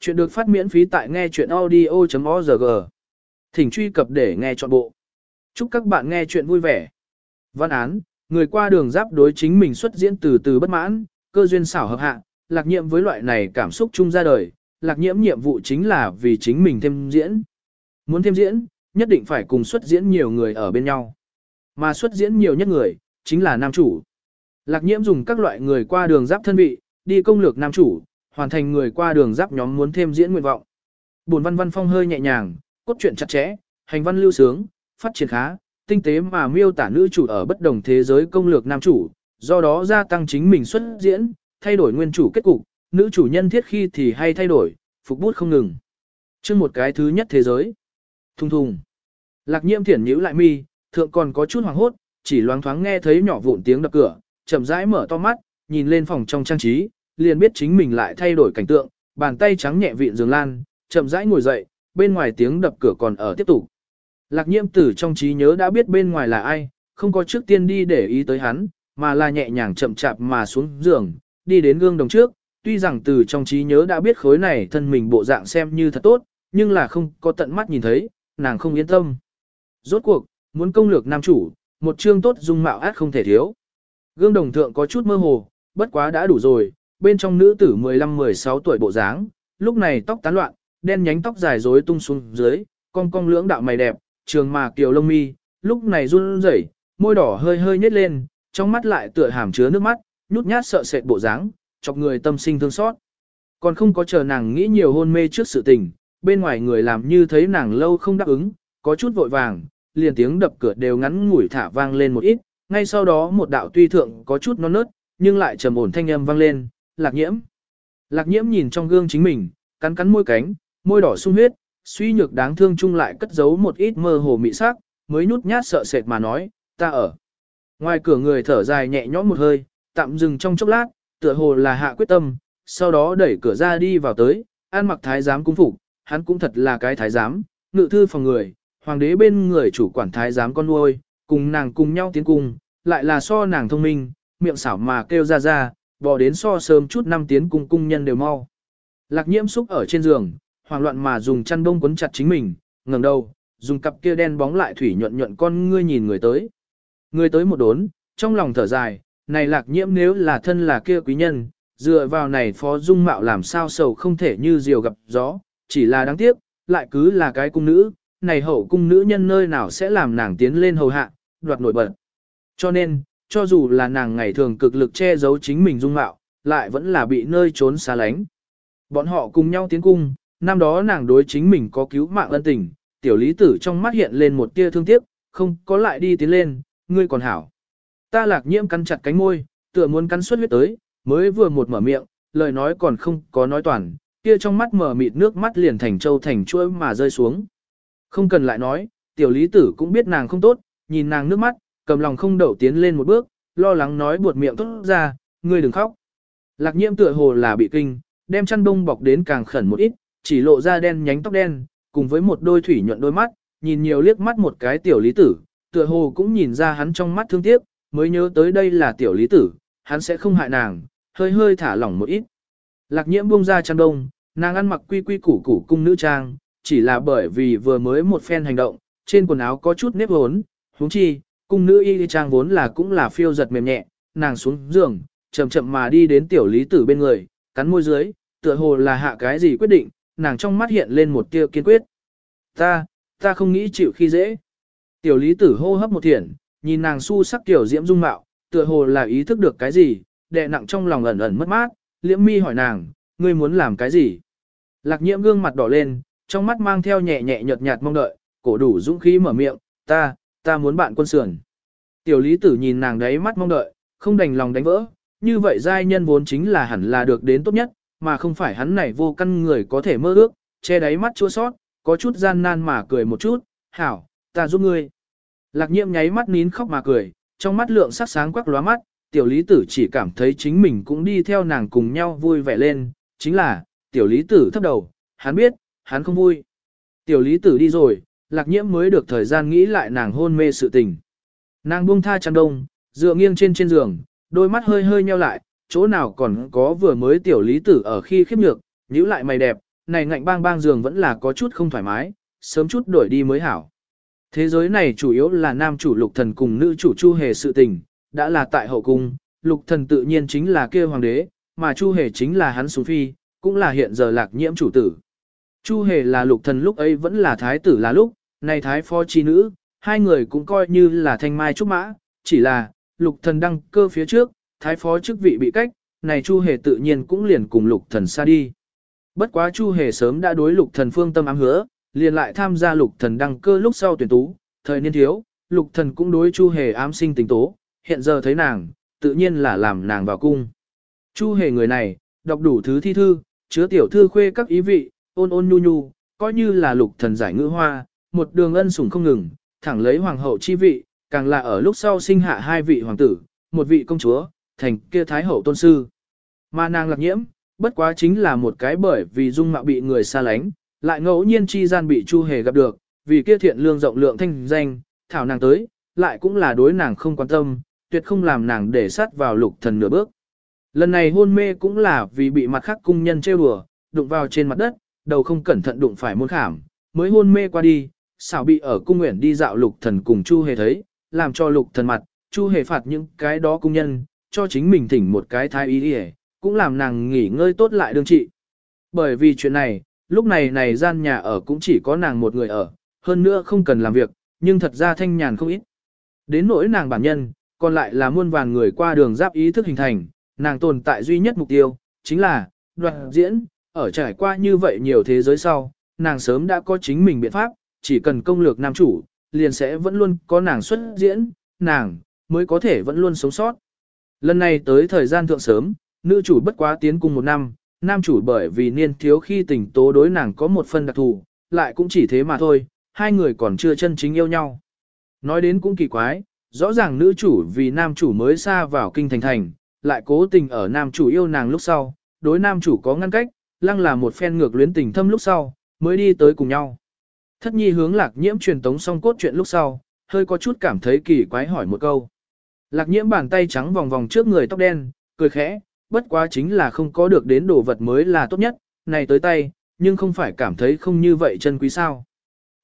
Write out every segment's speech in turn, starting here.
Chuyện được phát miễn phí tại nghe chuyện audio.org. Thỉnh truy cập để nghe trọn bộ. Chúc các bạn nghe chuyện vui vẻ. Văn án, người qua đường giáp đối chính mình xuất diễn từ từ bất mãn, cơ duyên xảo hợp hạ, lạc nhiệm với loại này cảm xúc chung ra đời, lạc nhiễm nhiệm vụ chính là vì chính mình thêm diễn. Muốn thêm diễn, nhất định phải cùng xuất diễn nhiều người ở bên nhau. Mà xuất diễn nhiều nhất người, chính là nam chủ. Lạc nhiễm dùng các loại người qua đường giáp thân vị, đi công lược nam chủ, hoàn thành người qua đường giáp nhóm muốn thêm diễn nguyện vọng. Buồn văn văn phong hơi nhẹ nhàng, cốt truyện chặt chẽ, hành văn lưu sướng, phát triển khá, tinh tế mà miêu tả nữ chủ ở bất đồng thế giới công lược nam chủ, do đó gia tăng chính mình xuất diễn, thay đổi nguyên chủ kết cục, nữ chủ nhân thiết khi thì hay thay đổi, phục bút không ngừng. Chương một cái thứ nhất thế giới. Thùng thùng. Lạc nhiễm thiển nhíu lại mi, thượng còn có chút hoàng hốt, chỉ loáng thoáng nghe thấy nhỏ vụn tiếng đập cửa, chậm rãi mở to mắt, nhìn lên phòng trong trang trí, liền biết chính mình lại thay đổi cảnh tượng, bàn tay trắng nhẹ vịn giường lan, chậm rãi ngồi dậy, bên ngoài tiếng đập cửa còn ở tiếp tục. Lạc nhiễm tử trong trí nhớ đã biết bên ngoài là ai, không có trước tiên đi để ý tới hắn, mà là nhẹ nhàng chậm chạp mà xuống giường, đi đến gương đồng trước, tuy rằng từ trong trí nhớ đã biết khối này thân mình bộ dạng xem như thật tốt, nhưng là không có tận mắt nhìn thấy, nàng không yên tâm. Rốt cuộc, muốn công lược nam chủ, một chương tốt dung mạo át không thể thiếu. Gương đồng thượng có chút mơ hồ, bất quá đã đủ rồi, bên trong nữ tử 15-16 tuổi bộ dáng, lúc này tóc tán loạn, đen nhánh tóc dài rối tung xuống dưới, cong cong lưỡng đạo mày đẹp, trường mà kiều lông mi, lúc này run rẩy, môi đỏ hơi hơi nhếch lên, trong mắt lại tựa hàm chứa nước mắt, nhút nhát sợ sệt bộ dáng, chọc người tâm sinh thương xót. Còn không có chờ nàng nghĩ nhiều hôn mê trước sự tình, bên ngoài người làm như thấy nàng lâu không đáp ứng, có chút vội vàng, liền tiếng đập cửa đều ngắn ngủi thả vang lên một ít, ngay sau đó một đạo tuy thượng có chút non nớt, nhưng lại trầm ổn thanh âm vang lên, lạc nhiễm. Lạc nhiễm nhìn trong gương chính mình, cắn cắn môi cánh, môi đỏ sung huyết, suy nhược đáng thương chung lại cất giấu một ít mơ hồ mị sắc, mới nhút nhát sợ sệt mà nói, ta ở. Ngoài cửa người thở dài nhẹ nhõm một hơi, tạm dừng trong chốc lát, tựa hồ là hạ quyết tâm, sau đó đẩy cửa ra đi vào tới, an mặc thái giám cung phục, hắn cũng thật là cái thái giám, ngự thư phòng người, hoàng đế bên người chủ quản thái giám con nuôi, cùng nàng cùng nhau tiến cung, lại là so nàng thông minh, miệng xảo mà kêu ra ra, bò đến so sớm chút năm tiến cung cung nhân đều mau. Lạc nhiễm xúc ở trên giường, hoảng loạn mà dùng chăn bông quấn chặt chính mình, ngẩng đầu, dùng cặp kia đen bóng lại thủy nhuận nhuận con ngươi nhìn người tới. Người tới một đốn, trong lòng thở dài, này lạc nhiễm nếu là thân là kia quý nhân, dựa vào này phó dung mạo làm sao sầu không thể như diều gặp gió, chỉ là đáng tiếc, lại cứ là cái cung nữ, này hậu cung nữ nhân nơi nào sẽ làm nàng tiến lên hầu hạ, đoạt nổi bật. Cho nên, cho dù là nàng ngày thường cực lực che giấu chính mình dung mạo, lại vẫn là bị nơi trốn xa lánh. Bọn họ cùng nhau tiến cung, năm đó nàng đối chính mình có cứu mạng ân tình, tiểu lý tử trong mắt hiện lên một tia thương tiếc, không có lại đi tiến lên, ngươi còn hảo. Ta lạc nhiễm cắn chặt cánh môi, tựa muốn cắn xuất huyết tới, mới vừa một mở miệng, lời nói còn không có nói toàn, kia trong mắt mở mịt nước mắt liền thành châu thành chuỗi mà rơi xuống. Không cần lại nói, tiểu lý tử cũng biết nàng không tốt, nhìn nàng nước mắt, cầm lòng không đậu tiến lên một bước, lo lắng nói buột miệng tốt ra, ngươi đừng khóc. Lạc nhiễm tựa hồ là bị kinh, đem chăn đông bọc đến càng khẩn một ít, chỉ lộ ra đen nhánh tóc đen, cùng với một đôi thủy nhuận đôi mắt, nhìn nhiều liếc mắt một cái tiểu lý tử, tựa hồ cũng nhìn ra hắn trong mắt thương tiếc, mới nhớ tới đây là tiểu lý tử, hắn sẽ không hại nàng, hơi hơi thả lỏng một ít. Lạc nhiễm buông ra chăn đông, nàng ăn mặc quy quy củ củ cung nữ trang, chỉ là bởi vì vừa mới một phen hành động, trên quần áo có chút nếp hốn, huống chi, cung nữ y trang vốn là cũng là phiêu giật mềm nhẹ, nàng xuống giường, chậm chậm mà đi đến tiểu lý tử bên người, cắn môi dưới, tựa hồ là hạ cái gì quyết định, nàng trong mắt hiện lên một tia kiên quyết. Ta, ta không nghĩ chịu khi dễ. Tiểu lý tử hô hấp một thiện, nhìn nàng su sắc tiểu diễm dung mạo, tựa hồ là ý thức được cái gì, đè nặng trong lòng ẩn ẩn mất mát, liễm mi hỏi nàng, ngươi muốn làm cái gì? Lạc nhiễm gương mặt đỏ lên, trong mắt mang theo nhẹ nhẹ nhợt nhạt mong đợi, cổ đủ dũng khí mở miệng, ta, ta muốn bạn quân sườn. Tiểu lý tử nhìn nàng đấy mắt mong đợi, không đành lòng đánh vỡ, như vậy giai nhân vốn chính là hẳn là được đến tốt nhất, mà không phải hắn này vô căn người có thể mơ ước, che đáy mắt chua sót, có chút gian nan mà cười một chút, hảo, ta giúp ngươi. Lạc nhiệm nháy mắt nín khóc mà cười, trong mắt lượng sắc sáng quắc lóa mắt, tiểu lý tử chỉ cảm thấy chính mình cũng đi theo nàng cùng nhau vui vẻ lên, chính là, tiểu lý tử thấp đầu, hắn biết, hắn không vui. Tiểu lý tử đi rồi, lạc nhiễm mới được thời gian nghĩ lại nàng hôn mê sự tình. Nàng buông tha chăn đông, dựa nghiêng trên trên giường, đôi mắt hơi hơi nheo lại, chỗ nào còn có vừa mới tiểu lý tử ở khi khiếp nhược, nhíu lại mày đẹp, này ngạnh bang bang giường vẫn là có chút không thoải mái, sớm chút đổi đi mới hảo. Thế giới này chủ yếu là nam chủ lục thần cùng nữ chủ chu hề sự tình, đã là tại hậu cung, lục thần tự nhiên chính là kia hoàng đế, mà chu hề chính là hắn xuống phi, cũng là hiện giờ lạc nhiễm chủ tử. Chu hề là lục thần lúc ấy vẫn là thái tử là lúc, này thái phó chi nữ, hai người cũng coi như là thanh mai trúc mã, chỉ là, lục thần đăng cơ phía trước, thái phó chức vị bị cách, này chu hề tự nhiên cũng liền cùng lục thần xa đi. Bất quá chu hề sớm đã đối lục thần phương tâm ám hứa, liền lại tham gia lục thần đăng cơ lúc sau tuyển tú, thời niên thiếu, lục thần cũng đối chu hề ám sinh tình tố, hiện giờ thấy nàng, tự nhiên là làm nàng vào cung. Chu hề người này, đọc đủ thứ thi thư, chứa tiểu thư khuê các ý vị, ôn ôn nhu nhu, coi như là lục thần giải ngữ hoa, một đường ân sủng không ngừng, thẳng lấy hoàng hậu chi vị, càng là ở lúc sau sinh hạ hai vị hoàng tử, một vị công chúa, thành kia thái hậu tôn sư. Mà nàng lạc nhiễm, bất quá chính là một cái bởi vì dung mạo bị người xa lánh, lại ngẫu nhiên chi gian bị Chu Hề gặp được, vì kia thiện lương rộng lượng thanh danh, thảo nàng tới, lại cũng là đối nàng không quan tâm, tuyệt không làm nàng để sát vào lục thần nửa bước. Lần này hôn mê cũng là vì bị mặt khác cung nhân trêu đùa, đụng vào trên mặt đất, đầu không cẩn thận đụng phải môn khảm, mới hôn mê qua đi, xảo bị ở cung nguyện đi dạo lục thần cùng Chu Hề thấy, làm cho lục thần mặt, Chu Hề phạt những cái đó cung nhân, cho chính mình thỉnh một cái thái ý đi cũng làm nàng nghỉ ngơi tốt lại đương trị. Bởi vì chuyện này, lúc này này gian nhà ở cũng chỉ có nàng một người ở, hơn nữa không cần làm việc, nhưng thật ra thanh nhàn không ít. Đến nỗi nàng bản nhân, còn lại là muôn vàn người qua đường giáp ý thức hình thành, nàng tồn tại duy nhất mục tiêu, chính là, đoạn diễn, ở trải qua như vậy nhiều thế giới sau, nàng sớm đã có chính mình biện pháp, chỉ cần công lược nam chủ, liền sẽ vẫn luôn có nàng xuất diễn, nàng, mới có thể vẫn luôn sống sót. Lần này tới thời gian thượng sớm, nữ chủ bất quá tiến cùng một năm, nam chủ bởi vì niên thiếu khi tình tố đối nàng có một phần đặc thù, lại cũng chỉ thế mà thôi, hai người còn chưa chân chính yêu nhau. Nói đến cũng kỳ quái, rõ ràng nữ chủ vì nam chủ mới xa vào kinh thành thành, lại cố tình ở nam chủ yêu nàng lúc sau, đối nam chủ có ngăn cách, lăng là một phen ngược luyến tình thâm lúc sau, mới đi tới cùng nhau. Thất nhi hướng lạc nhiễm truyền tống xong cốt chuyện lúc sau, hơi có chút cảm thấy kỳ quái hỏi một câu. Lạc nhiễm bàn tay trắng vòng vòng trước người tóc đen, cười khẽ, bất quá chính là không có được đến đồ vật mới là tốt nhất, này tới tay, nhưng không phải cảm thấy không như vậy chân quý sao.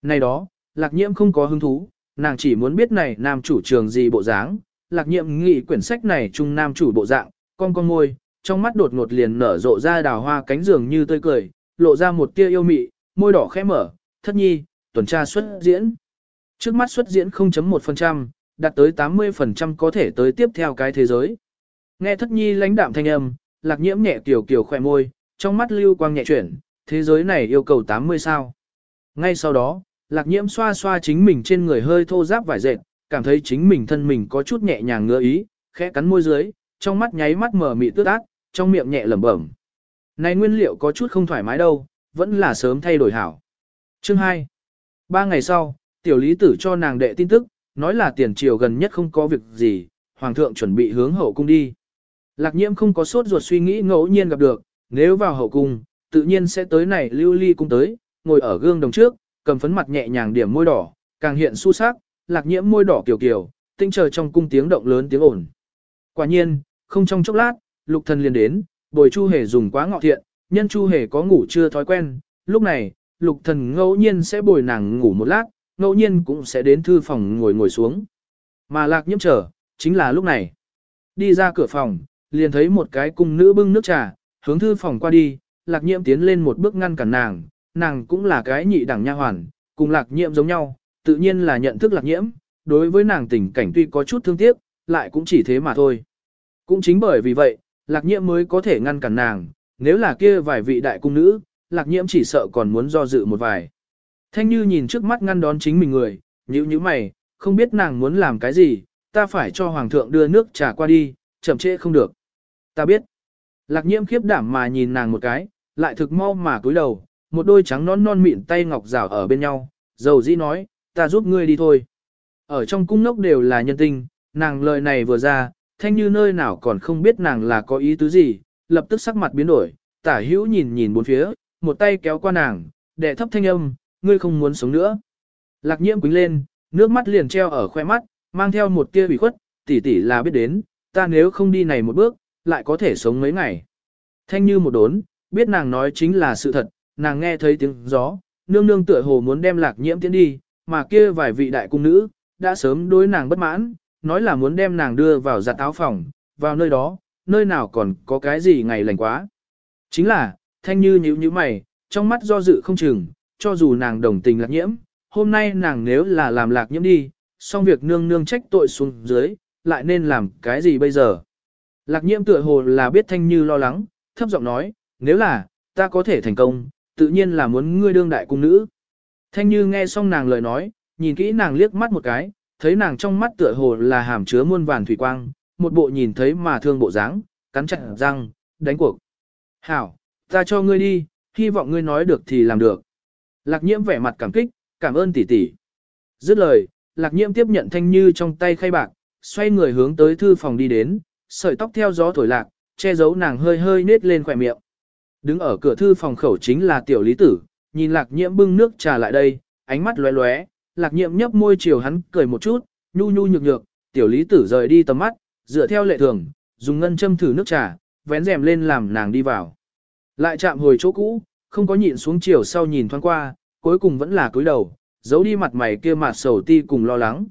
Này đó, lạc nhiễm không có hứng thú, nàng chỉ muốn biết này nam chủ trường gì bộ dáng, lạc nhiễm nghĩ quyển sách này chung nam chủ bộ dạng, con con môi, trong mắt đột ngột liền nở rộ ra đào hoa cánh giường như tươi cười, lộ ra một tia yêu mị, môi đỏ khẽ mở, thất nhi, tuần tra xuất diễn. Trước mắt xuất diễn 0.1%, đạt tới 80% có thể tới tiếp theo cái thế giới. Nghe thất nhi lãnh đạm thanh âm, lạc nhiễm nhẹ tiểu kiểu khỏe môi, trong mắt lưu quang nhẹ chuyển, thế giới này yêu cầu 80 sao. Ngay sau đó, lạc nhiễm xoa xoa chính mình trên người hơi thô ráp vải dệt, cảm thấy chính mình thân mình có chút nhẹ nhàng ngứa ý, khẽ cắn môi dưới, trong mắt nháy mắt mở mị tước ác, trong miệng nhẹ lẩm bẩm. Này nguyên liệu có chút không thoải mái đâu, vẫn là sớm thay đổi hảo. Chương 2. Ba ngày sau, tiểu lý tử cho nàng đệ tin tức, nói là tiền triều gần nhất không có việc gì, hoàng thượng chuẩn bị hướng hậu cung đi. Lạc nhiễm không có sốt ruột suy nghĩ ngẫu nhiên gặp được, nếu vào hậu cung, tự nhiên sẽ tới này lưu ly cung tới, ngồi ở gương đồng trước, cầm phấn mặt nhẹ nhàng điểm môi đỏ, càng hiện su sắc, lạc nhiễm môi đỏ kiều kiều, tinh chờ trong cung tiếng động lớn tiếng ồn. Quả nhiên, không trong chốc lát, lục thần liền đến, bồi chu hề dùng quá ngọ thiện, nhân chu hề có ngủ chưa thói quen, lúc này, lục thần ngẫu nhiên sẽ bồi nàng ngủ một lát, ngẫu nhiên cũng sẽ đến thư phòng ngồi ngồi xuống. Mà lạc nhiễm chờ, chính là lúc này. Đi ra cửa phòng, liền thấy một cái cung nữ bưng nước trà, hướng thư phòng qua đi, lạc nhiễm tiến lên một bước ngăn cản nàng, nàng cũng là cái nhị đẳng nha hoàn, cùng lạc nhiễm giống nhau, tự nhiên là nhận thức lạc nhiễm, đối với nàng tình cảnh tuy có chút thương tiếc, lại cũng chỉ thế mà thôi. Cũng chính bởi vì vậy, lạc nhiễm mới có thể ngăn cản nàng, nếu là kia vài vị đại cung nữ, lạc nhiễm chỉ sợ còn muốn do dự một vài. Thanh Như nhìn trước mắt ngăn đón chính mình người, nhíu nhíu mày, không biết nàng muốn làm cái gì, ta phải cho hoàng thượng đưa nước trà qua đi, chậm trễ không được. Ta biết. Lạc nhiễm khiếp đảm mà nhìn nàng một cái, lại thực mau mà cúi đầu, một đôi trắng non non mịn tay ngọc rảo ở bên nhau, dầu dĩ nói, ta giúp ngươi đi thôi. Ở trong cung nốc đều là nhân tinh, nàng lời này vừa ra, thanh như nơi nào còn không biết nàng là có ý tứ gì, lập tức sắc mặt biến đổi, tả hữu nhìn nhìn bốn phía, một tay kéo qua nàng, đệ thấp thanh âm, ngươi không muốn sống nữa. Lạc nhiễm quính lên, nước mắt liền treo ở khoe mắt, mang theo một tia ủy khuất, tỷ tỷ là biết đến, ta nếu không đi này một bước, lại có thể sống mấy ngày. Thanh như một đốn, biết nàng nói chính là sự thật, nàng nghe thấy tiếng gió, nương nương tựa hồ muốn đem lạc nhiễm tiến đi, mà kia vài vị đại cung nữ, đã sớm đối nàng bất mãn, nói là muốn đem nàng đưa vào giặt áo phòng, vào nơi đó, nơi nào còn có cái gì ngày lành quá. Chính là, thanh như nhíu nhíu mày, trong mắt do dự không chừng, cho dù nàng đồng tình lạc nhiễm, hôm nay nàng nếu là làm lạc nhiễm đi, xong việc nương nương trách tội xuống dưới, lại nên làm cái gì bây giờ. Lạc nhiễm tựa hồ là biết thanh như lo lắng, thấp giọng nói, nếu là, ta có thể thành công, tự nhiên là muốn ngươi đương đại cung nữ. Thanh như nghe xong nàng lời nói, nhìn kỹ nàng liếc mắt một cái, thấy nàng trong mắt tựa hồ là hàm chứa muôn vàn thủy quang, một bộ nhìn thấy mà thương bộ dáng, cắn chặt răng, đánh cuộc. Hảo, ta cho ngươi đi, hy vọng ngươi nói được thì làm được. Lạc nhiễm vẻ mặt cảm kích, cảm ơn tỷ tỷ. Dứt lời, lạc nhiễm tiếp nhận thanh như trong tay khay bạc, xoay người hướng tới thư phòng đi đến, sợi tóc theo gió thổi lạc, che giấu nàng hơi hơi nết lên khỏe miệng. Đứng ở cửa thư phòng khẩu chính là tiểu lý tử, nhìn lạc nhiễm bưng nước trà lại đây, ánh mắt lóe lóe, lạc nhiễm nhấp môi chiều hắn cười một chút, nhu nhu nhược nhược, tiểu lý tử rời đi tầm mắt, dựa theo lệ thường, dùng ngân châm thử nước trà, vén rèm lên làm nàng đi vào. Lại chạm hồi chỗ cũ, không có nhịn xuống chiều sau nhìn thoáng qua, cuối cùng vẫn là cúi đầu, giấu đi mặt mày kia mặt sầu ti cùng lo lắng.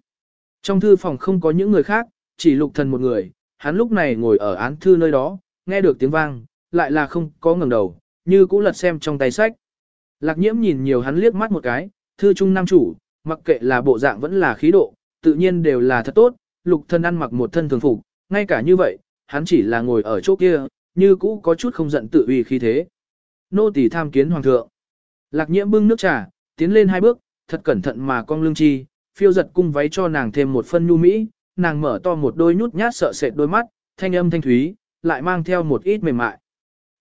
Trong thư phòng không có những người khác, chỉ lục thần một người, hắn lúc này ngồi ở án thư nơi đó, nghe được tiếng vang, lại là không có ngẩng đầu, như cũ lật xem trong tay sách. Lạc nhiễm nhìn nhiều hắn liếc mắt một cái, thư trung nam chủ, mặc kệ là bộ dạng vẫn là khí độ, tự nhiên đều là thật tốt, lục thần ăn mặc một thân thường phục, ngay cả như vậy, hắn chỉ là ngồi ở chỗ kia, như cũ có chút không giận tự uy khí thế. Nô tỳ tham kiến hoàng thượng. Lạc nhiễm bưng nước trà, tiến lên hai bước, thật cẩn thận mà cong lưng chi, phiêu giật cung váy cho nàng thêm một phân nhu mỹ, nàng mở to một đôi nhút nhát sợ sệt đôi mắt, thanh âm thanh thúy, lại mang theo một ít mềm mại.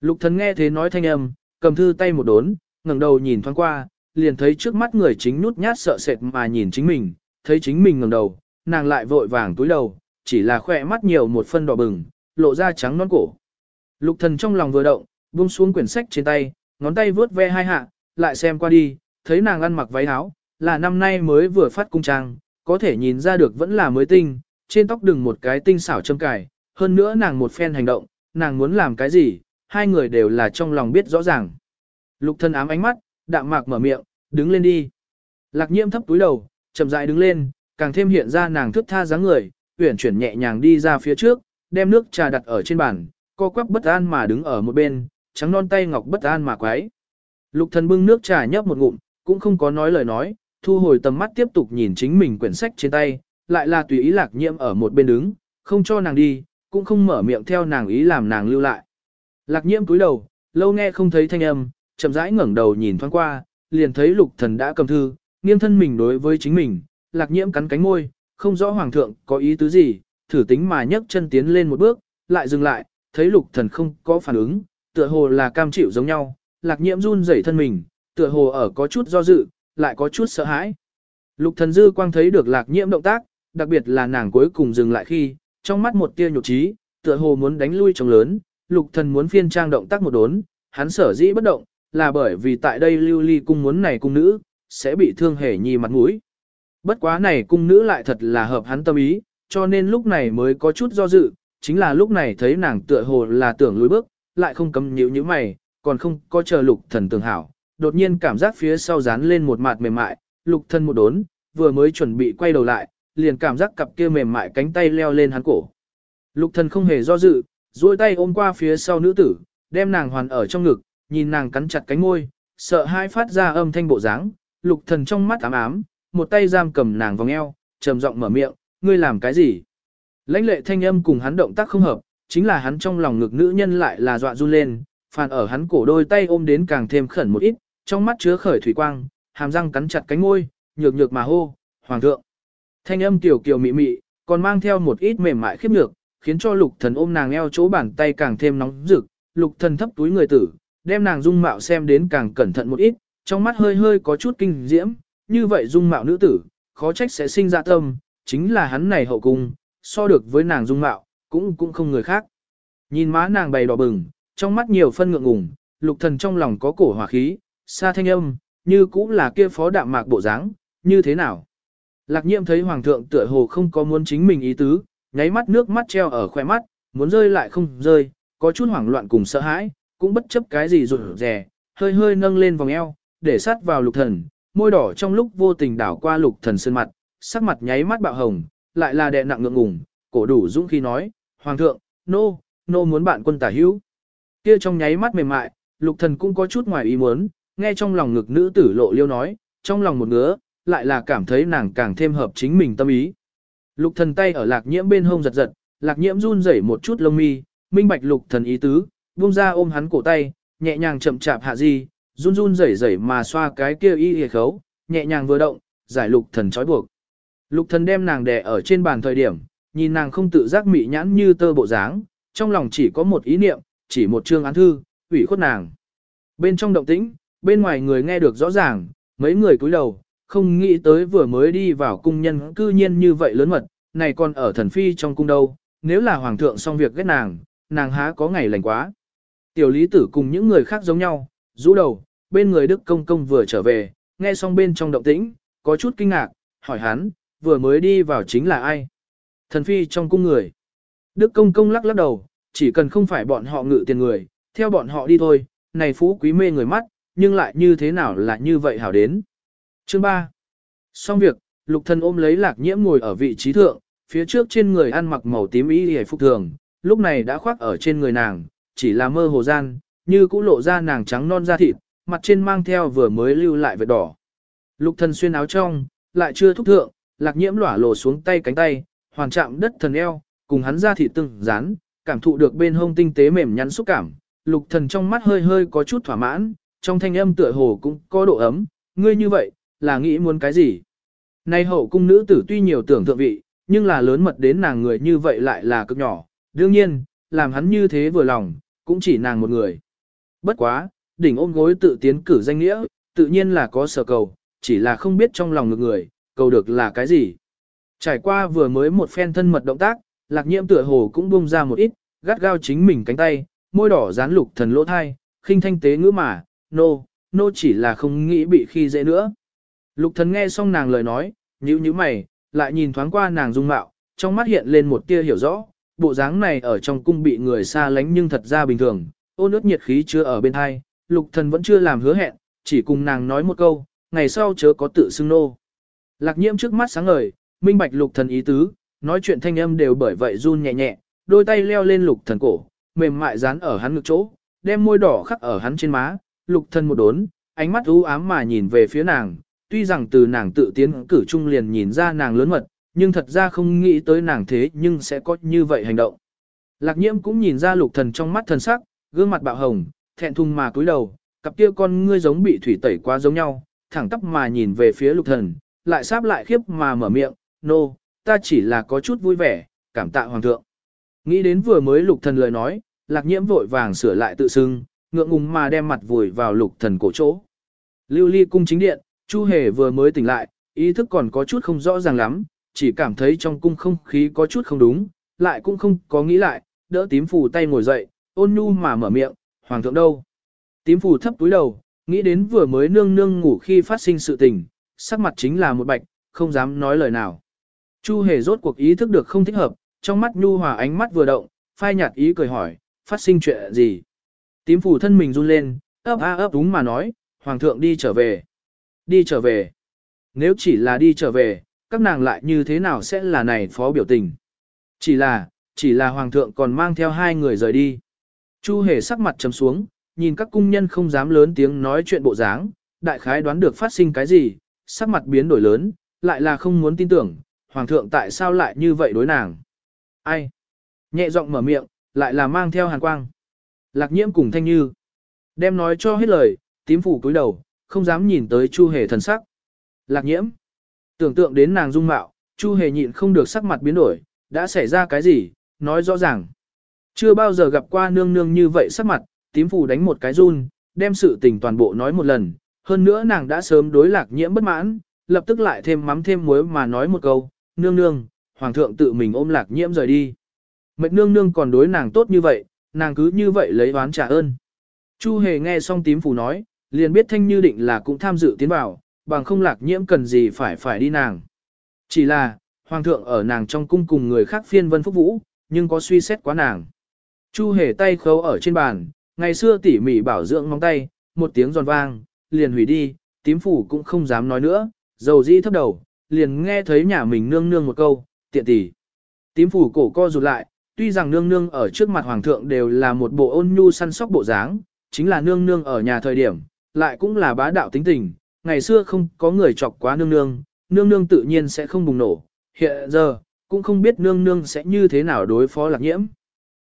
Lục thần nghe thế nói thanh âm, cầm thư tay một đốn, ngẩng đầu nhìn thoáng qua, liền thấy trước mắt người chính nhút nhát sợ sệt mà nhìn chính mình, thấy chính mình ngẩng đầu, nàng lại vội vàng túi đầu, chỉ là khỏe mắt nhiều một phân đỏ bừng, lộ ra trắng non cổ. Lục thần trong lòng vừa động, buông xuống quyển sách trên tay, ngón tay vướt ve hai hạ, lại xem qua đi, thấy nàng ăn mặc váy áo, là năm nay mới vừa phát cung trang, có thể nhìn ra được vẫn là mới tinh, trên tóc đừng một cái tinh xảo châm cài, hơn nữa nàng một phen hành động, nàng muốn làm cái gì, hai người đều là trong lòng biết rõ ràng. Lục thân ám ánh mắt, đạm mạc mở miệng, đứng lên đi. Lạc nhiễm thấp túi đầu, chậm rãi đứng lên, càng thêm hiện ra nàng thức tha dáng người, uyển chuyển nhẹ nhàng đi ra phía trước, đem nước trà đặt ở trên bàn, co quắp bất an mà đứng ở một bên, trắng non tay ngọc bất an mà quái. Lục thần bưng nước trà nhấp một ngụm, cũng không có nói lời nói, thu hồi tầm mắt tiếp tục nhìn chính mình quyển sách trên tay, lại là tùy ý lạc nhiễm ở một bên đứng, không cho nàng đi, cũng không mở miệng theo nàng ý làm nàng lưu lại. Lạc nhiễm cúi đầu, lâu nghe không thấy thanh âm, chậm rãi ngẩng đầu nhìn thoáng qua, liền thấy lục thần đã cầm thư, nghiêng thân mình đối với chính mình, lạc nhiễm cắn cánh môi, không rõ hoàng thượng có ý tứ gì, thử tính mà nhấc chân tiến lên một bước, lại dừng lại, thấy lục thần không có phản ứng, tựa hồ là cam chịu giống nhau, lạc nhiễm run rẩy thân mình, tựa hồ ở có chút do dự, lại có chút sợ hãi. Lục thần dư quang thấy được lạc nhiễm động tác, đặc biệt là nàng cuối cùng dừng lại khi, trong mắt một tia nhục trí, tựa hồ muốn đánh lui trống lớn, lục thần muốn phiên trang động tác một đốn, hắn sở dĩ bất động, là bởi vì tại đây lưu ly cung muốn này cung nữ, sẽ bị thương hề nhi mặt mũi. Bất quá này cung nữ lại thật là hợp hắn tâm ý, cho nên lúc này mới có chút do dự, chính là lúc này thấy nàng tựa hồ là tưởng lùi bước, lại không cấm nhíu như mày, còn không có chờ lục thần tường hảo, đột nhiên cảm giác phía sau dán lên một mặt mềm mại, lục thần một đốn, vừa mới chuẩn bị quay đầu lại, liền cảm giác cặp kia mềm mại cánh tay leo lên hắn cổ. Lục thần không hề do dự, duỗi tay ôm qua phía sau nữ tử, đem nàng hoàn ở trong ngực, nhìn nàng cắn chặt cánh môi, sợ hai phát ra âm thanh bộ dáng, lục thần trong mắt ám ám, một tay giam cầm nàng vòng eo, trầm giọng mở miệng, ngươi làm cái gì? Lãnh lệ thanh âm cùng hắn động tác không hợp, chính là hắn trong lòng ngực nữ nhân lại là dọa run lên, phàn ở hắn cổ đôi tay ôm đến càng thêm khẩn một ít, trong mắt chứa khởi thủy quang, hàm răng cắn chặt cánh môi, nhược nhược mà hô, hoàng thượng. Thanh âm tiểu kiều mị mị, còn mang theo một ít mềm mại khiếp nhược, khiến cho lục thần ôm nàng eo chỗ bàn tay càng thêm nóng rực, lục thần thấp túi người tử, đem nàng dung mạo xem đến càng cẩn thận một ít, trong mắt hơi hơi có chút kinh diễm, như vậy dung mạo nữ tử, khó trách sẽ sinh ra tâm, chính là hắn này hậu cung, so được với nàng dung mạo, cũng cũng không người khác. Nhìn má nàng bày đỏ bừng, trong mắt nhiều phân ngượng ngùng, lục thần trong lòng có cổ hỏa khí, xa thanh âm, như cũng là kia phó đạm mạc bộ dáng, như thế nào. Lạc nhiệm thấy hoàng thượng tựa hồ không có muốn chính mình ý tứ, nháy mắt nước mắt treo ở khoe mắt, muốn rơi lại không rơi, có chút hoảng loạn cùng sợ hãi, cũng bất chấp cái gì rụt rè, hơi hơi nâng lên vòng eo, để sát vào lục thần, môi đỏ trong lúc vô tình đảo qua lục thần sơn mặt, sắc mặt nháy mắt bạo hồng, lại là đè nặng ngượng ngùng, cổ đủ dũng khi nói, Hoàng thượng, nô, no, nô no muốn bạn quân tả hữu. Kia trong nháy mắt mềm mại, lục thần cũng có chút ngoài ý muốn, nghe trong lòng ngực nữ tử lộ liêu nói, trong lòng một ngứa, lại là cảm thấy nàng càng thêm hợp chính mình tâm ý. Lục thần tay ở lạc nhiễm bên hông giật giật, lạc nhiễm run rẩy một chút lông mi, minh bạch lục thần ý tứ, buông ra ôm hắn cổ tay, nhẹ nhàng chậm chạp hạ di, run run rẩy rẩy mà xoa cái kia y hề khấu, nhẹ nhàng vừa động, giải lục thần trói buộc. Lục thần đem nàng đè ở trên bàn thời điểm, nhìn nàng không tự giác mị nhãn như tơ bộ dáng, trong lòng chỉ có một ý niệm, chỉ một chương án thư, ủy khuất nàng. Bên trong động tĩnh, bên ngoài người nghe được rõ ràng, mấy người cúi đầu, không nghĩ tới vừa mới đi vào cung nhân cư nhiên như vậy lớn mật, này còn ở thần phi trong cung đâu, nếu là hoàng thượng xong việc ghét nàng, nàng há có ngày lành quá. Tiểu lý tử cùng những người khác giống nhau, rũ đầu, bên người Đức Công Công vừa trở về, nghe xong bên trong động tĩnh, có chút kinh ngạc, hỏi hắn, vừa mới đi vào chính là ai? Thần phi trong cung người. Đức Công Công lắc lắc đầu, chỉ cần không phải bọn họ ngự tiền người, theo bọn họ đi thôi, này phú quý mê người mắt, nhưng lại như thế nào là như vậy hảo đến. Chương 3. Xong việc, lục thần ôm lấy lạc nhiễm ngồi ở vị trí thượng, phía trước trên người ăn mặc màu tím y hề phục thường, lúc này đã khoác ở trên người nàng, chỉ là mơ hồ gian, như cũ lộ ra nàng trắng non da thịt, mặt trên mang theo vừa mới lưu lại vết đỏ. Lục thần xuyên áo trong, lại chưa thúc thượng, lạc nhiễm lỏa lồ xuống tay cánh tay, hoàn chạm đất thần eo, cùng hắn ra thịt từng dán, cảm thụ được bên hông tinh tế mềm nhắn xúc cảm. Lục thần trong mắt hơi hơi có chút thỏa mãn, trong thanh âm tựa hồ cũng có độ ấm, ngươi như vậy, là nghĩ muốn cái gì? Nay hậu cung nữ tử tuy nhiều tưởng thượng vị, nhưng là lớn mật đến nàng người như vậy lại là cực nhỏ, đương nhiên, làm hắn như thế vừa lòng, cũng chỉ nàng một người. Bất quá, đỉnh ôm gối tự tiến cử danh nghĩa, tự nhiên là có sở cầu, chỉ là không biết trong lòng ngược người, cầu được là cái gì. Trải qua vừa mới một phen thân mật động tác, lạc nhiễm tựa hồ cũng buông ra một ít, gắt gao chính mình cánh tay, môi đỏ dán lục thần lỗ thai, khinh thanh tế ngữ mà, nô, no, nô no chỉ là không nghĩ bị khi dễ nữa. Lục thần nghe xong nàng lời nói, nhíu nhíu mày, lại nhìn thoáng qua nàng dung mạo, trong mắt hiện lên một tia hiểu rõ, bộ dáng này ở trong cung bị người xa lánh nhưng thật ra bình thường, ôn ướt nhiệt khí chưa ở bên hai, lục thần vẫn chưa làm hứa hẹn, chỉ cùng nàng nói một câu, ngày sau chớ có tự xưng nô. Lạc nhiễm trước mắt sáng ngời, minh bạch lục thần ý tứ, nói chuyện thanh âm đều bởi vậy run nhẹ nhẹ, đôi tay leo lên lục thần cổ, mềm mại dán ở hắn ngực chỗ, đem môi đỏ khắc ở hắn trên má, lục thần một đốn, ánh mắt u ám mà nhìn về phía nàng, tuy rằng từ nàng tự tiến cử trung liền nhìn ra nàng lớn mật, nhưng thật ra không nghĩ tới nàng thế nhưng sẽ có như vậy hành động. Lạc nhiễm cũng nhìn ra lục thần trong mắt thần sắc, gương mặt bạo hồng, thẹn thùng mà cúi đầu, cặp kia con ngươi giống bị thủy tẩy quá giống nhau, thẳng tắp mà nhìn về phía lục thần, lại sáp lại khiếp mà mở miệng, nô, no, ta chỉ là có chút vui vẻ, cảm tạ hoàng thượng. Nghĩ đến vừa mới lục thần lời nói, lạc nhiễm vội vàng sửa lại tự xưng, ngượng ngùng mà đem mặt vùi vào lục thần cổ chỗ. Lưu ly cung chính điện, Chu Hề vừa mới tỉnh lại, ý thức còn có chút không rõ ràng lắm, chỉ cảm thấy trong cung không khí có chút không đúng, lại cũng không có nghĩ lại, đỡ tím phù tay ngồi dậy, ôn nhu mà mở miệng, hoàng thượng đâu. Tím phù thấp túi đầu, nghĩ đến vừa mới nương nương ngủ khi phát sinh sự tình, sắc mặt chính là một bạch, không dám nói lời nào. Chu hề rốt cuộc ý thức được không thích hợp, trong mắt nhu hòa ánh mắt vừa động, phai nhạt ý cười hỏi, phát sinh chuyện gì. Tím phủ thân mình run lên, ấp a ấp đúng mà nói, hoàng thượng đi trở về. Đi trở về. Nếu chỉ là đi trở về, các nàng lại như thế nào sẽ là này phó biểu tình. Chỉ là, chỉ là hoàng thượng còn mang theo hai người rời đi. Chu hề sắc mặt trầm xuống, nhìn các cung nhân không dám lớn tiếng nói chuyện bộ dáng, đại khái đoán được phát sinh cái gì, sắc mặt biến đổi lớn, lại là không muốn tin tưởng, hoàng thượng tại sao lại như vậy đối nàng. Ai? Nhẹ giọng mở miệng, lại là mang theo hàn quang. Lạc nhiễm cùng thanh như. Đem nói cho hết lời, tím phủ cúi đầu, không dám nhìn tới chu hề thần sắc. Lạc nhiễm. Tưởng tượng đến nàng dung mạo, chu hề nhịn không được sắc mặt biến đổi, đã xảy ra cái gì, nói rõ ràng. Chưa bao giờ gặp qua nương nương như vậy sắc mặt, tím phủ đánh một cái run, đem sự tình toàn bộ nói một lần. Hơn nữa nàng đã sớm đối lạc nhiễm bất mãn, lập tức lại thêm mắm thêm muối mà nói một câu, nương nương, hoàng thượng tự mình ôm lạc nhiễm rời đi. Mệnh nương nương còn đối nàng tốt như vậy, nàng cứ như vậy lấy oán trả ơn. Chu hề nghe xong tím phủ nói, liền biết thanh như định là cũng tham dự tiến vào, bằng không lạc nhiễm cần gì phải phải đi nàng. Chỉ là, hoàng thượng ở nàng trong cung cùng người khác phiên vân phúc vũ, nhưng có suy xét quá nàng. Chu hề tay khấu ở trên bàn, ngày xưa tỉ mỉ bảo dưỡng móng tay, một tiếng giòn vang, liền hủy đi, tím phủ cũng không dám nói nữa, dầu dĩ thấp đầu, liền nghe thấy nhà mình nương nương một câu, tiện tỷ. Tím phủ cổ co rụt lại, tuy rằng nương nương ở trước mặt hoàng thượng đều là một bộ ôn nhu săn sóc bộ dáng, chính là nương nương ở nhà thời điểm, lại cũng là bá đạo tính tình, ngày xưa không có người chọc quá nương nương, nương nương tự nhiên sẽ không bùng nổ, hiện giờ, cũng không biết nương nương sẽ như thế nào đối phó lạc nhiễm.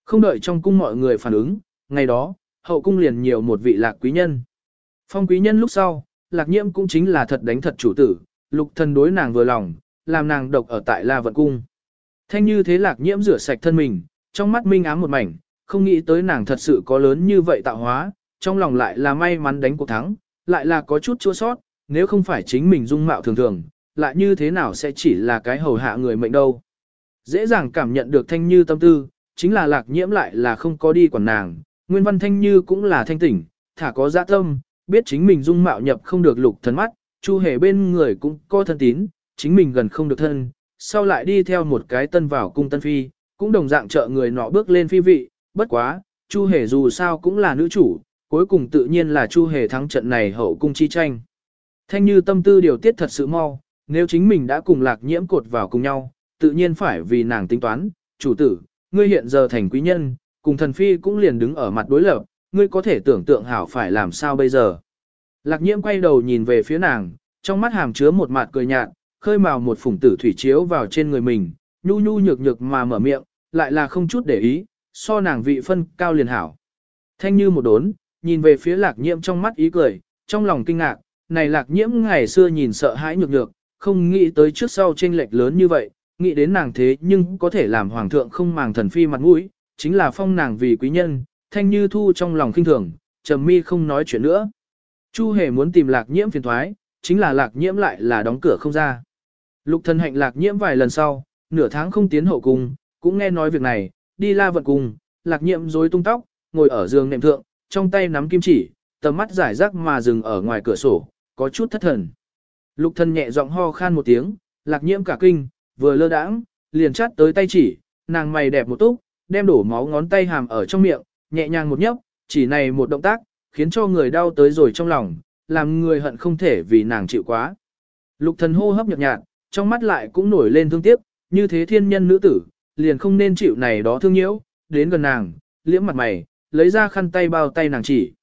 Không đợi trong cung mọi người phản ứng, ngày đó, hậu cung liền nhiều một vị lạc quý nhân. Phong quý nhân lúc sau, lạc nhiễm cũng chính là thật đánh thật chủ tử, lục thần đối nàng vừa lòng, làm nàng độc ở tại La Vận Cung. Thanh như thế lạc nhiễm rửa sạch thân mình, trong mắt minh ám một mảnh, không nghĩ tới nàng thật sự có lớn như vậy tạo hóa, trong lòng lại là may mắn đánh cuộc thắng, lại là có chút chua sót, nếu không phải chính mình dung mạo thường thường, lại như thế nào sẽ chỉ là cái hầu hạ người mệnh đâu. Dễ dàng cảm nhận được thanh như tâm tư, chính là lạc nhiễm lại là không có đi quản nàng, nguyên văn thanh như cũng là thanh tỉnh, thả có dạ tâm, biết chính mình dung mạo nhập không được lục thần mắt, chu hề bên người cũng có thân tín, chính mình gần không được thân, sau lại đi theo một cái tân vào cung tân phi, cũng đồng dạng trợ người nọ bước lên phi vị, bất quá, chu hề dù sao cũng là nữ chủ, cuối cùng tự nhiên là chu hề thắng trận này hậu cung chi tranh. Thanh như tâm tư điều tiết thật sự mau, nếu chính mình đã cùng lạc nhiễm cột vào cùng nhau, tự nhiên phải vì nàng tính toán, chủ tử, ngươi hiện giờ thành quý nhân, cùng thần phi cũng liền đứng ở mặt đối lập, ngươi có thể tưởng tượng hảo phải làm sao bây giờ. Lạc nhiễm quay đầu nhìn về phía nàng, trong mắt hàm chứa một mặt cười nhạt, khơi mào một phủng tử thủy chiếu vào trên người mình, nhu nhu nhược nhược mà mở miệng, lại là không chút để ý, so nàng vị phân cao liền hảo. Thanh như một đốn, nhìn về phía lạc nhiễm trong mắt ý cười, trong lòng kinh ngạc, này lạc nhiễm ngày xưa nhìn sợ hãi nhược nhược, không nghĩ tới trước sau chênh lệch lớn như vậy, nghĩ đến nàng thế nhưng có thể làm hoàng thượng không màng thần phi mặt mũi, chính là phong nàng vì quý nhân, thanh như thu trong lòng kinh thường, trầm mi không nói chuyện nữa. Chu hề muốn tìm lạc nhiễm phiền thoái, chính là lạc nhiễm lại là đóng cửa không ra. Lục thần hạnh lạc nhiễm vài lần sau, nửa tháng không tiến hậu cung, cũng nghe nói việc này, đi la vận cung, lạc nhiễm rối tung tóc, ngồi ở giường nệm thượng, trong tay nắm kim chỉ, tầm mắt giải rác mà dừng ở ngoài cửa sổ, có chút thất thần. Lục thần nhẹ giọng ho khan một tiếng, lạc nhiễm cả kinh, vừa lơ đãng, liền chát tới tay chỉ, nàng mày đẹp một túc, đem đổ máu ngón tay hàm ở trong miệng, nhẹ nhàng một nhấp, chỉ này một động tác, khiến cho người đau tới rồi trong lòng, làm người hận không thể vì nàng chịu quá. Lục thần hô hấp nhợt nhạt, trong mắt lại cũng nổi lên thương tiếc, như thế thiên nhân nữ tử, liền không nên chịu này đó thương nhiễu, đến gần nàng, liễm mặt mày, lấy ra khăn tay bao tay nàng chỉ.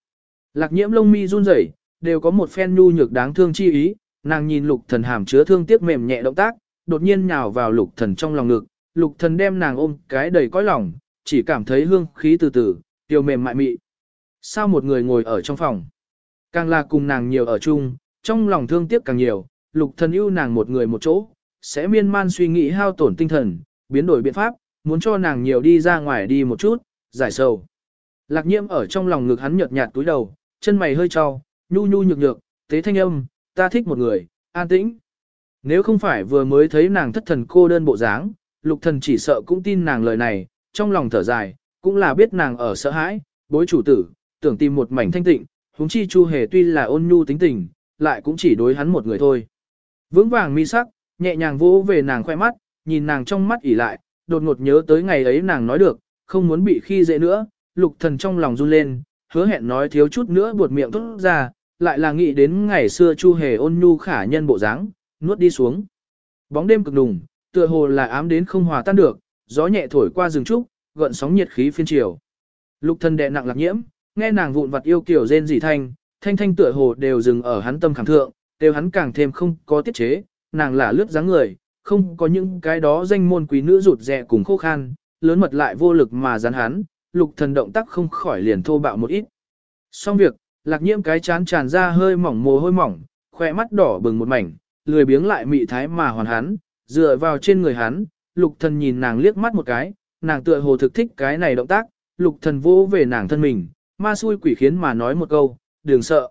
Lạc nhiễm lông mi run rẩy, đều có một phen nhu nhược đáng thương chi ý, nàng nhìn lục thần hàm chứa thương tiếc mềm nhẹ động tác, đột nhiên nhào vào lục thần trong lòng ngực, lục thần đem nàng ôm cái đầy cõi lòng, chỉ cảm thấy hương khí từ từ, tiêu mềm mại mị. Sao một người ngồi ở trong phòng, càng là cùng nàng nhiều ở chung, trong lòng thương tiếc càng nhiều, lục thần yêu nàng một người một chỗ, sẽ miên man suy nghĩ hao tổn tinh thần, biến đổi biện pháp, muốn cho nàng nhiều đi ra ngoài đi một chút, giải sầu. Lạc nhiễm ở trong lòng ngực hắn nhợt nhạt túi đầu, chân mày hơi trao, nhu nhu nhược nhược, tế thanh âm, ta thích một người, an tĩnh. Nếu không phải vừa mới thấy nàng thất thần cô đơn bộ dáng, lục thần chỉ sợ cũng tin nàng lời này, trong lòng thở dài, cũng là biết nàng ở sợ hãi, bối chủ tử, tưởng tìm một mảnh thanh tịnh, huống chi chu hề tuy là ôn nhu tính tình, lại cũng chỉ đối hắn một người thôi. Vững vàng mi sắc, nhẹ nhàng vỗ về nàng khoe mắt, nhìn nàng trong mắt ỉ lại, đột ngột nhớ tới ngày ấy nàng nói được, không muốn bị khi dễ nữa, lục thần trong lòng run lên, hứa hẹn nói thiếu chút nữa buột miệng tốt ra, lại là nghĩ đến ngày xưa chu hề ôn nhu khả nhân bộ dáng, nuốt đi xuống. Bóng đêm cực đùng, tựa hồ là ám đến không hòa tan được, gió nhẹ thổi qua rừng trúc, gợn sóng nhiệt khí phiên triều Lục thần đè nặng lạc nhiễm, nghe nàng vụn vặt yêu kiểu rên rỉ thanh, thanh thanh tựa hồ đều dừng ở hắn tâm khảm thượng, đều hắn càng thêm không có tiết chế, nàng là lướt dáng người, không có những cái đó danh môn quý nữ rụt rè cùng khô khan, lớn mật lại vô lực mà dán hắn, lục thần động tác không khỏi liền thô bạo một ít. Xong việc, lạc nhiễm cái chán tràn ra hơi mỏng mồ hôi mỏng, khỏe mắt đỏ bừng một mảnh, lười biếng lại mị thái mà hoàn hắn, dựa vào trên người hắn, lục thần nhìn nàng liếc mắt một cái, nàng tựa hồ thực thích cái này động tác, lục thần vô về nàng thân mình, ma xui quỷ khiến mà nói một câu, đừng sợ.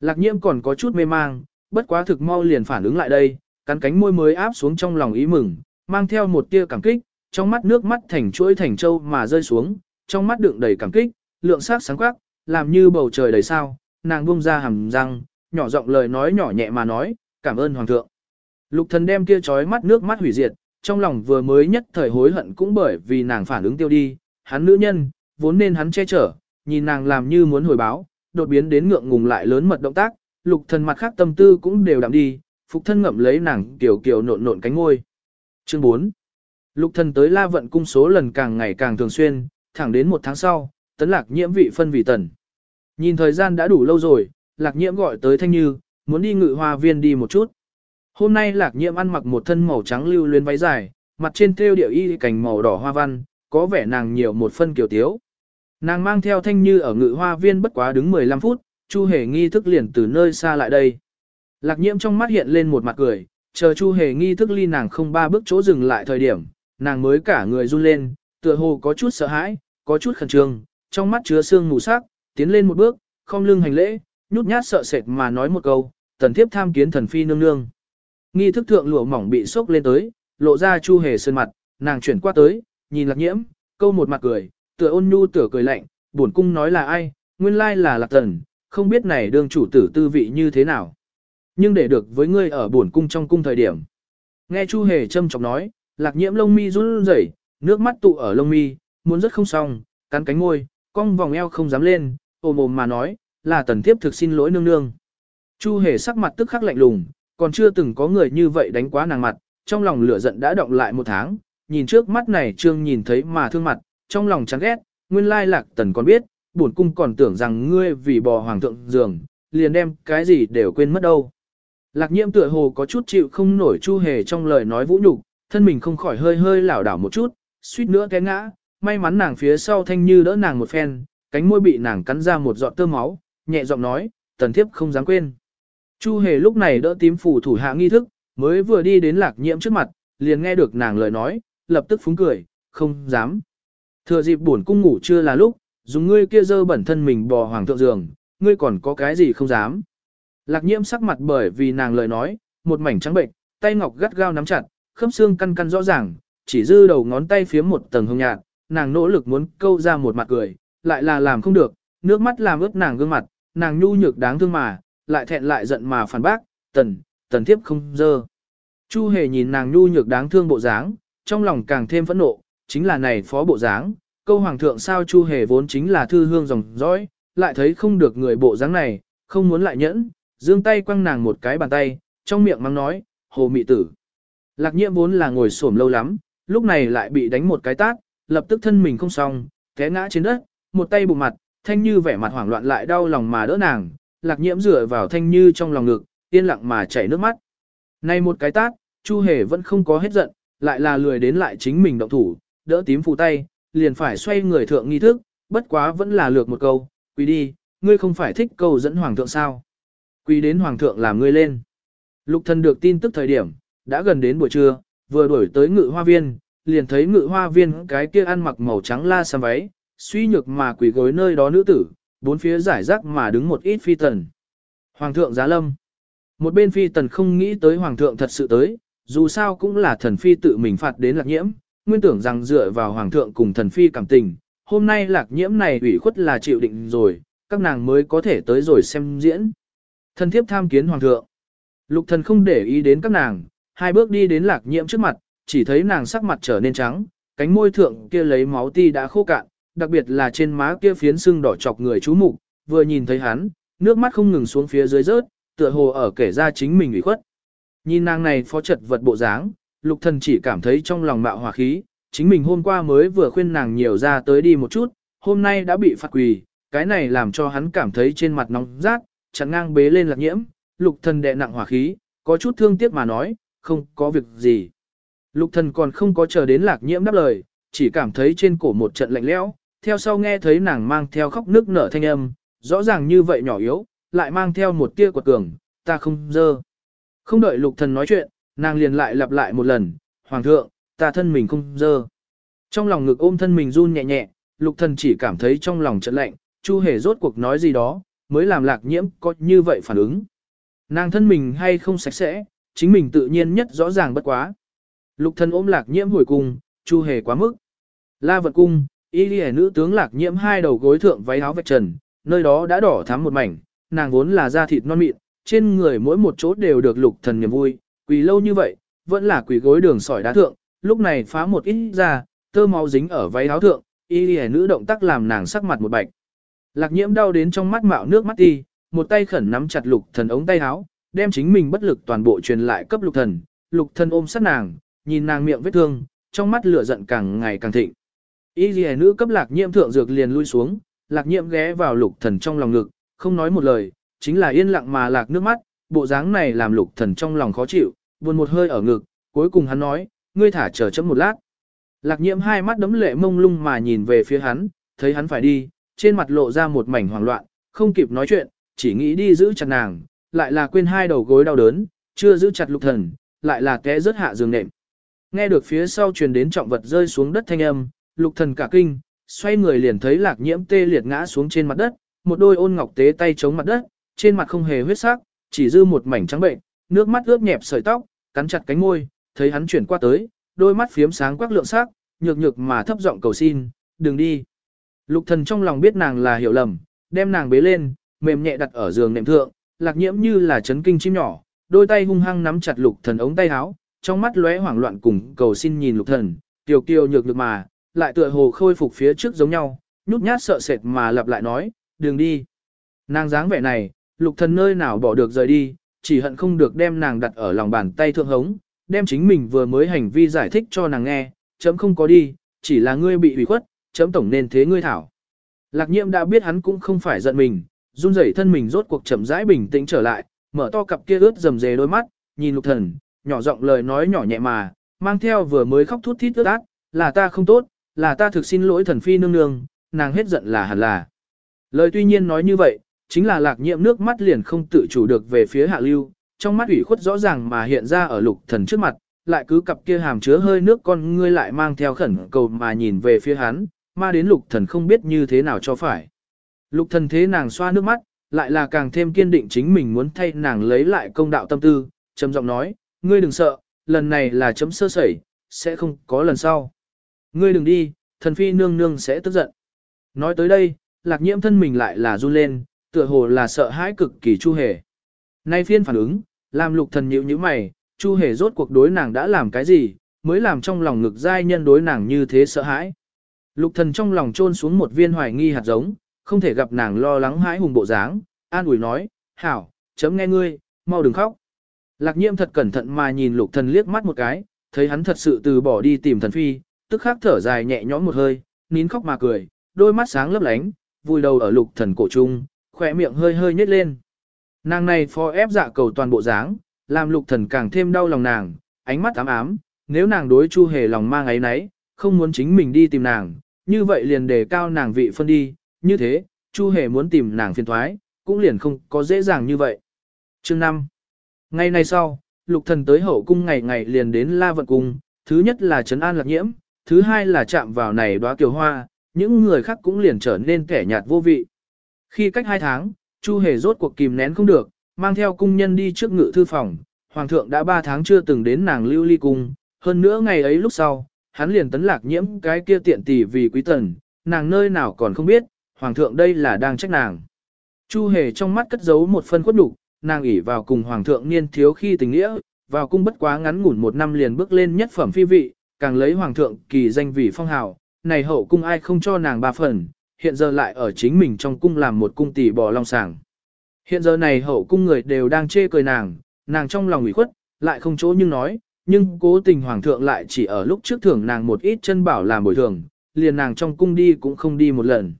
Lạc nhiễm còn có chút mê mang, bất quá thực mau liền phản ứng lại đây, cắn cánh môi mới áp xuống trong lòng ý mừng, mang theo một tia cảm kích, trong mắt nước mắt thành chuỗi thành châu mà rơi xuống, trong mắt đựng đầy cảm kích, lượng sắc sáng quắc, làm như bầu trời đầy sao, nàng buông ra hàm răng, nhỏ giọng lời nói nhỏ nhẹ mà nói, cảm ơn hoàng thượng. Lục thần đem kia trói mắt nước mắt hủy diệt, trong lòng vừa mới nhất thời hối hận cũng bởi vì nàng phản ứng tiêu đi, hắn nữ nhân, vốn nên hắn che chở, nhìn nàng làm như muốn hồi báo, đột biến đến ngượng ngùng lại lớn mật động tác, lục thần mặt khác tâm tư cũng đều đạm đi, phục thân ngậm lấy nàng kiểu kiểu nộn nộn cánh ngôi. Chương 4 Lục thần tới la vận cung số lần càng ngày càng thường xuyên, thẳng đến một tháng sau, tấn lạc nhiễm vị phân vị tần. Nhìn thời gian đã đủ lâu rồi, lạc nhiễm gọi tới thanh như, muốn đi ngự hoa viên đi một chút. Hôm nay lạc nhiễm ăn mặc một thân màu trắng lưu luyến váy dài, mặt trên thêu điệu y cành màu đỏ hoa văn, có vẻ nàng nhiều một phân kiểu tiếu. Nàng mang theo thanh như ở ngự hoa viên bất quá đứng 15 phút, Chu Hề nghi thức liền từ nơi xa lại đây. Lạc nhiễm trong mắt hiện lên một mặt cười, chờ Chu Hề nghi thức ly nàng không ba bước chỗ dừng lại thời điểm, nàng mới cả người run lên, tựa hồ có chút sợ hãi, có chút khẩn trương, trong mắt chứa sương mù sắc, tiến lên một bước, không lưng hành lễ, nhút nhát sợ sệt mà nói một câu, tần thiếp tham kiến thần phi nương nương. Nghi thức thượng lụa mỏng bị sốc lên tới, lộ ra Chu Hề sơn mặt, nàng chuyển qua tới, nhìn Lạc Nhiễm, câu một mặt cười, tựa ôn nhu tựa cười lạnh, buồn cung nói là ai, nguyên lai là Lạc Tần, không biết này đương chủ tử tư vị như thế nào. Nhưng để được với ngươi ở buồn cung trong cung thời điểm. Nghe Chu Hề châm chọc nói, Lạc Nhiễm lông mi run rẩy, nước mắt tụ ở lông mi, muốn rất không xong, cắn cánh môi, cong vòng eo không dám lên, ôm ồm mà nói, là tần thiếp thực xin lỗi nương nương. Chu hề sắc mặt tức khắc lạnh lùng, còn chưa từng có người như vậy đánh quá nàng mặt, trong lòng lửa giận đã động lại một tháng, nhìn trước mắt này trương nhìn thấy mà thương mặt, trong lòng chán ghét, nguyên lai lạc tần còn biết, bổn cung còn tưởng rằng ngươi vì bò hoàng thượng giường, liền đem cái gì đều quên mất đâu. Lạc nhiễm tựa hồ có chút chịu không nổi chu hề trong lời nói vũ nhục, thân mình không khỏi hơi hơi lảo đảo một chút, suýt nữa té ngã, may mắn nàng phía sau thanh như đỡ nàng một phen, cánh môi bị nàng cắn ra một giọt tơ máu, nhẹ giọng nói, tần thiếp không dám quên. Chu hề lúc này đỡ tím phủ thủ hạ nghi thức, mới vừa đi đến lạc nhiễm trước mặt, liền nghe được nàng lời nói, lập tức phúng cười, không dám. Thừa dịp buồn cung ngủ chưa là lúc, dùng ngươi kia dơ bẩn thân mình bò hoàng thượng giường, ngươi còn có cái gì không dám. Lạc nhiễm sắc mặt bởi vì nàng lời nói, một mảnh trắng bệnh, tay ngọc gắt gao nắm chặt, khớp xương căn căn rõ ràng, chỉ dư đầu ngón tay phía một tầng hồng nhạt, nàng nỗ lực muốn câu ra một mặt cười, lại là làm không được, nước mắt làm ướt nàng gương mặt, nàng nhu nhược đáng thương mà, lại thẹn lại giận mà phản bác, tần, tần thiếp không dơ. Chu hề nhìn nàng nhu nhược đáng thương bộ dáng, trong lòng càng thêm phẫn nộ, chính là này phó bộ dáng, câu hoàng thượng sao chu hề vốn chính là thư hương dòng dõi, lại thấy không được người bộ dáng này, không muốn lại nhẫn, dương tay quăng nàng một cái bàn tay, trong miệng mắng nói, hồ mị tử. Lạc nhiễm vốn là ngồi xổm lâu lắm, lúc này lại bị đánh một cái tát, lập tức thân mình không xong, té ngã trên đất, một tay bụng mặt, thanh như vẻ mặt hoảng loạn lại đau lòng mà đỡ nàng, lạc nhiễm dựa vào thanh như trong lòng ngực, yên lặng mà chảy nước mắt. Nay một cái tát, Chu Hề vẫn không có hết giận, lại là lười đến lại chính mình động thủ, đỡ tím phụ tay, liền phải xoay người thượng nghi thức, bất quá vẫn là lược một câu, quỳ đi, ngươi không phải thích câu dẫn hoàng thượng sao. Quỳ đến hoàng thượng làm ngươi lên. Lục thần được tin tức thời điểm, đã gần đến buổi trưa, vừa đuổi tới ngự hoa viên, liền thấy ngự hoa viên cái kia ăn mặc màu trắng la xăm váy, suy nhược mà quỳ gối nơi đó nữ tử, bốn phía giải rác mà đứng một ít phi tần. Hoàng thượng giá lâm. Một bên phi tần không nghĩ tới hoàng thượng thật sự tới, dù sao cũng là thần phi tự mình phạt đến lạc nhiễm, nguyên tưởng rằng dựa vào hoàng thượng cùng thần phi cảm tình, hôm nay lạc nhiễm này ủy khuất là chịu định rồi, các nàng mới có thể tới rồi xem diễn. Thần thiếp tham kiến hoàng thượng. Lục thần không để ý đến các nàng, hai bước đi đến lạc nhiễm trước mặt, chỉ thấy nàng sắc mặt trở nên trắng, cánh môi thượng kia lấy máu ti đã khô cạn, đặc biệt là trên má kia phiến sưng đỏ chọc người chú mục, vừa nhìn thấy hắn, nước mắt không ngừng xuống phía dưới rớt, tựa hồ ở kể ra chính mình ủy khuất. Nhìn nàng này phó chật vật bộ dáng, lục thần chỉ cảm thấy trong lòng mạo hòa khí, chính mình hôm qua mới vừa khuyên nàng nhiều ra tới đi một chút, hôm nay đã bị phạt quỳ, cái này làm cho hắn cảm thấy trên mặt nóng rát, chắn ngang bế lên lạc nhiễm, lục thần đè nặng hỏa khí, có chút thương tiếc mà nói, không có việc gì. Lục thần còn không có chờ đến lạc nhiễm đáp lời, chỉ cảm thấy trên cổ một trận lạnh lẽo, theo sau nghe thấy nàng mang theo khóc nước nở thanh âm, rõ ràng như vậy nhỏ yếu, lại mang theo một tia quật cường, ta không dơ. Không đợi lục thần nói chuyện, nàng liền lại lặp lại một lần, Hoàng thượng, ta thân mình không dơ. Trong lòng ngực ôm thân mình run nhẹ nhẹ, lục thần chỉ cảm thấy trong lòng trận lạnh, chu hề rốt cuộc nói gì đó, mới làm lạc nhiễm có như vậy phản ứng. Nàng thân mình hay không sạch sẽ, chính mình tự nhiên nhất rõ ràng bất quá. Lục thần ôm lạc nhiễm hồi cùng chu hề quá mức. La vật cung, y lìa nữ tướng lạc nhiễm hai đầu gối thượng váy áo vạch trần, nơi đó đã đỏ thắm một mảnh, nàng vốn là da thịt non mịn, trên người mỗi một chỗ đều được lục thần niềm vui, quỳ lâu như vậy, vẫn là quỳ gối đường sỏi đá thượng, lúc này phá một ít ra, tơ máu dính ở váy áo thượng, y lìa nữ động tác làm nàng sắc mặt một bạch. Lạc nhiễm đau đến trong mắt mạo nước mắt đi, một tay khẩn nắm chặt lục thần ống tay áo, đem chính mình bất lực toàn bộ truyền lại cấp lục thần, lục thần ôm sát nàng, nhìn nàng miệng vết thương, trong mắt lửa giận càng ngày càng thịnh. Y ghi nữ cấp lạc nhiễm thượng dược liền lui xuống, lạc nhiễm ghé vào lục thần trong lòng ngực, không nói một lời, chính là yên lặng mà lạc nước mắt, bộ dáng này làm lục thần trong lòng khó chịu, buồn một hơi ở ngực, cuối cùng hắn nói, ngươi thả chờ chấm một lát. Lạc nhiễm hai mắt đấm lệ mông lung mà nhìn về phía hắn, thấy hắn phải đi, trên mặt lộ ra một mảnh hoảng loạn, không kịp nói chuyện, chỉ nghĩ đi giữ chặt nàng, lại là quên hai đầu gối đau đớn, chưa giữ chặt lục thần, lại là té rớt hạ giường nệm. Nghe được phía sau truyền đến trọng vật rơi xuống đất thanh âm, lục thần cả kinh, xoay người liền thấy lạc nhiễm tê liệt ngã xuống trên mặt đất, một đôi ôn ngọc tế tay chống mặt đất, trên mặt không hề huyết sắc, chỉ dư một mảnh trắng bệnh, nước mắt ướt nhẹp sợi tóc, cắn chặt cánh môi, thấy hắn chuyển qua tới, đôi mắt phiếm sáng quắc lượng sắc, nhược nhược mà thấp giọng cầu xin, đừng đi. Lục thần trong lòng biết nàng là hiểu lầm, đem nàng bế lên, mềm nhẹ đặt ở giường nệm thượng, lạc nhiễm như là chấn kinh chim nhỏ, đôi tay hung hăng nắm chặt lục thần ống tay áo, trong mắt lóe hoảng loạn cùng cầu xin nhìn lục thần, tiểu kiều nhược nhược mà, lại tựa hồ khôi phục phía trước giống nhau, nhút nhát sợ sệt mà lặp lại nói, đừng đi. Nàng dáng vẻ này, lục thần nơi nào bỏ được rời đi, chỉ hận không được đem nàng đặt ở lòng bàn tay thượng hống, đem chính mình vừa mới hành vi giải thích cho nàng nghe, chấm không có đi, chỉ là ngươi bị ủy khuất, chấm tổng nên thế ngươi thảo. Lạc nhiệm đã biết hắn cũng không phải giận mình, run rẩy thân mình rốt cuộc chậm rãi bình tĩnh trở lại, mở to cặp kia ướt rầm rề đôi mắt, nhìn lục thần, nhỏ giọng lời nói nhỏ nhẹ mà, mang theo vừa mới khóc thút thít ướt át, là ta không tốt, là ta thực xin lỗi thần phi nương nương, nàng hết giận là hẳn là. Lời tuy nhiên nói như vậy, chính là lạc nhiệm nước mắt liền không tự chủ được về phía hạ lưu, trong mắt ủy khuất rõ ràng mà hiện ra ở lục thần trước mặt, lại cứ cặp kia hàm chứa hơi nước con ngươi lại mang theo khẩn cầu mà nhìn về phía hắn, mà đến lục thần không biết như thế nào cho phải. Lục thần thế nàng xoa nước mắt, lại là càng thêm kiên định chính mình muốn thay nàng lấy lại công đạo tâm tư, trầm giọng nói, ngươi đừng sợ, lần này là chấm sơ sẩy, sẽ không có lần sau. Ngươi đừng đi, thần phi nương nương sẽ tức giận. Nói tới đây, lạc nhiễm thân mình lại là run lên, tựa hồ là sợ hãi cực kỳ chu hề. Nay phiên phản ứng, làm lục thần nhíu như mày, chu hề rốt cuộc đối nàng đã làm cái gì, mới làm trong lòng ngực giai nhân đối nàng như thế sợ hãi. Lục thần trong lòng trôn xuống một viên hoài nghi hạt giống, không thể gặp nàng lo lắng hãi hùng bộ dáng, an ủi nói, hảo, chấm nghe ngươi, mau đừng khóc. Lạc nhiễm thật cẩn thận mà nhìn lục thần liếc mắt một cái, thấy hắn thật sự từ bỏ đi tìm thần phi, tức khắc thở dài nhẹ nhõm một hơi, nín khóc mà cười, đôi mắt sáng lấp lánh, vùi đầu ở lục thần cổ trung, khỏe miệng hơi hơi nhếch lên. Nàng này phó ép dạ cầu toàn bộ dáng, làm lục thần càng thêm đau lòng nàng, ánh mắt ám ám, nếu nàng đối chu hề lòng mang ấy nấy, không muốn chính mình đi tìm nàng, như vậy liền đề cao nàng vị phân đi, như thế, chu hề muốn tìm nàng phiền thoái, cũng liền không có dễ dàng như vậy. Chương 5 Ngày nay sau, lục thần tới hậu cung ngày ngày liền đến la vận cung, thứ nhất là trấn an lạc nhiễm, thứ hai là chạm vào này đóa kiều hoa, những người khác cũng liền trở nên kẻ nhạt vô vị. Khi cách hai tháng, Chu Hề rốt cuộc kìm nén không được, mang theo cung nhân đi trước ngự thư phòng, Hoàng thượng đã ba tháng chưa từng đến nàng lưu ly cung, hơn nữa ngày ấy lúc sau, hắn liền tấn lạc nhiễm cái kia tiện tỷ vì quý tần, nàng nơi nào còn không biết, Hoàng thượng đây là đang trách nàng. Chu Hề trong mắt cất giấu một phân khuất đủ, nàng ỉ vào cùng Hoàng thượng niên thiếu khi tình nghĩa, vào cung bất quá ngắn ngủn một năm liền bước lên nhất phẩm phi vị, càng lấy Hoàng thượng kỳ danh vì phong hào, này hậu cung ai không cho nàng ba phần, hiện giờ lại ở chính mình trong cung làm một cung tỷ bò long sàng. Hiện giờ này hậu cung người đều đang chê cười nàng, nàng trong lòng ủy khuất, lại không chỗ nhưng nói, nhưng cố tình hoàng thượng lại chỉ ở lúc trước thưởng nàng một ít chân bảo làm bồi thường, liền nàng trong cung đi cũng không đi một lần.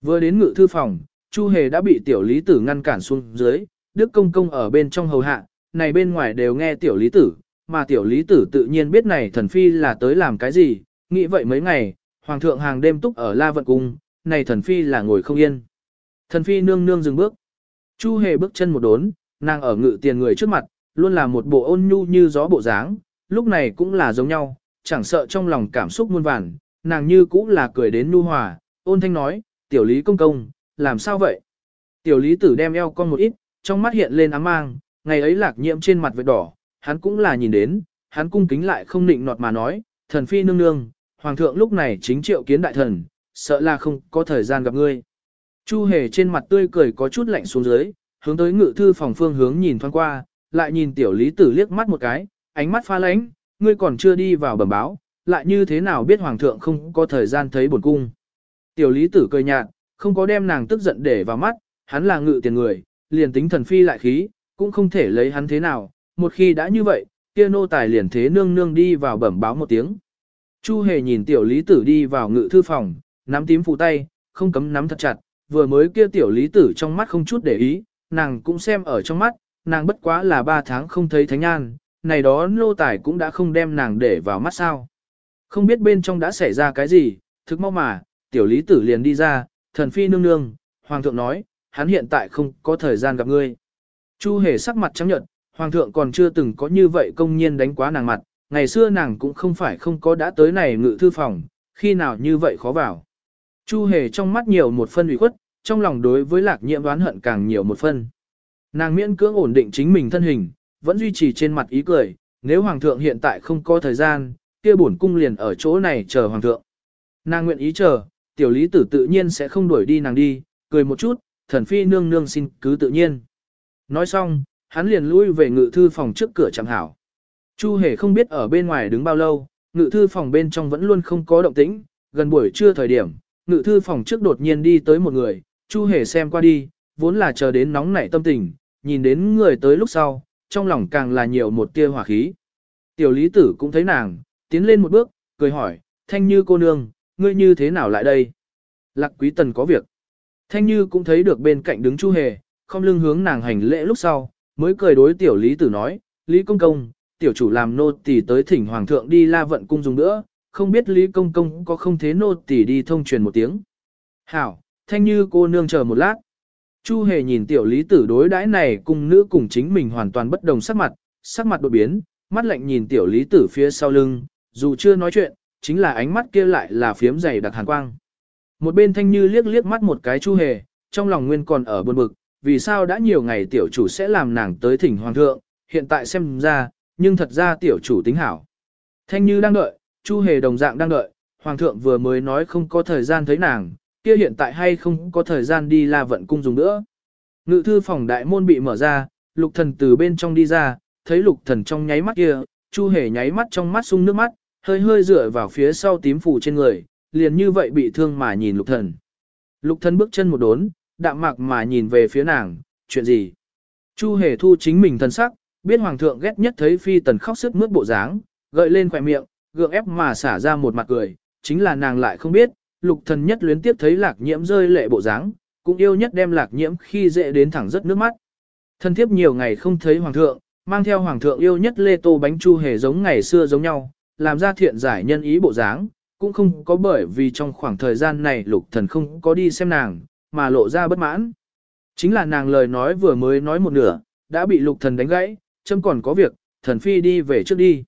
Vừa đến ngự thư phòng, Chu Hề đã bị tiểu lý tử ngăn cản xuống dưới, Đức Công Công ở bên trong hầu hạ, này bên ngoài đều nghe tiểu lý tử, mà tiểu lý tử tự nhiên biết này thần phi là tới làm cái gì, nghĩ vậy mấy ngày, hoàng thượng hàng đêm túc ở La Vận Cung, này thần phi là ngồi không yên. Thần phi nương nương dừng bước. Chu hề bước chân một đốn, nàng ở ngự tiền người trước mặt, luôn là một bộ ôn nhu như gió bộ dáng, lúc này cũng là giống nhau, chẳng sợ trong lòng cảm xúc muôn vàn, nàng như cũng là cười đến nu hòa, ôn thanh nói, tiểu lý công công, làm sao vậy? Tiểu lý tử đem eo con một ít, trong mắt hiện lên ám mang, ngày ấy lạc nhiễm trên mặt vệt đỏ, hắn cũng là nhìn đến, hắn cung kính lại không nịnh nọt mà nói, thần phi nương nương, hoàng thượng lúc này chính triệu kiến đại thần, sợ là không có thời gian gặp ngươi. Chu hề trên mặt tươi cười có chút lạnh xuống dưới, hướng tới ngự thư phòng phương hướng nhìn thoáng qua, lại nhìn tiểu lý tử liếc mắt một cái, ánh mắt pha lánh, ngươi còn chưa đi vào bẩm báo, lại như thế nào biết hoàng thượng không có thời gian thấy bổn cung. Tiểu lý tử cười nhạt, không có đem nàng tức giận để vào mắt, hắn là ngự tiền người, liền tính thần phi lại khí, cũng không thể lấy hắn thế nào, một khi đã như vậy, kia nô tài liền thế nương nương đi vào bẩm báo một tiếng. Chu hề nhìn tiểu lý tử đi vào ngự thư phòng, nắm tím phụ tay, không cấm nắm thật chặt, vừa mới kia tiểu lý tử trong mắt không chút để ý, nàng cũng xem ở trong mắt, nàng bất quá là ba tháng không thấy thánh an, này đó nô tài cũng đã không đem nàng để vào mắt sao. Không biết bên trong đã xảy ra cái gì, thực mau mà, tiểu lý tử liền đi ra, thần phi nương nương, hoàng thượng nói, hắn hiện tại không có thời gian gặp ngươi. Chu hề sắc mặt trắng nhợt, hoàng thượng còn chưa từng có như vậy công nhiên đánh quá nàng mặt, ngày xưa nàng cũng không phải không có đã tới này ngự thư phòng, khi nào như vậy khó vào. Chu hề trong mắt nhiều một phân ủy khuất, trong lòng đối với lạc nhiễm đoán hận càng nhiều một phân. Nàng miễn cưỡng ổn định chính mình thân hình, vẫn duy trì trên mặt ý cười, nếu hoàng thượng hiện tại không có thời gian, kia bổn cung liền ở chỗ này chờ hoàng thượng. Nàng nguyện ý chờ, tiểu lý tử tự nhiên sẽ không đuổi đi nàng đi, cười một chút, thần phi nương nương xin cứ tự nhiên. Nói xong, hắn liền lui về ngự thư phòng trước cửa chẳng hảo. Chu hề không biết ở bên ngoài đứng bao lâu, ngự thư phòng bên trong vẫn luôn không có động tĩnh, gần buổi trưa thời điểm, ngự thư phòng trước đột nhiên đi tới một người, Chu hề xem qua đi, vốn là chờ đến nóng nảy tâm tình, nhìn đến người tới lúc sau, trong lòng càng là nhiều một tia hỏa khí. Tiểu lý tử cũng thấy nàng, tiến lên một bước, cười hỏi, thanh như cô nương, ngươi như thế nào lại đây? Lạc quý tần có việc. Thanh như cũng thấy được bên cạnh đứng chu hề, không lưng hướng nàng hành lễ lúc sau, mới cười đối tiểu lý tử nói, lý công công, tiểu chủ làm nô tỳ tới thỉnh hoàng thượng đi la vận cung dùng nữa, không biết lý công công có không thế nô tỳ đi thông truyền một tiếng. Hảo, thanh như cô nương chờ một lát. Chu hề nhìn tiểu lý tử đối đãi này cùng nữ cùng chính mình hoàn toàn bất đồng sắc mặt, sắc mặt đột biến, mắt lạnh nhìn tiểu lý tử phía sau lưng, dù chưa nói chuyện, chính là ánh mắt kia lại là phiếm dày đặc hàn quang. Một bên thanh như liếc liếc mắt một cái chu hề, trong lòng nguyên còn ở buồn bực, vì sao đã nhiều ngày tiểu chủ sẽ làm nàng tới thỉnh hoàng thượng, hiện tại xem ra, nhưng thật ra tiểu chủ tính hảo. Thanh như đang đợi, chu hề đồng dạng đang đợi, hoàng thượng vừa mới nói không có thời gian thấy nàng, kia hiện tại hay không có thời gian đi la vận cung dùng nữa. Ngự thư phòng đại môn bị mở ra, lục thần từ bên trong đi ra, thấy lục thần trong nháy mắt kia, chu hề nháy mắt trong mắt sung nước mắt, hơi hơi dựa vào phía sau tím phủ trên người, liền như vậy bị thương mà nhìn lục thần. Lục thần bước chân một đốn, đạm mạc mà nhìn về phía nàng, chuyện gì? Chu hề thu chính mình thân sắc, biết hoàng thượng ghét nhất thấy phi tần khóc sức mướt bộ dáng, gợi lên khỏe miệng, gượng ép mà xả ra một mặt cười, chính là nàng lại không biết, lục thần nhất luyến tiếp thấy lạc nhiễm rơi lệ bộ dáng, cũng yêu nhất đem lạc nhiễm khi dễ đến thẳng rất nước mắt. Thân thiếp nhiều ngày không thấy hoàng thượng, mang theo hoàng thượng yêu nhất lê tô bánh chu hề giống ngày xưa giống nhau, làm ra thiện giải nhân ý bộ dáng, cũng không có bởi vì trong khoảng thời gian này lục thần không có đi xem nàng, mà lộ ra bất mãn. Chính là nàng lời nói vừa mới nói một nửa, đã bị lục thần đánh gãy, châm còn có việc, thần phi đi về trước đi.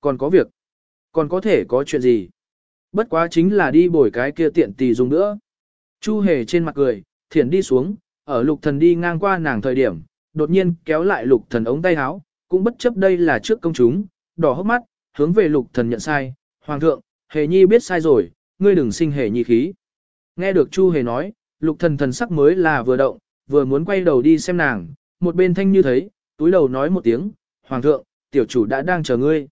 Còn có việc, còn có thể có chuyện gì? Bất quá chính là đi bồi cái kia tiện tì dùng nữa. Chu hề trên mặt cười, thiển đi xuống, ở lục thần đi ngang qua nàng thời điểm, đột nhiên kéo lại lục thần ống tay áo, cũng bất chấp đây là trước công chúng, đỏ hốc mắt, hướng về lục thần nhận sai, hoàng thượng, hề nhi biết sai rồi, ngươi đừng sinh hề nhi khí. Nghe được chu hề nói, lục thần thần sắc mới là vừa động, vừa muốn quay đầu đi xem nàng, một bên thanh như thấy, túi đầu nói một tiếng, hoàng thượng, tiểu chủ đã đang chờ ngươi.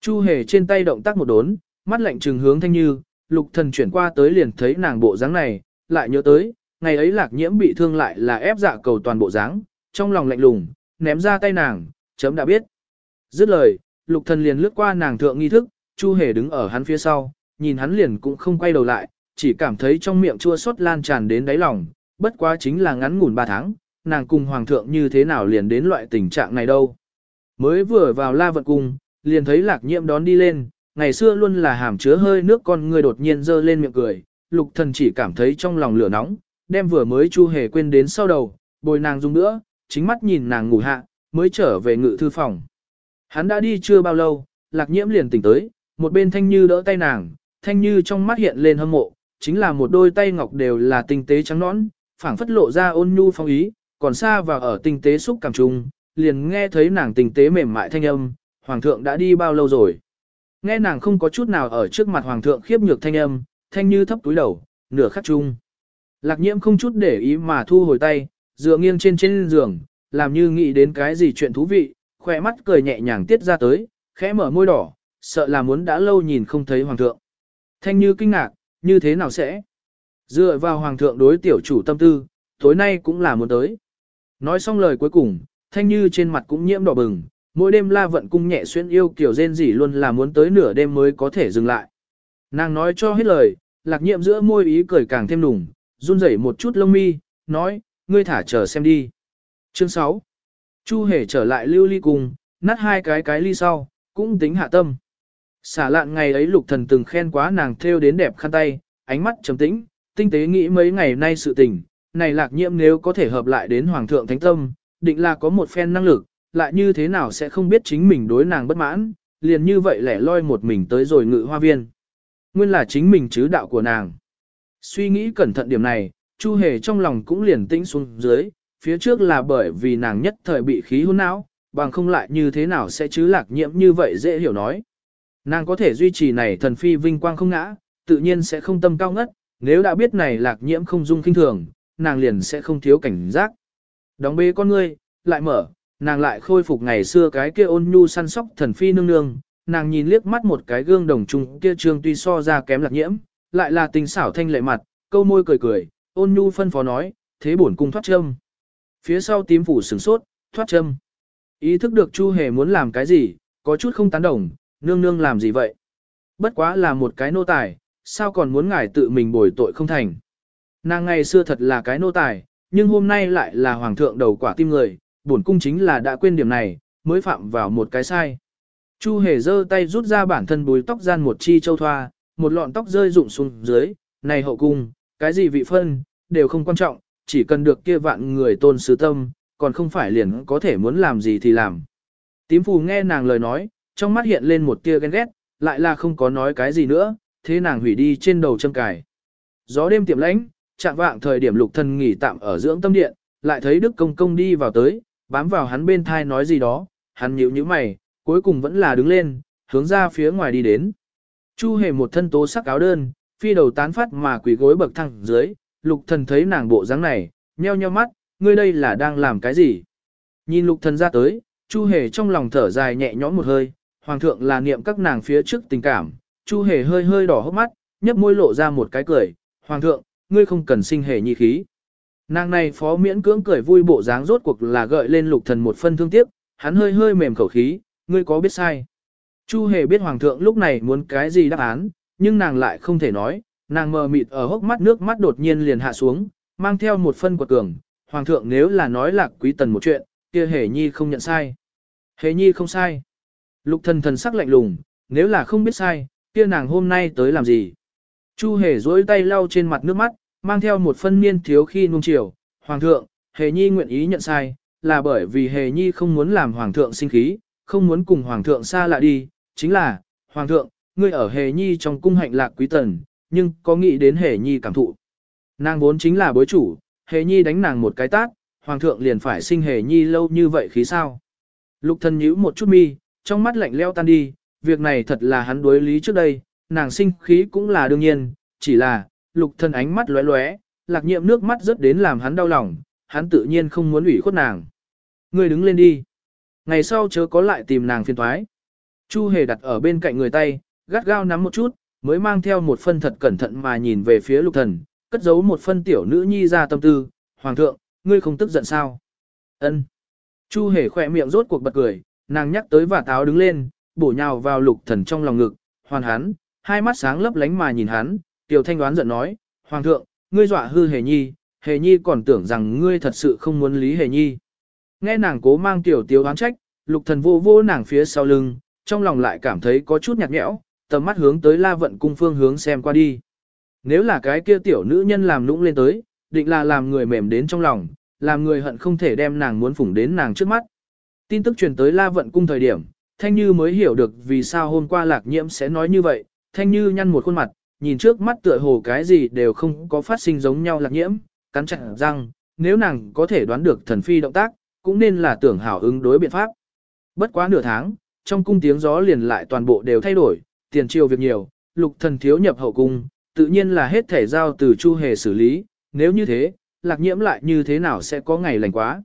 Chu hề trên tay động tác một đốn, mắt lạnh trừng hướng thanh như, lục thần chuyển qua tới liền thấy nàng bộ dáng này, lại nhớ tới, ngày ấy lạc nhiễm bị thương lại là ép dạ cầu toàn bộ dáng, trong lòng lạnh lùng, ném ra tay nàng, chấm đã biết. Dứt lời, lục thần liền lướt qua nàng thượng nghi thức, chu hề đứng ở hắn phía sau, nhìn hắn liền cũng không quay đầu lại, chỉ cảm thấy trong miệng chua xót lan tràn đến đáy lòng, bất quá chính là ngắn ngủn 3 tháng, nàng cùng hoàng thượng như thế nào liền đến loại tình trạng này đâu. Mới vừa vào la vận cung, liền thấy lạc nhiễm đón đi lên, ngày xưa luôn là hàm chứa hơi nước con người đột nhiên dơ lên miệng cười, lục thần chỉ cảm thấy trong lòng lửa nóng, đem vừa mới chu hề quên đến sau đầu, bồi nàng dung nữa, chính mắt nhìn nàng ngủ hạ, mới trở về ngự thư phòng. Hắn đã đi chưa bao lâu, lạc nhiễm liền tỉnh tới, một bên thanh như đỡ tay nàng, thanh như trong mắt hiện lên hâm mộ, chính là một đôi tay ngọc đều là tinh tế trắng nõn, phảng phất lộ ra ôn nhu phong ý, còn xa vào ở tinh tế xúc cảm trùng, liền nghe thấy nàng tinh tế mềm mại thanh âm, hoàng thượng đã đi bao lâu rồi. Nghe nàng không có chút nào ở trước mặt hoàng thượng khiếp nhược thanh âm, thanh như thấp túi đầu, nửa khắc chung. Lạc nhiễm không chút để ý mà thu hồi tay, dựa nghiêng trên trên giường, làm như nghĩ đến cái gì chuyện thú vị, khỏe mắt cười nhẹ nhàng tiết ra tới, khẽ mở môi đỏ, sợ là muốn đã lâu nhìn không thấy hoàng thượng. Thanh như kinh ngạc, như thế nào sẽ? Dựa vào hoàng thượng đối tiểu chủ tâm tư, tối nay cũng là muốn tới. Nói xong lời cuối cùng, thanh như trên mặt cũng nhiễm đỏ bừng, mỗi đêm la vận cung nhẹ xuyên yêu kiểu rên rỉ luôn là muốn tới nửa đêm mới có thể dừng lại. Nàng nói cho hết lời, lạc nhiệm giữa môi ý cười càng thêm nùng, run rẩy một chút lông mi, nói, ngươi thả chờ xem đi. Chương 6 Chu hề trở lại lưu ly cùng, nát hai cái cái ly sau, cũng tính hạ tâm. Xả lạn ngày ấy lục thần từng khen quá nàng thêu đến đẹp khăn tay, ánh mắt trầm tĩnh, tinh tế nghĩ mấy ngày nay sự tình, này lạc nhiễm nếu có thể hợp lại đến hoàng thượng thánh tâm, định là có một phen năng lực, lại như thế nào sẽ không biết chính mình đối nàng bất mãn, liền như vậy lẻ loi một mình tới rồi ngự hoa viên. Nguyên là chính mình chứ đạo của nàng. Suy nghĩ cẩn thận điểm này, Chu Hề trong lòng cũng liền tĩnh xuống dưới, phía trước là bởi vì nàng nhất thời bị khí hôn não, bằng không lại như thế nào sẽ chứ lạc nhiễm như vậy dễ hiểu nói. Nàng có thể duy trì này thần phi vinh quang không ngã, tự nhiên sẽ không tâm cao ngất, nếu đã biết này lạc nhiễm không dung kinh thường, nàng liền sẽ không thiếu cảnh giác. Đóng bế con ngươi, lại mở, nàng lại khôi phục ngày xưa cái kia ôn nhu săn sóc thần phi nương nương, nàng nhìn liếc mắt một cái gương đồng trung kia trương tuy so ra kém lạc nhiễm, lại là tình xảo thanh lệ mặt, câu môi cười cười, ôn nhu phân phó nói, thế bổn cung thoát châm. Phía sau tím phủ sửng sốt, thoát châm. Ý thức được Chu Hề muốn làm cái gì, có chút không tán đồng, nương nương làm gì vậy? Bất quá là một cái nô tài, sao còn muốn ngài tự mình bồi tội không thành? Nàng ngày xưa thật là cái nô tài, nhưng hôm nay lại là hoàng thượng đầu quả tim người, bổn cung chính là đã quên điểm này, mới phạm vào một cái sai. Chu hề giơ tay rút ra bản thân bùi tóc gian một chi châu thoa, một lọn tóc rơi rụng xuống dưới, này hậu cung, cái gì vị phân, đều không quan trọng, chỉ cần được kia vạn người tôn sứ tâm, còn không phải liền có thể muốn làm gì thì làm. Tím phù nghe nàng lời nói, trong mắt hiện lên một tia ghen ghét, lại là không có nói cái gì nữa, thế nàng hủy đi trên đầu châm cài. Gió đêm tiệm lãnh, chạm vạng thời điểm lục thần nghỉ tạm ở dưỡng tâm điện, lại thấy Đức Công Công đi vào tới, bám vào hắn bên thai nói gì đó, hắn nhíu nhíu mày, cuối cùng vẫn là đứng lên, hướng ra phía ngoài đi đến. Chu hề một thân tố sắc áo đơn, phi đầu tán phát mà quỳ gối bậc thang dưới, lục thần thấy nàng bộ dáng này, nheo nheo mắt, ngươi đây là đang làm cái gì? Nhìn lục thần ra tới, chu hề trong lòng thở dài nhẹ nhõm một hơi, hoàng thượng là niệm các nàng phía trước tình cảm, chu hề hơi hơi đỏ hốc mắt, nhấp môi lộ ra một cái cười, hoàng thượng, ngươi không cần sinh hề nhi khí. Nàng này phó miễn cưỡng cười vui bộ dáng rốt cuộc là gợi lên lục thần một phân thương tiếc, hắn hơi hơi mềm khẩu khí, ngươi có biết sai. Chu hề biết hoàng thượng lúc này muốn cái gì đáp án, nhưng nàng lại không thể nói, nàng mờ mịt ở hốc mắt nước mắt đột nhiên liền hạ xuống, mang theo một phân quật cường, hoàng thượng nếu là nói lạc quý tần một chuyện, kia hề nhi không nhận sai. Hề nhi không sai. Lục thần thần sắc lạnh lùng, nếu là không biết sai, kia nàng hôm nay tới làm gì. Chu hề dối tay lau trên mặt nước mắt, mang theo một phân niên thiếu khi nuông chiều. Hoàng thượng, hề nhi nguyện ý nhận sai, là bởi vì hề nhi không muốn làm hoàng thượng sinh khí, không muốn cùng hoàng thượng xa lạ đi, chính là, hoàng thượng, ngươi ở hề nhi trong cung hạnh lạc quý tần, nhưng có nghĩ đến hề nhi cảm thụ. Nàng vốn chính là bối chủ, hề nhi đánh nàng một cái tát, hoàng thượng liền phải sinh hề nhi lâu như vậy khí sao. Lục thần nhíu một chút mi, trong mắt lạnh leo tan đi, việc này thật là hắn đối lý trước đây, nàng sinh khí cũng là đương nhiên, chỉ là, lục thần ánh mắt lóe lóe, lạc nhiệm nước mắt rất đến làm hắn đau lòng, hắn tự nhiên không muốn ủy khuất nàng. Ngươi đứng lên đi. Ngày sau chớ có lại tìm nàng phiền toái. Chu hề đặt ở bên cạnh người tay, gắt gao nắm một chút, mới mang theo một phân thật cẩn thận mà nhìn về phía lục thần, cất giấu một phân tiểu nữ nhi ra tâm tư, hoàng thượng, ngươi không tức giận sao? Ân. Chu hề khỏe miệng rốt cuộc bật cười, nàng nhắc tới và táo đứng lên, bổ nhào vào lục thần trong lòng ngực, hoàn hắn, hai mắt sáng lấp lánh mà nhìn hắn, tiểu thanh đoán giận nói, hoàng thượng, ngươi dọa hư hề nhi, hề nhi còn tưởng rằng ngươi thật sự không muốn lý hề nhi. Nghe nàng cố mang tiểu tiếu đoán trách, lục thần vô vô nàng phía sau lưng, trong lòng lại cảm thấy có chút nhạt nhẽo, tầm mắt hướng tới la vận cung phương hướng xem qua đi. Nếu là cái kia tiểu nữ nhân làm nũng lên tới, định là làm người mềm đến trong lòng, làm người hận không thể đem nàng muốn phủng đến nàng trước mắt. Tin tức truyền tới la vận cung thời điểm, Thanh Như mới hiểu được vì sao hôm qua lạc nhiễm sẽ nói như vậy, Thanh Như nhăn một khuôn mặt, nhìn trước mắt tựa hồ cái gì đều không có phát sinh giống nhau lạc nhiễm, cắn chặt răng, nếu nàng có thể đoán được thần phi động tác, cũng nên là tưởng hảo ứng đối biện pháp. Bất quá nửa tháng, trong cung tiếng gió liền lại toàn bộ đều thay đổi, tiền triều việc nhiều, lục thần thiếu nhập hậu cung, tự nhiên là hết thể giao từ chu hề xử lý, nếu như thế, lạc nhiễm lại như thế nào sẽ có ngày lành quá.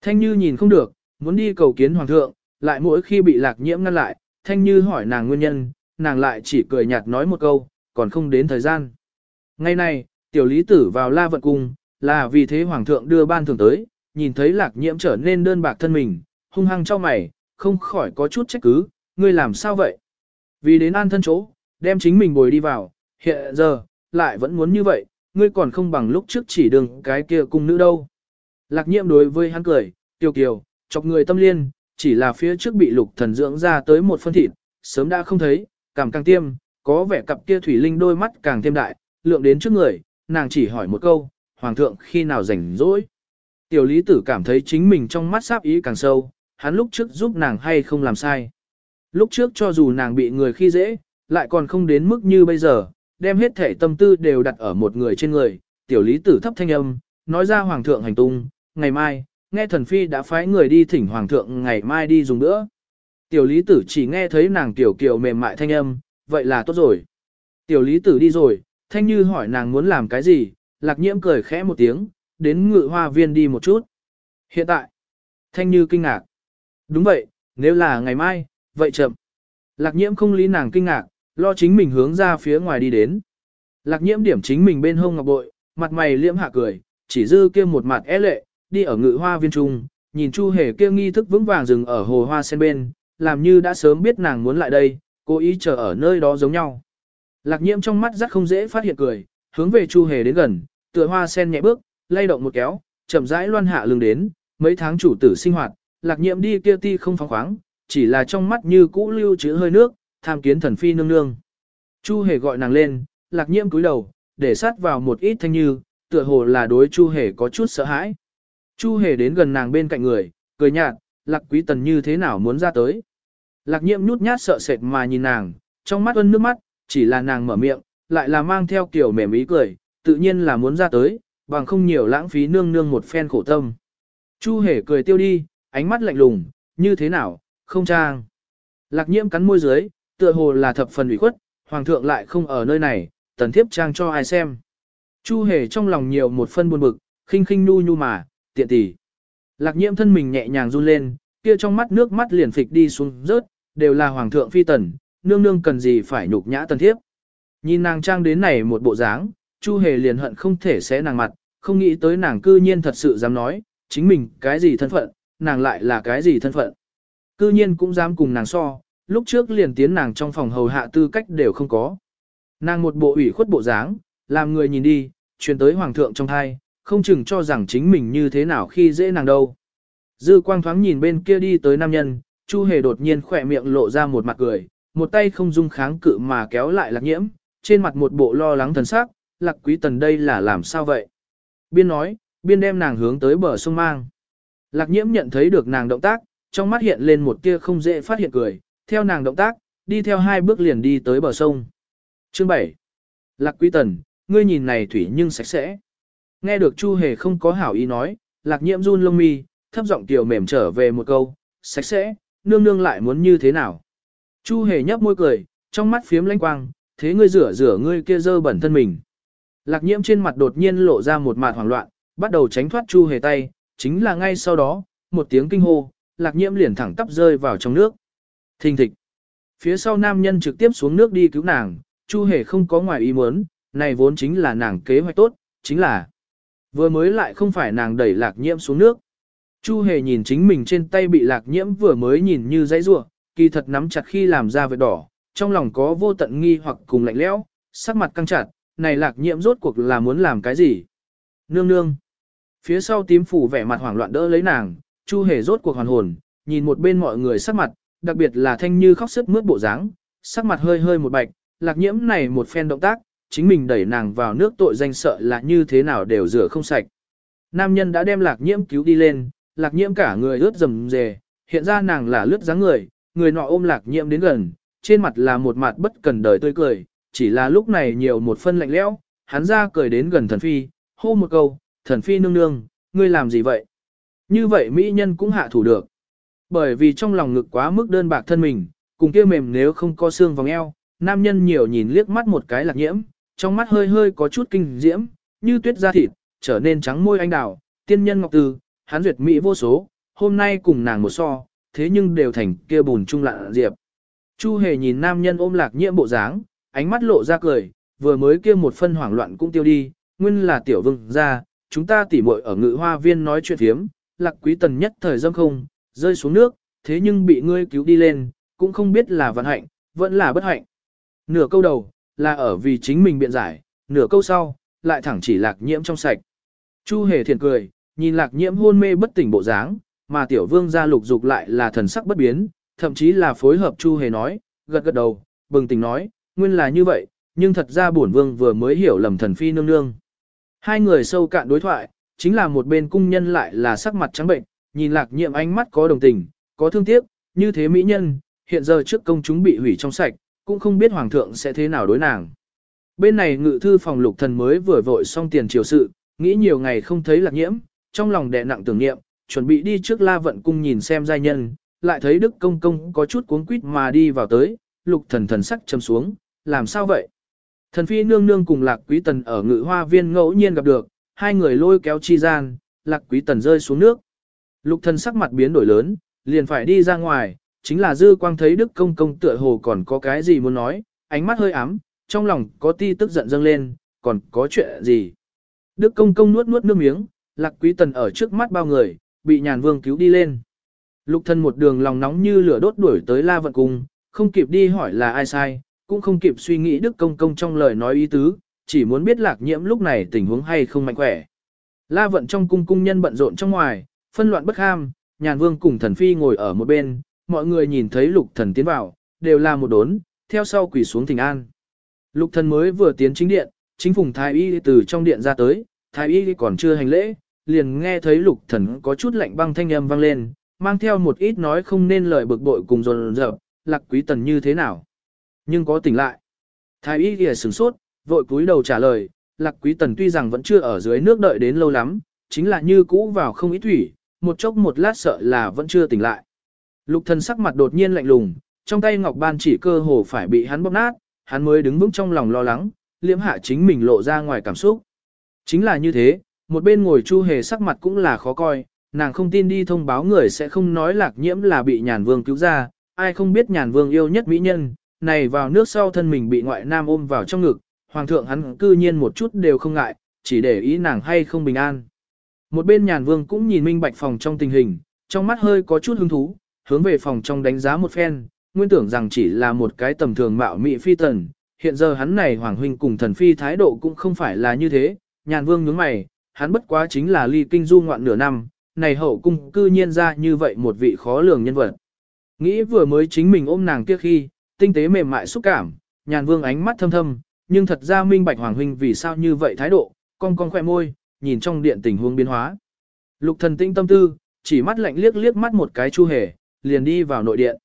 Thanh Như nhìn không được, muốn đi cầu kiến hoàng thượng, lại mỗi khi bị lạc nhiễm ngăn lại, Thanh Như hỏi nàng nguyên nhân, nàng lại chỉ cười nhạt nói một câu, còn không đến thời gian. Ngày nay tiểu lý tử vào la vận cung, là vì thế hoàng thượng đưa ban thường tới, nhìn thấy lạc nhiễm trở nên đơn bạc thân mình, hung hăng cho mày, không khỏi có chút trách cứ, ngươi làm sao vậy? Vì đến an thân chỗ, đem chính mình bồi đi vào, hiện giờ, lại vẫn muốn như vậy, ngươi còn không bằng lúc trước chỉ đường cái kia cung nữ đâu. Lạc nhiễm đối với hắn cười, kiều kiều, chọc người tâm liên, chỉ là phía trước bị lục thần dưỡng ra tới một phân thịt, sớm đã không thấy, cảm càng tiêm, có vẻ cặp kia thủy linh đôi mắt càng thêm đại, lượng đến trước người, nàng chỉ hỏi một câu, hoàng thượng khi nào rảnh rỗi. Tiểu lý tử cảm thấy chính mình trong mắt sáp ý càng sâu, hắn lúc trước giúp nàng hay không làm sai. Lúc trước cho dù nàng bị người khi dễ, lại còn không đến mức như bây giờ, đem hết thể tâm tư đều đặt ở một người trên người, tiểu lý tử thấp thanh âm, nói ra hoàng thượng hành tung, ngày mai, nghe thần phi đã phái người đi thỉnh hoàng thượng ngày mai đi dùng nữa. Tiểu lý tử chỉ nghe thấy nàng tiểu kiều mềm mại thanh âm, vậy là tốt rồi. Tiểu lý tử đi rồi, thanh như hỏi nàng muốn làm cái gì, lạc nhiễm cười khẽ một tiếng, đến ngự hoa viên đi một chút. Hiện tại, thanh như kinh ngạc. Đúng vậy, nếu là ngày mai, vậy chậm. Lạc nhiễm không lý nàng kinh ngạc, lo chính mình hướng ra phía ngoài đi đến. Lạc nhiễm điểm chính mình bên hông ngọc bội, mặt mày liễm hạ cười, chỉ dư kia một mặt é lệ, đi ở ngự hoa viên trung, nhìn Chu Hề kia nghi thức vững vàng dừng ở hồ hoa sen bên, làm như đã sớm biết nàng muốn lại đây, cố ý chờ ở nơi đó giống nhau. Lạc nhiễm trong mắt rất không dễ phát hiện cười, hướng về Chu Hề đến gần, tựa hoa sen nhẹ bước, lay động một kéo, chậm rãi loan hạ lưng đến, mấy tháng chủ tử sinh hoạt, lạc nhiễm đi kia ti không phóng khoáng, chỉ là trong mắt như cũ lưu chữ hơi nước, tham kiến thần phi nương nương. Chu hề gọi nàng lên, lạc nhiễm cúi đầu, để sát vào một ít thanh như, tựa hồ là đối chu hề có chút sợ hãi. Chu hề đến gần nàng bên cạnh người, cười nhạt, lạc quý tần như thế nào muốn ra tới. Lạc nhiễm nhút nhát sợ sệt mà nhìn nàng, trong mắt ân nước mắt, chỉ là nàng mở miệng, lại là mang theo kiểu mềm ý cười, tự nhiên là muốn ra tới, bằng không nhiều lãng phí nương nương một phen khổ tâm. Chu hề cười tiêu đi, ánh mắt lạnh lùng, như thế nào, không trang. Lạc nhiễm cắn môi dưới, tựa hồ là thập phần ủy khuất, hoàng thượng lại không ở nơi này, tần thiếp trang cho ai xem. Chu hề trong lòng nhiều một phân buồn bực, khinh khinh nu nhu mà, tiện tỷ. Lạc nhiễm thân mình nhẹ nhàng run lên, kia trong mắt nước mắt liền phịch đi xuống rớt, đều là hoàng thượng phi tần, nương nương cần gì phải nhục nhã tần thiếp. Nhìn nàng trang đến này một bộ dáng, Chu hề liền hận không thể xé nàng mặt, không nghĩ tới nàng cư nhiên thật sự dám nói, chính mình cái gì thân phận, nàng lại là cái gì thân phận. Cư nhiên cũng dám cùng nàng so, lúc trước liền tiến nàng trong phòng hầu hạ tư cách đều không có. Nàng một bộ ủy khuất bộ dáng, làm người nhìn đi, truyền tới hoàng thượng trong thai, không chừng cho rằng chính mình như thế nào khi dễ nàng đâu. Dư quang thoáng nhìn bên kia đi tới nam nhân, Chu hề đột nhiên khỏe miệng lộ ra một mặt cười, một tay không dung kháng cự mà kéo lại lạc nhiễm, trên mặt một bộ lo lắng thần sắc, lạc quý tần đây là làm sao vậy? Biên nói, biên đem nàng hướng tới bờ sông mang. Lạc nhiễm nhận thấy được nàng động tác, trong mắt hiện lên một tia không dễ phát hiện cười, theo nàng động tác, đi theo hai bước liền đi tới bờ sông. Chương 7. Lạc quý tần, ngươi nhìn này thủy nhưng sạch sẽ. Nghe được Chu Hề không có hảo ý nói, lạc nhiễm run lông mi, thấp giọng tiểu mềm trở về một câu, sạch sẽ, nương nương lại muốn như thế nào. Chu Hề nhấp môi cười, trong mắt phiếm lanh quang, thế ngươi rửa rửa ngươi kia dơ bẩn thân mình. Lạc nhiễm trên mặt đột nhiên lộ ra một mạt hoảng loạn, bắt đầu tránh thoát Chu Hề tay, chính là ngay sau đó, một tiếng kinh hô, lạc nhiễm liền thẳng tắp rơi vào trong nước. Thình thịch. Phía sau nam nhân trực tiếp xuống nước đi cứu nàng, Chu Hề không có ngoài ý muốn, này vốn chính là nàng kế hoạch tốt, chính là vừa mới lại không phải nàng đẩy lạc nhiễm xuống nước. Chu Hề nhìn chính mình trên tay bị lạc nhiễm vừa mới nhìn như dãy rua, kỳ thật nắm chặt khi làm ra vệt đỏ, trong lòng có vô tận nghi hoặc cùng lạnh lẽo, sắc mặt căng chặt, này lạc nhiễm rốt cuộc là muốn làm cái gì? Nương nương. Phía sau tím phủ vẻ mặt hoảng loạn đỡ lấy nàng, Chu hề rốt cuộc hoàn hồn, nhìn một bên mọi người sắc mặt, đặc biệt là thanh như khóc sức mướt bộ dáng, sắc mặt hơi hơi một bạch, lạc nhiễm này một phen động tác, chính mình đẩy nàng vào nước tội danh sợ là như thế nào đều rửa không sạch. Nam nhân đã đem lạc nhiễm cứu đi lên, lạc nhiễm cả người ướt rầm rề, hiện ra nàng là lướt dáng người, người nọ ôm lạc nhiễm đến gần, trên mặt là một mặt bất cần đời tươi cười, chỉ là lúc này nhiều một phân lạnh lẽo, hắn ra cười đến gần thần phi, hô một câu, thần phi nương nương, ngươi làm gì vậy? Như vậy mỹ nhân cũng hạ thủ được. Bởi vì trong lòng ngực quá mức đơn bạc thân mình, cùng kia mềm nếu không có xương vòng eo, nam nhân nhiều nhìn liếc mắt một cái lạc nhiễm, trong mắt hơi hơi có chút kinh diễm, như tuyết da thịt, trở nên trắng môi anh đào, tiên nhân ngọc từ, hắn duyệt mỹ vô số, hôm nay cùng nàng một so, thế nhưng đều thành kia bùn trung lạ diệp. Chu hề nhìn nam nhân ôm lạc nhiễm bộ dáng, ánh mắt lộ ra cười, vừa mới kia một phân hoảng loạn cũng tiêu đi, nguyên là tiểu vương ra, chúng ta tỉ muội ở ngự hoa viên nói chuyện thiếm, lạc quý tần nhất thời dâm không, rơi xuống nước, thế nhưng bị ngươi cứu đi lên, cũng không biết là vận hạnh, vẫn là bất hạnh. Nửa câu đầu, là ở vì chính mình biện giải, nửa câu sau, lại thẳng chỉ lạc nhiễm trong sạch. Chu hề thiền cười, nhìn lạc nhiễm hôn mê bất tỉnh bộ dáng, mà tiểu vương ra lục dục lại là thần sắc bất biến, thậm chí là phối hợp chu hề nói, gật gật đầu, bừng tỉnh nói, nguyên là như vậy, nhưng thật ra bổn vương vừa mới hiểu lầm thần phi nương nương. Hai người sâu cạn đối thoại, chính là một bên cung nhân lại là sắc mặt trắng bệnh, nhìn lạc nhiệm ánh mắt có đồng tình, có thương tiếc, như thế mỹ nhân, hiện giờ trước công chúng bị hủy trong sạch, cũng không biết hoàng thượng sẽ thế nào đối nàng. Bên này ngự thư phòng lục thần mới vừa vội xong tiền triều sự, nghĩ nhiều ngày không thấy lạc nhiễm, trong lòng đè nặng tưởng niệm, chuẩn bị đi trước la vận cung nhìn xem giai nhân, lại thấy đức công công có chút cuống quýt mà đi vào tới, lục thần thần sắc trầm xuống, làm sao vậy? Thần phi nương nương cùng lạc quý tần ở ngự hoa viên ngẫu nhiên gặp được, hai người lôi kéo chi gian, lạc quý tần rơi xuống nước. Lục thần sắc mặt biến đổi lớn, liền phải đi ra ngoài, chính là dư quang thấy đức công công tựa hồ còn có cái gì muốn nói, ánh mắt hơi ám, trong lòng có ti tức giận dâng lên, còn có chuyện gì. Đức công công nuốt nuốt nước miếng, lạc quý tần ở trước mắt bao người, bị nhàn vương cứu đi lên. Lục thân một đường lòng nóng như lửa đốt đuổi tới la vận cung, không kịp đi hỏi là ai sai, cũng không kịp suy nghĩ Đức Công Công trong lời nói ý tứ, chỉ muốn biết lạc nhiễm lúc này tình huống hay không mạnh khỏe. La vận trong cung cung nhân bận rộn trong ngoài, phân loạn bất ham, nhàn vương cùng thần phi ngồi ở một bên, mọi người nhìn thấy lục thần tiến vào, đều là một đốn, theo sau quỳ xuống thỉnh an. Lục thần mới vừa tiến chính điện, chính phùng thái y từ trong điện ra tới, thái y còn chưa hành lễ, liền nghe thấy lục thần có chút lạnh băng thanh âm vang lên, mang theo một ít nói không nên lời bực bội cùng dồn dập, lạc quý tần như thế nào. Nhưng có tỉnh lại. Thái y kìa sửng sốt, vội cúi đầu trả lời, lạc quý tần tuy rằng vẫn chưa ở dưới nước đợi đến lâu lắm, chính là như cũ vào không ít thủy, một chốc một lát sợ là vẫn chưa tỉnh lại. Lục thần sắc mặt đột nhiên lạnh lùng, trong tay ngọc ban chỉ cơ hồ phải bị hắn bóp nát, hắn mới đứng vững trong lòng lo lắng, liễm hạ chính mình lộ ra ngoài cảm xúc. Chính là như thế, một bên ngồi chu hề sắc mặt cũng là khó coi, nàng không tin đi thông báo người sẽ không nói lạc nhiễm là bị nhàn vương cứu ra, ai không biết nhàn vương yêu nhất mỹ nhân, này vào nước sau thân mình bị ngoại nam ôm vào trong ngực, hoàng thượng hắn cư nhiên một chút đều không ngại, chỉ để ý nàng hay không bình an. Một bên nhàn vương cũng nhìn minh bạch phòng trong tình hình, trong mắt hơi có chút hứng thú, hướng về phòng trong đánh giá một phen, nguyên tưởng rằng chỉ là một cái tầm thường mạo mị phi tần, hiện giờ hắn này hoàng huynh cùng thần phi thái độ cũng không phải là như thế, nhàn vương nhướng mày, hắn bất quá chính là ly kinh du ngoạn nửa năm, này hậu cung cư nhiên ra như vậy một vị khó lường nhân vật. Nghĩ vừa mới chính mình ôm nàng kia khi, tinh tế mềm mại xúc cảm, nhàn vương ánh mắt thâm thâm, nhưng thật ra minh bạch hoàng huynh vì sao như vậy thái độ, cong cong khỏe môi, nhìn trong điện tình huống biến hóa. Lục thần tinh tâm tư, chỉ mắt lạnh liếc liếc mắt một cái chu hề, liền đi vào nội điện.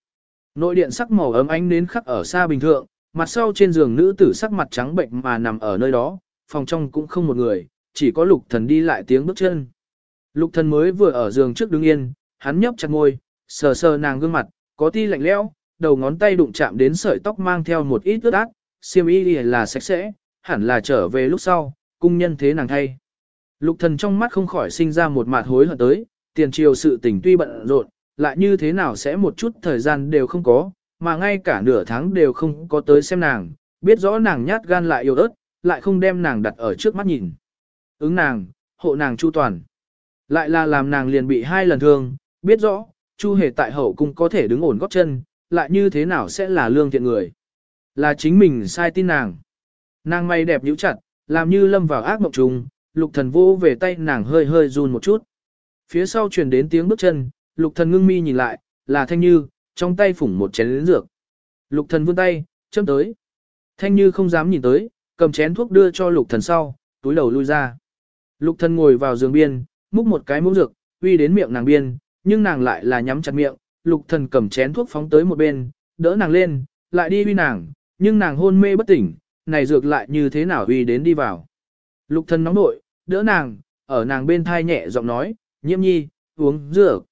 Nội điện sắc màu ấm ánh đến khắc ở xa bình thượng, mặt sau trên giường nữ tử sắc mặt trắng bệnh mà nằm ở nơi đó, phòng trong cũng không một người, chỉ có lục thần đi lại tiếng bước chân. Lục thần mới vừa ở giường trước đứng yên, hắn nhấp chặt môi, sờ sờ nàng gương mặt, có ti lạnh lẽo, đầu ngón tay đụng chạm đến sợi tóc mang theo một ít ướt át, xiêm y là sạch sẽ, hẳn là trở về lúc sau, cung nhân thế nàng thay. Lục thần trong mắt không khỏi sinh ra một mạt hối hận tới, tiền triều sự tình tuy bận rộn, lại như thế nào sẽ một chút thời gian đều không có, mà ngay cả nửa tháng đều không có tới xem nàng, biết rõ nàng nhát gan lại yêu ớt, lại không đem nàng đặt ở trước mắt nhìn. Ứng nàng, hộ nàng chu toàn. Lại là làm nàng liền bị hai lần thương, biết rõ, chu hề tại hậu cung có thể đứng ổn góp chân, lại như thế nào sẽ là lương thiện người. Là chính mình sai tin nàng. Nàng may đẹp nhíu chặt, làm như lâm vào ác mộng trùng, lục thần vô về tay nàng hơi hơi run một chút. Phía sau truyền đến tiếng bước chân, lục thần ngưng mi nhìn lại, là thanh như, trong tay phủng một chén lĩnh dược. Lục thần vươn tay, châm tới. Thanh như không dám nhìn tới, cầm chén thuốc đưa cho lục thần sau, túi đầu lui ra. Lục thần ngồi vào giường biên, múc một cái muỗng dược, uy đến miệng nàng biên, nhưng nàng lại là nhắm chặt miệng, lục thần cầm chén thuốc phóng tới một bên, đỡ nàng lên, lại đi uy nàng, nhưng nàng hôn mê bất tỉnh, này dược lại như thế nào uy đến đi vào. Lục thần nóng nội, đỡ nàng, ở nàng bên thai nhẹ giọng nói, nhiễm nhi, uống dược.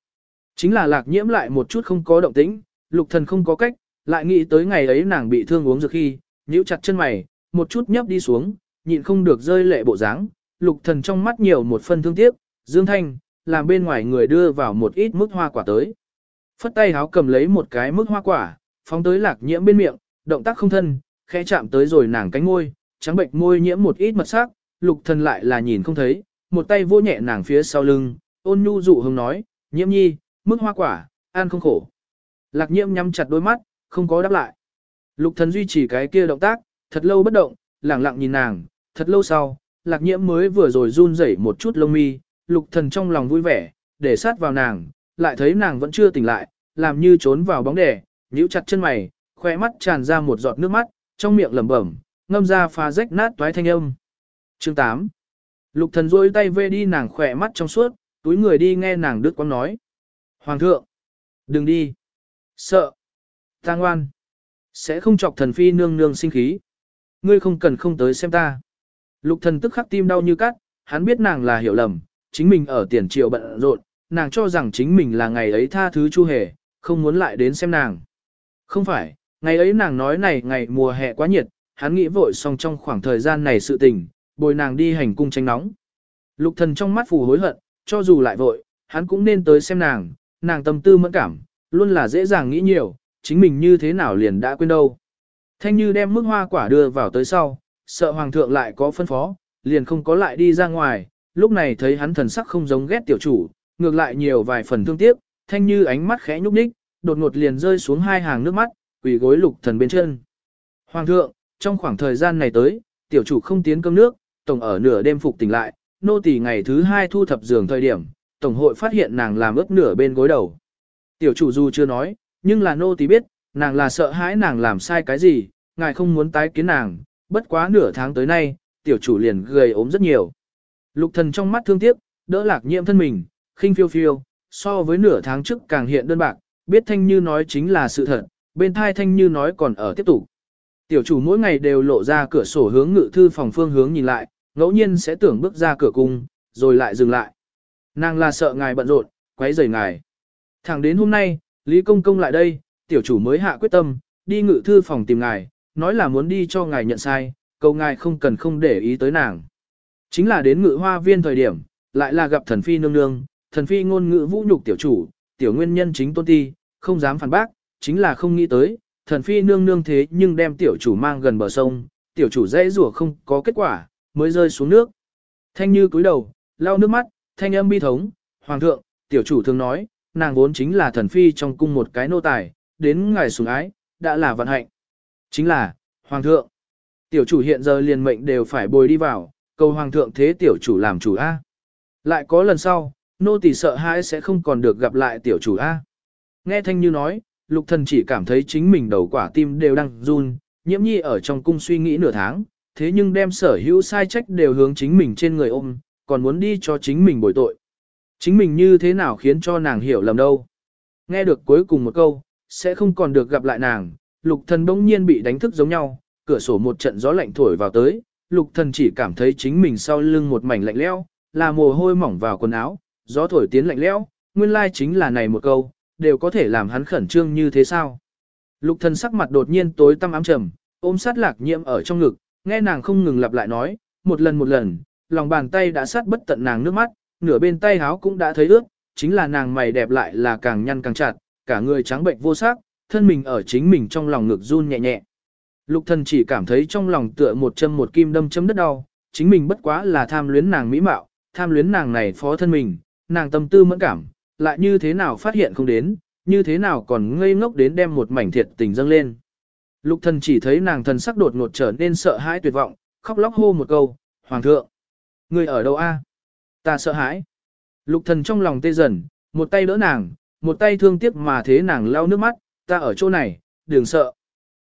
Chính là lạc nhiễm lại một chút không có động tĩnh, lục thần không có cách, lại nghĩ tới ngày ấy nàng bị thương uống dược khi, nhíu chặt chân mày, một chút nhấp đi xuống, nhịn không được rơi lệ bộ dáng, lục thần trong mắt nhiều một phân thương tiếc, dương thanh, làm bên ngoài người đưa vào một ít mức hoa quả tới. Phất tay háo cầm lấy một cái mức hoa quả, phóng tới lạc nhiễm bên miệng, động tác không thân, khẽ chạm tới rồi nàng cánh môi, trắng bệnh môi nhiễm một ít mật sắc, lục thần lại là nhìn không thấy, một tay vô nhẹ nàng phía sau lưng, ôn nhu dụ hông nói, nhiễm nhi, mức hoa quả, ăn không khổ. Lạc nhiễm nhắm chặt đôi mắt, không có đáp lại. Lục thần duy trì cái kia động tác, thật lâu bất động, lẳng lặng nhìn nàng, thật lâu sau, lạc nhiễm mới vừa rồi run rẩy một chút lông mi, lục thần trong lòng vui vẻ, để sát vào nàng, lại thấy nàng vẫn chưa tỉnh lại, làm như trốn vào bóng đè, nhíu chặt chân mày, khóe mắt tràn ra một giọt nước mắt, trong miệng lẩm bẩm, ngâm ra phá rách nát toái thanh âm. Chương 8 Lục thần rôi tay vê đi nàng khỏe mắt trong suốt, túi người đi nghe nàng đứt quang nói. Hoàng thượng! Đừng đi! Sợ! Ta ngoan! Sẽ không chọc thần phi nương nương sinh khí. Ngươi không cần không tới xem ta. Lục thần tức khắc tim đau như cắt, hắn biết nàng là hiểu lầm, chính mình ở tiền triệu bận rộn, nàng cho rằng chính mình là ngày ấy tha thứ chu hề, không muốn lại đến xem nàng. Không phải, ngày ấy nàng nói này ngày mùa hè quá nhiệt, hắn nghĩ vội xong trong khoảng thời gian này sự tình, bồi nàng đi hành cung tranh nóng. Lục thần trong mắt phù hối hận, cho dù lại vội, hắn cũng nên tới xem nàng, nàng tâm tư mẫn cảm, luôn là dễ dàng nghĩ nhiều, chính mình như thế nào liền đã quên đâu. Thanh Như đem mức hoa quả đưa vào tới sau, sợ hoàng thượng lại có phân phó, liền không có lại đi ra ngoài, lúc này thấy hắn thần sắc không giống ghét tiểu chủ, ngược lại nhiều vài phần thương tiếc, Thanh Như ánh mắt khẽ nhúc nhích, đột ngột liền rơi xuống hai hàng nước mắt, quỳ gối lục thần bên chân. Hoàng thượng, trong khoảng thời gian này tới, tiểu chủ không tiến cơm nước, tổng ở nửa đêm phục tỉnh lại, nô tỳ ngày thứ hai thu thập giường thời điểm, tổng hội phát hiện nàng làm ướt nửa bên gối đầu. Tiểu chủ dù chưa nói, nhưng là nô tỳ biết, nàng là sợ hãi nàng làm sai cái gì, ngài không muốn tái kiến nàng, bất quá nửa tháng tới nay, tiểu chủ liền gầy ốm rất nhiều. Lục thần trong mắt thương tiếc, đỡ lạc nhiễm thân mình, khinh phiêu phiêu, so với nửa tháng trước càng hiện đơn bạc, biết thanh như nói chính là sự thật, bên thai thanh như nói còn ở tiếp tục. Tiểu chủ mỗi ngày đều lộ ra cửa sổ hướng ngự thư phòng phương hướng nhìn lại, ngẫu nhiên sẽ tưởng bước ra cửa cung, rồi lại dừng lại. Nàng là sợ ngài bận rộn, quấy rầy ngài. Thẳng đến hôm nay, Lý Công Công lại đây, tiểu chủ mới hạ quyết tâm, đi ngự thư phòng tìm ngài, nói là muốn đi cho ngài nhận sai, cầu ngài không cần không để ý tới nàng. Chính là đến ngự hoa viên thời điểm, lại là gặp thần phi nương nương, thần phi ngôn ngữ vũ nhục tiểu chủ, tiểu nguyên nhân chính tôn ti, không dám phản bác, chính là không nghĩ tới, thần phi nương nương thế nhưng đem tiểu chủ mang gần bờ sông, tiểu chủ dễ rủa không có kết quả, mới rơi xuống nước. Thanh như cúi đầu, lau nước mắt, thanh âm bi thống, hoàng thượng, tiểu chủ thường nói, nàng vốn chính là thần phi trong cung một cái nô tài, đến ngài sủng ái, đã là vận hạnh. Chính là, hoàng thượng, tiểu chủ hiện giờ liền mệnh đều phải bồi đi vào, cầu hoàng thượng thế tiểu chủ làm chủ A. Lại có lần sau, nô tỳ sợ hãi sẽ không còn được gặp lại tiểu chủ A. Nghe thanh như nói, lục thần chỉ cảm thấy chính mình đầu quả tim đều đang run, nhiễm nhi ở trong cung suy nghĩ nửa tháng, thế nhưng đem sở hữu sai trách đều hướng chính mình trên người ôm, còn muốn đi cho chính mình bồi tội. Chính mình như thế nào khiến cho nàng hiểu lầm đâu. Nghe được cuối cùng một câu, sẽ không còn được gặp lại nàng, lục thần bỗng nhiên bị đánh thức giống nhau, cửa sổ một trận gió lạnh thổi vào tới, lục thần chỉ cảm thấy chính mình sau lưng một mảnh lạnh lẽo, là mồ hôi mỏng vào quần áo, gió thổi tiến lạnh lẽo, nguyên lai chính là này một câu, đều có thể làm hắn khẩn trương như thế sao. Lục thần sắc mặt đột nhiên tối tăm ám trầm, ôm sát lạc nhiễm ở trong ngực, nghe nàng không ngừng lặp lại nói, một lần một lần, lòng bàn tay đã sát bất tận nàng nước mắt, nửa bên tay háo cũng đã thấy ướt, chính là nàng mày đẹp lại là càng nhăn càng chặt, cả người trắng bệnh vô sắc, thân mình ở chính mình trong lòng ngực run nhẹ nhẹ. Lục thần chỉ cảm thấy trong lòng tựa một châm một kim đâm chấm đất đau, chính mình bất quá là tham luyến nàng mỹ mạo, tham luyến nàng này phó thân mình, nàng tâm tư mẫn cảm, lại như thế nào phát hiện không đến, như thế nào còn ngây ngốc đến đem một mảnh thiệt tình dâng lên. Lục thần chỉ thấy nàng thần sắc đột ngột trở nên sợ hãi tuyệt vọng, khóc lóc hô một câu, Hoàng thượng, người ở đâu a? Ta sợ hãi. Lục thần trong lòng tê dần, một tay đỡ nàng, một tay thương tiếc mà thế nàng lau nước mắt, ta ở chỗ này, đừng sợ.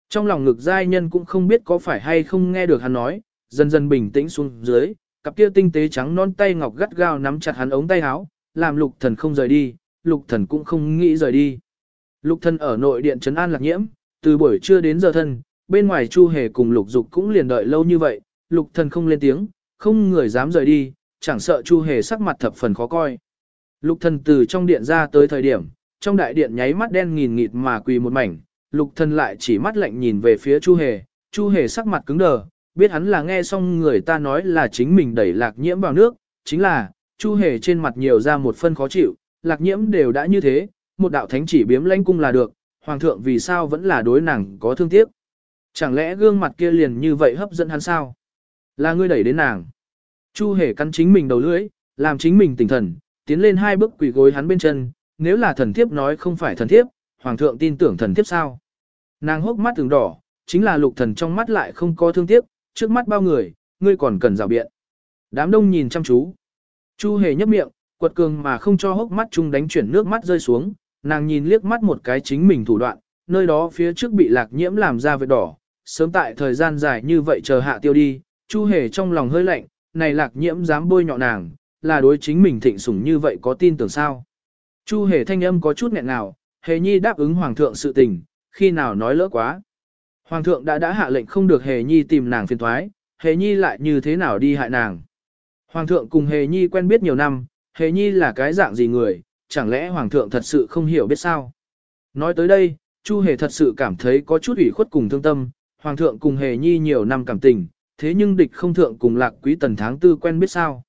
Trong lòng ngực giai nhân cũng không biết có phải hay không nghe được hắn nói, dần dần bình tĩnh xuống dưới, cặp kia tinh tế trắng non tay ngọc gắt gao nắm chặt hắn ống tay áo, làm lục thần không rời đi, lục thần cũng không nghĩ rời đi. Lục thần ở nội điện trấn an lạc nhiễm, từ buổi trưa đến giờ thân, bên ngoài chu hề cùng lục dục cũng liền đợi lâu như vậy, lục thần không lên tiếng, không người dám rời đi, chẳng sợ chu hề sắc mặt thập phần khó coi. Lục thần từ trong điện ra tới thời điểm, trong đại điện nháy mắt đen nghìn nghịt mà quỳ một mảnh, lục thần lại chỉ mắt lạnh nhìn về phía chu hề, chu hề sắc mặt cứng đờ, biết hắn là nghe xong người ta nói là chính mình đẩy lạc nhiễm vào nước, chính là, chu hề trên mặt nhiều ra một phân khó chịu, lạc nhiễm đều đã như thế, một đạo thánh chỉ biếm lãnh cung là được, hoàng thượng vì sao vẫn là đối nàng có thương tiếc. Chẳng lẽ gương mặt kia liền như vậy hấp dẫn hắn sao? Là ngươi đẩy đến nàng. Chu hề cắn chính mình đầu lưỡi, làm chính mình tỉnh thần, tiến lên hai bước quỳ gối hắn bên chân, nếu là thần thiếp nói không phải thần thiếp, hoàng thượng tin tưởng thần thiếp sao. Nàng hốc mắt từng đỏ, chính là lục thần trong mắt lại không có thương tiếc, trước mắt bao người, ngươi còn cần rào biện. Đám đông nhìn chăm chú. Chu hề nhấp miệng, quật cường mà không cho hốc mắt chung đánh chuyển nước mắt rơi xuống, nàng nhìn liếc mắt một cái chính mình thủ đoạn, nơi đó phía trước bị lạc nhiễm làm ra vệt đỏ, sớm tại thời gian dài như vậy chờ hạ tiêu đi, chu hề trong lòng hơi lạnh, này lạc nhiễm dám bôi nhọ nàng, là đối chính mình thịnh sủng như vậy có tin tưởng sao. Chu hề thanh âm có chút nghẹn nào, hề nhi đáp ứng hoàng thượng sự tình, khi nào nói lỡ quá. Hoàng thượng đã đã hạ lệnh không được hề nhi tìm nàng phiền thoái, hề nhi lại như thế nào đi hại nàng. Hoàng thượng cùng hề nhi quen biết nhiều năm, hề nhi là cái dạng gì người, chẳng lẽ hoàng thượng thật sự không hiểu biết sao. Nói tới đây, Chu hề thật sự cảm thấy có chút ủy khuất cùng thương tâm, hoàng thượng cùng hề nhi nhiều năm cảm tình, thế nhưng địch không thượng cùng lạc quý tần tháng tư quen biết sao.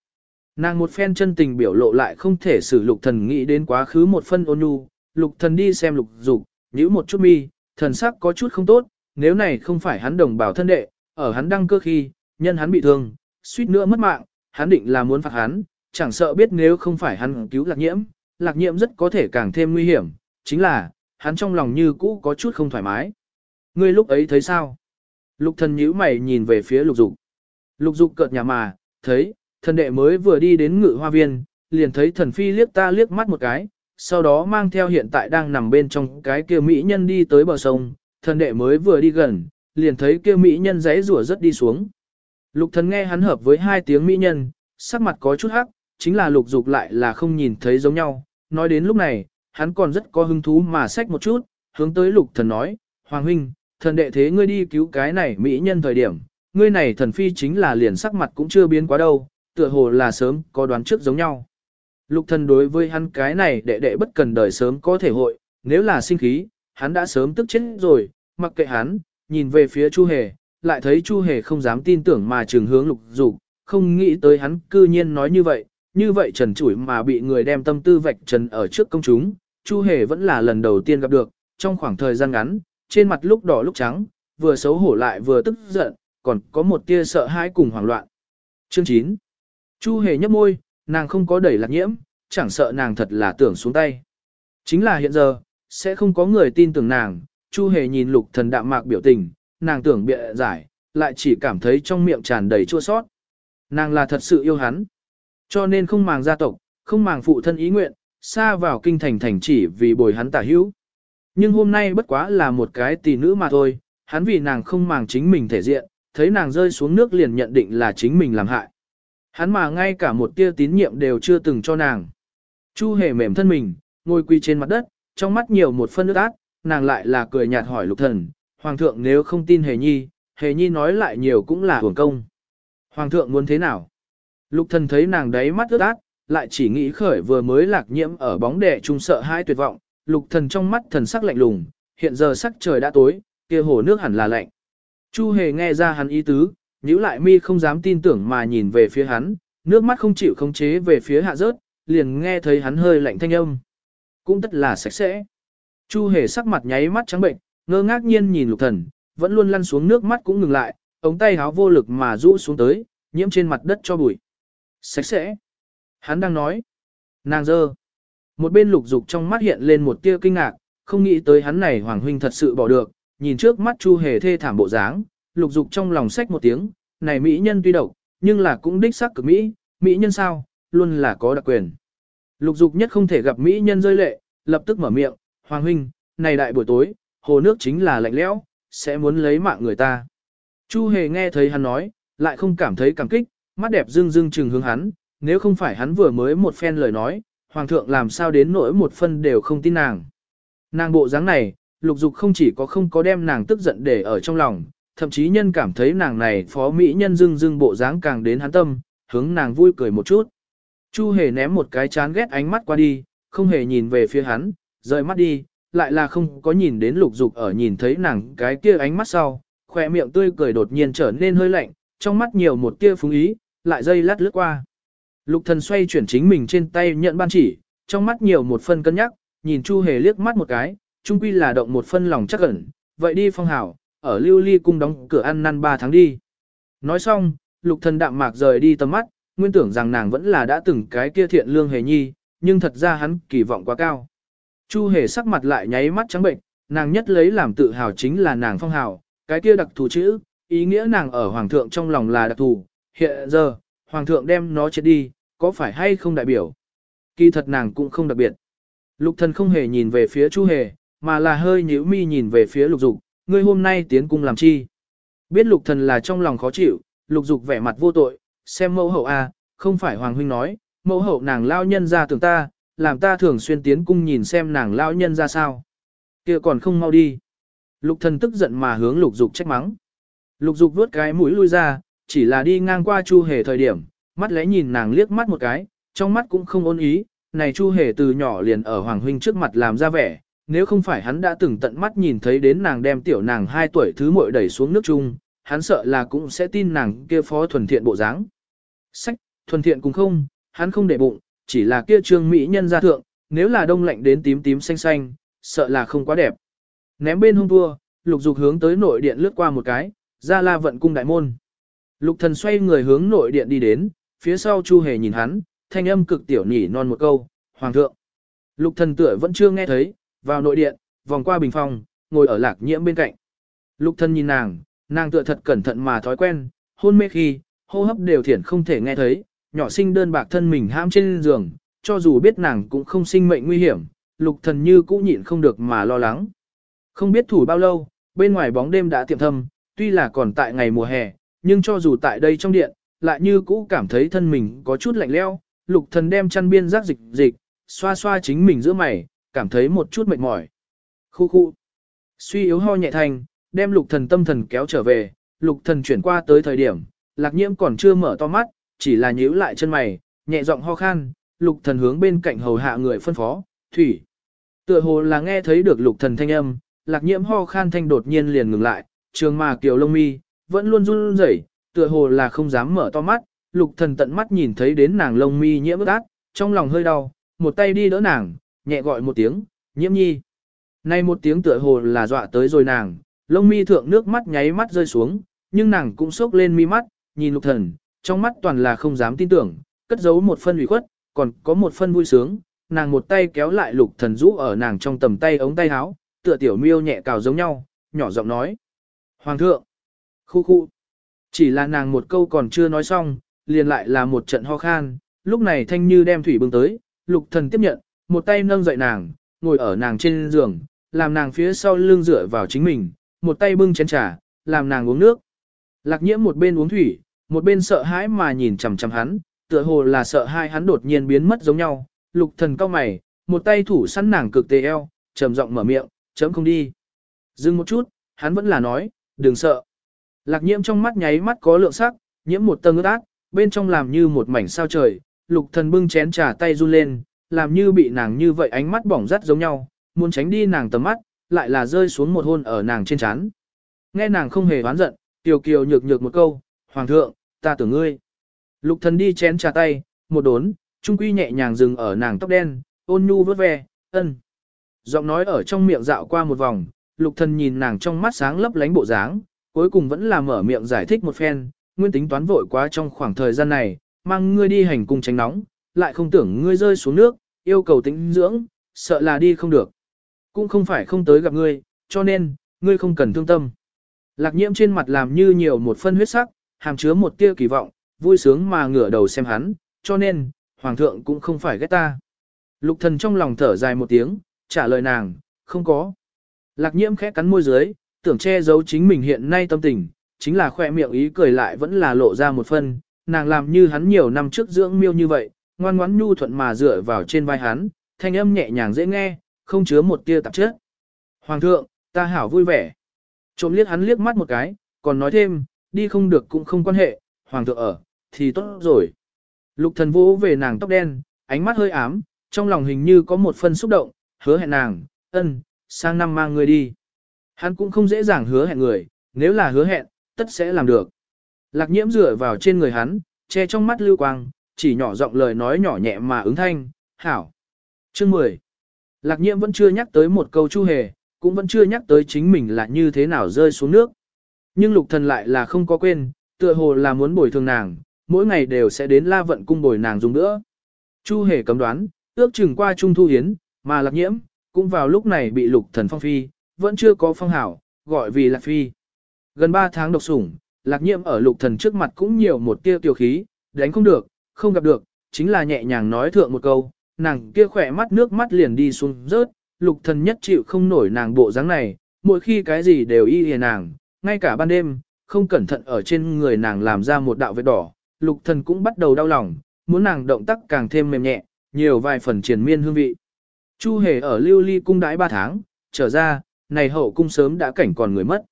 Nàng một phen chân tình biểu lộ lại không thể xử lục thần nghĩ đến quá khứ một phân ôn nhu, lục thần đi xem lục dục, nhíu một chút mi, thần sắc có chút không tốt, nếu này không phải hắn đồng bào thân đệ, ở hắn đăng cơ khi, nhân hắn bị thương, suýt nữa mất mạng, hắn định là muốn phạt hắn, chẳng sợ biết nếu không phải hắn cứu lạc nhiễm, lạc nhiễm rất có thể càng thêm nguy hiểm, chính là, hắn trong lòng như cũ có chút không thoải mái. Ngươi lúc ấy thấy sao? Lục thần nhíu mày nhìn về phía lục dục. Lục dục cợt nhà mà, thấy, thần đệ mới vừa đi đến ngự hoa viên, liền thấy thần phi liếc ta liếc mắt một cái, sau đó mang theo hiện tại đang nằm bên trong cái kia mỹ nhân đi tới bờ sông, thần đệ mới vừa đi gần, liền thấy kia mỹ nhân giấy rủa rất đi xuống. Lục thần nghe hắn hợp với hai tiếng mỹ nhân, sắc mặt có chút hắc, chính là lục dục lại là không nhìn thấy giống nhau, nói đến lúc này, hắn còn rất có hứng thú mà xách một chút, hướng tới lục thần nói, Hoàng huynh, thần đệ thế ngươi đi cứu cái này mỹ nhân thời điểm, ngươi này thần phi chính là liền sắc mặt cũng chưa biến quá đâu, tựa hồ là sớm có đoán trước giống nhau. Lục thần đối với hắn cái này đệ đệ bất cần đời sớm có thể hội, nếu là sinh khí, hắn đã sớm tức chết rồi, mặc kệ hắn, nhìn về phía Chu Hề, lại thấy Chu Hề không dám tin tưởng mà trường hướng lục dục, không nghĩ tới hắn cư nhiên nói như vậy, như vậy trần chủi mà bị người đem tâm tư vạch trần ở trước công chúng, Chu Hề vẫn là lần đầu tiên gặp được, trong khoảng thời gian ngắn, trên mặt lúc đỏ lúc trắng, vừa xấu hổ lại vừa tức giận, còn có một tia sợ hãi cùng hoảng loạn. Chương 9 Chu Hề nhấp môi, nàng không có đẩy lạc nhiễm, chẳng sợ nàng thật là tưởng xuống tay. Chính là hiện giờ, sẽ không có người tin tưởng nàng, Chu Hề nhìn lục thần đạm mạc biểu tình, nàng tưởng bịa giải, lại chỉ cảm thấy trong miệng tràn đầy chua sót. Nàng là thật sự yêu hắn, cho nên không màng gia tộc, không màng phụ thân ý nguyện, xa vào kinh thành thành chỉ vì bồi hắn tả hữu. Nhưng hôm nay bất quá là một cái tỷ nữ mà thôi, hắn vì nàng không màng chính mình thể diện, thấy nàng rơi xuống nước liền nhận định là chính mình làm hại. Hắn mà ngay cả một tia tín nhiệm đều chưa từng cho nàng. Chu hề mềm thân mình, ngồi quỳ trên mặt đất, trong mắt nhiều một phân nước ác, nàng lại là cười nhạt hỏi lục thần, hoàng thượng nếu không tin hề nhi, hề nhi nói lại nhiều cũng là hưởng công. Hoàng thượng muốn thế nào? Lục thần thấy nàng đấy mắt ướt át, lại chỉ nghĩ khởi vừa mới lạc nhiễm ở bóng đè trung sợ hai tuyệt vọng, lục thần trong mắt thần sắc lạnh lùng, hiện giờ sắc trời đã tối, kia hồ nước hẳn là lạnh. Chu hề nghe ra hắn ý tứ, nhíu lại mi không dám tin tưởng mà nhìn về phía hắn, nước mắt không chịu khống chế về phía hạ rớt, liền nghe thấy hắn hơi lạnh thanh âm. Cũng tất là sạch sẽ. Chu hề sắc mặt nháy mắt trắng bệnh, ngơ ngác nhiên nhìn lục thần, vẫn luôn lăn xuống nước mắt cũng ngừng lại, ống tay háo vô lực mà rũ xuống tới, nhiễm trên mặt đất cho bụi. Sạch sẽ. Hắn đang nói. Nàng dơ. Một bên lục dục trong mắt hiện lên một tia kinh ngạc, không nghĩ tới hắn này hoàng huynh thật sự bỏ được, nhìn trước mắt chu hề thê thảm bộ dáng, lục dục trong lòng sách một tiếng, này mỹ nhân tuy độc, nhưng là cũng đích sắc cực mỹ, mỹ nhân sao, luôn là có đặc quyền. Lục dục nhất không thể gặp mỹ nhân rơi lệ, lập tức mở miệng, Hoàng huynh, này đại buổi tối, hồ nước chính là lạnh lẽo, sẽ muốn lấy mạng người ta. Chu hề nghe thấy hắn nói, lại không cảm thấy cảm kích, mắt đẹp dưng dưng trừng hướng hắn, nếu không phải hắn vừa mới một phen lời nói, Hoàng thượng làm sao đến nỗi một phân đều không tin nàng. Nàng bộ dáng này, lục dục không chỉ có không có đem nàng tức giận để ở trong lòng, thậm chí nhân cảm thấy nàng này phó mỹ nhân dưng dưng bộ dáng càng đến hắn tâm, hướng nàng vui cười một chút. Chu hề ném một cái chán ghét ánh mắt qua đi, không hề nhìn về phía hắn, rời mắt đi, lại là không có nhìn đến lục dục ở nhìn thấy nàng cái kia ánh mắt sau, khỏe miệng tươi cười đột nhiên trở nên hơi lạnh, trong mắt nhiều một tia phúng ý, lại dây lát lướt qua. Lục thần xoay chuyển chính mình trên tay nhận ban chỉ, trong mắt nhiều một phân cân nhắc, nhìn Chu Hề liếc mắt một cái, trung quy là động một phân lòng chắc ẩn, vậy đi phong hảo, ở lưu ly cung đóng cửa ăn năn ba tháng đi. Nói xong, lục thần đạm mạc rời đi tầm mắt, nguyên tưởng rằng nàng vẫn là đã từng cái kia thiện lương hề nhi, nhưng thật ra hắn kỳ vọng quá cao. Chu hề sắc mặt lại nháy mắt trắng bệnh, nàng nhất lấy làm tự hào chính là nàng phong hào, cái kia đặc thù chữ, ý nghĩa nàng ở hoàng thượng trong lòng là đặc thù, hiện giờ, hoàng thượng đem nó chết đi, có phải hay không đại biểu? Kỳ thật nàng cũng không đặc biệt. Lục thần không hề nhìn về phía Chu hề, mà là hơi nhíu mi nhìn về phía lục dục, ngươi hôm nay tiến cung làm chi? Biết lục thần là trong lòng khó chịu, lục dục vẻ mặt vô tội, xem mẫu hậu a, à, không phải hoàng huynh nói, mẫu hậu nàng lao nhân ra tưởng ta, làm ta thường xuyên tiến cung nhìn xem nàng lao nhân ra sao. kia còn không mau đi. Lục thần tức giận mà hướng lục dục trách mắng. Lục dục vuốt cái mũi lui ra, chỉ là đi ngang qua chu hề thời điểm, mắt lẽ nhìn nàng liếc mắt một cái, trong mắt cũng không ôn ý, này chu hề từ nhỏ liền ở hoàng huynh trước mặt làm ra vẻ, nếu không phải hắn đã từng tận mắt nhìn thấy đến nàng đem tiểu nàng 2 tuổi thứ muội đẩy xuống nước chung, hắn sợ là cũng sẽ tin nàng kia phó thuần thiện bộ dáng. Sách, thuần thiện cũng không, hắn không để bụng, chỉ là kia trương mỹ nhân gia thượng, nếu là đông lạnh đến tím tím xanh xanh, sợ là không quá đẹp. Ném bên hông thua, lục dục hướng tới nội điện lướt qua một cái, ra la vận cung đại môn. Lục thần xoay người hướng nội điện đi đến, phía sau chu hề nhìn hắn, thanh âm cực tiểu nhỉ non một câu, hoàng thượng. Lục thần tựa vẫn chưa nghe thấy, vào nội điện, vòng qua bình phòng, ngồi ở lạc nhiễm bên cạnh. Lục thần nhìn nàng, nàng tựa thật cẩn thận mà thói quen, hôn mê khi, hô hấp đều thiển không thể nghe thấy, nhỏ sinh đơn bạc thân mình ham trên giường, cho dù biết nàng cũng không sinh mệnh nguy hiểm, lục thần như cũ nhịn không được mà lo lắng. Không biết thủ bao lâu, bên ngoài bóng đêm đã tiệm thâm, tuy là còn tại ngày mùa hè, nhưng cho dù tại đây trong điện, lại như cũ cảm thấy thân mình có chút lạnh leo, lục thần đem chăn biên giác dịch dịch, xoa xoa chính mình giữa mày, cảm thấy một chút mệt mỏi. Khu khu. Suy yếu ho nhẹ thành, đem lục thần tâm thần kéo trở về, lục thần chuyển qua tới thời điểm, lạc nhiễm còn chưa mở to mắt, chỉ là nhíu lại chân mày, nhẹ giọng ho khan, lục thần hướng bên cạnh hầu hạ người phân phó, thủy. Tựa hồ là nghe thấy được lục thần thanh âm, lạc nhiễm ho khan thanh đột nhiên liền ngừng lại, trường mà kiều lông mi, vẫn luôn run rẩy, tựa hồ là không dám mở to mắt, lục thần tận mắt nhìn thấy đến nàng lông mi nhiễm ướt át, trong lòng hơi đau, một tay đi đỡ nàng, nhẹ gọi một tiếng, nhiễm nhi. Nay một tiếng tựa hồ là dọa tới rồi nàng, lông mi thượng nước mắt nháy mắt rơi xuống, nhưng nàng cũng sốc lên mi mắt, nhìn lục thần, trong mắt toàn là không dám tin tưởng, cất giấu một phân ủy khuất, còn có một phân vui sướng, nàng một tay kéo lại lục thần rũ ở nàng trong tầm tay ống tay áo, tựa tiểu miêu nhẹ cào giống nhau, nhỏ giọng nói. Hoàng thượng! Khu khu! Chỉ là nàng một câu còn chưa nói xong, liền lại là một trận ho khan, lúc này thanh như đem thủy bưng tới, lục thần tiếp nhận, một tay nâng dậy nàng, ngồi ở nàng trên giường, làm nàng phía sau lưng dựa vào chính mình, một tay bưng chén trà, làm nàng uống nước. Lạc nhiễm một bên uống thủy, một bên sợ hãi mà nhìn chằm chằm hắn, tựa hồ là sợ hai hắn đột nhiên biến mất giống nhau, lục thần cao mày, một tay thủ sẵn nàng cực tê eo, trầm giọng mở miệng, chấm không đi. Dừng một chút, hắn vẫn là nói, đừng sợ. Lạc nhiễm trong mắt nháy mắt có lượng sắc, nhiễm một tầng ướt ác, bên trong làm như một mảnh sao trời, lục thần bưng chén trà tay run lên, làm như bị nàng như vậy ánh mắt bỏng rát giống nhau, muốn tránh đi nàng tầm mắt, lại là rơi xuống một hôn ở nàng trên trán. Nghe nàng không hề oán giận, kiều kiều nhược nhược một câu, hoàng thượng, ta tưởng ngươi. Lục thần đi chén trà tay, một đốn, trung quy nhẹ nhàng dừng ở nàng tóc đen, ôn nhu vớt ve, ân. Giọng nói ở trong miệng dạo qua một vòng, lục thần nhìn nàng trong mắt sáng lấp lánh bộ dáng, cuối cùng vẫn là mở miệng giải thích một phen, nguyên tính toán vội quá trong khoảng thời gian này, mang ngươi đi hành cung tránh nóng, lại không tưởng ngươi rơi xuống nước, yêu cầu tĩnh dưỡng, sợ là đi không được. Cũng không phải không tới gặp ngươi, cho nên, ngươi không cần thương tâm. Lạc nhiễm trên mặt làm như nhiều một phân huyết sắc, hàm chứa một tia kỳ vọng, vui sướng mà ngửa đầu xem hắn, cho nên, hoàng thượng cũng không phải ghét ta. Lục thần trong lòng thở dài một tiếng, trả lời nàng, không có. Lạc nhiễm khẽ cắn môi dưới, tưởng che giấu chính mình hiện nay tâm tình, chính là khoe miệng ý cười lại vẫn là lộ ra một phân, nàng làm như hắn nhiều năm trước dưỡng miêu như vậy, ngoan ngoãn nhu thuận mà dựa vào trên vai hắn, thanh âm nhẹ nhàng dễ nghe, không chứa một tia tạp chất. Hoàng thượng, ta hảo vui vẻ. Trộm liếc hắn liếc mắt một cái, còn nói thêm, đi không được cũng không quan hệ, hoàng thượng ở, thì tốt rồi. Lục thần vỗ về nàng tóc đen, ánh mắt hơi ám, trong lòng hình như có một phần xúc động, hứa hẹn nàng, ân, sang năm mang người đi. Hắn cũng không dễ dàng hứa hẹn người, nếu là hứa hẹn, tất sẽ làm được. Lạc nhiễm dựa vào trên người hắn, che trong mắt lưu quang, chỉ nhỏ giọng lời nói nhỏ nhẹ mà ứng thanh, hảo. Chương 10. Lạc nhiễm vẫn chưa nhắc tới một câu chu hề, cũng vẫn chưa nhắc tới chính mình là như thế nào rơi xuống nước. Nhưng lục thần lại là không có quên, tựa hồ là muốn bồi thường nàng, mỗi ngày đều sẽ đến la vận cung bồi nàng dùng nữa. Chu hề cấm đoán, ước chừng qua trung thu hiến, mà lạc nhiễm, cũng vào lúc này bị lục thần phong phi, vẫn chưa có phong hảo, gọi vì lạc phi. Gần 3 tháng độc sủng, lạc nhiễm ở lục thần trước mặt cũng nhiều một tia tiểu khí, đánh không được, không gặp được, chính là nhẹ nhàng nói thượng một câu, nàng kia khỏe mắt nước mắt liền đi xuống rớt, lục thần nhất chịu không nổi nàng bộ dáng này, mỗi khi cái gì đều y hề nàng, ngay cả ban đêm, không cẩn thận ở trên người nàng làm ra một đạo vết đỏ, lục thần cũng bắt đầu đau lòng, muốn nàng động tác càng thêm mềm nhẹ, nhiều vài phần triền miên hương vị. Chu hề ở lưu ly cung đãi ba tháng, trở ra, này hậu cung sớm đã cảnh còn người mất.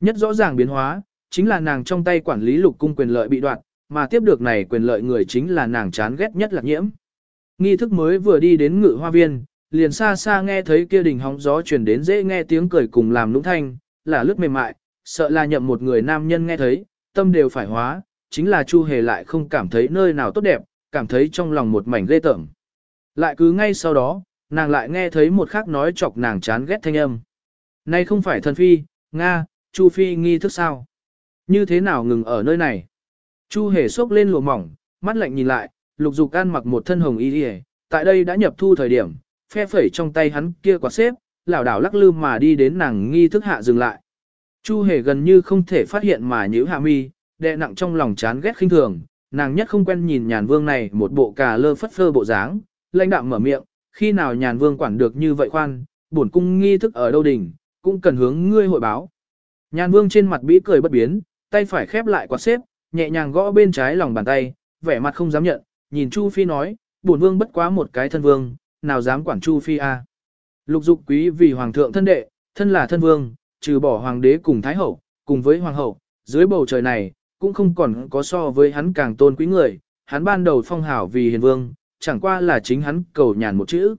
Nhất rõ ràng biến hóa, chính là nàng trong tay quản lý lục cung quyền lợi bị đoạn, mà tiếp được này quyền lợi người chính là nàng chán ghét nhất lạc nhiễm. Nghi thức mới vừa đi đến ngự hoa viên, liền xa xa nghe thấy kia đình hóng gió truyền đến dễ nghe tiếng cười cùng làm lũng thanh, là lướt mềm mại, sợ là nhậm một người nam nhân nghe thấy, tâm đều phải hóa, chính là Chu Hề lại không cảm thấy nơi nào tốt đẹp, cảm thấy trong lòng một mảnh ghê tởm. Lại cứ ngay sau đó, nàng lại nghe thấy một khác nói chọc nàng chán ghét thanh âm. Này không phải thần phi, Nga, Chu Phi nghi thức sao? Như thế nào ngừng ở nơi này? Chu hề sốc lên lụa mỏng, mắt lạnh nhìn lại, lục dục an mặc một thân hồng y đi tại đây đã nhập thu thời điểm, phe phẩy trong tay hắn kia quạt xếp, lảo đảo lắc lư mà đi đến nàng nghi thức hạ dừng lại. Chu hề gần như không thể phát hiện mà nhíu hạ mi, đè nặng trong lòng chán ghét khinh thường, nàng nhất không quen nhìn nhàn vương này một bộ cà lơ phất phơ bộ dáng, lãnh đạm mở miệng, khi nào nhàn vương quản được như vậy khoan, bổn cung nghi thức ở đâu đỉnh, cũng cần hướng ngươi hội báo. Nhàn vương trên mặt bĩ cười bất biến, tay phải khép lại quạt xếp, nhẹ nhàng gõ bên trái lòng bàn tay, vẻ mặt không dám nhận, nhìn Chu Phi nói, bổn vương bất quá một cái thân vương, nào dám quản Chu Phi a? Lục dục quý vì hoàng thượng thân đệ, thân là thân vương, trừ bỏ hoàng đế cùng thái hậu, cùng với hoàng hậu, dưới bầu trời này, cũng không còn có so với hắn càng tôn quý người, hắn ban đầu phong hảo vì hiền vương, chẳng qua là chính hắn cầu nhàn một chữ.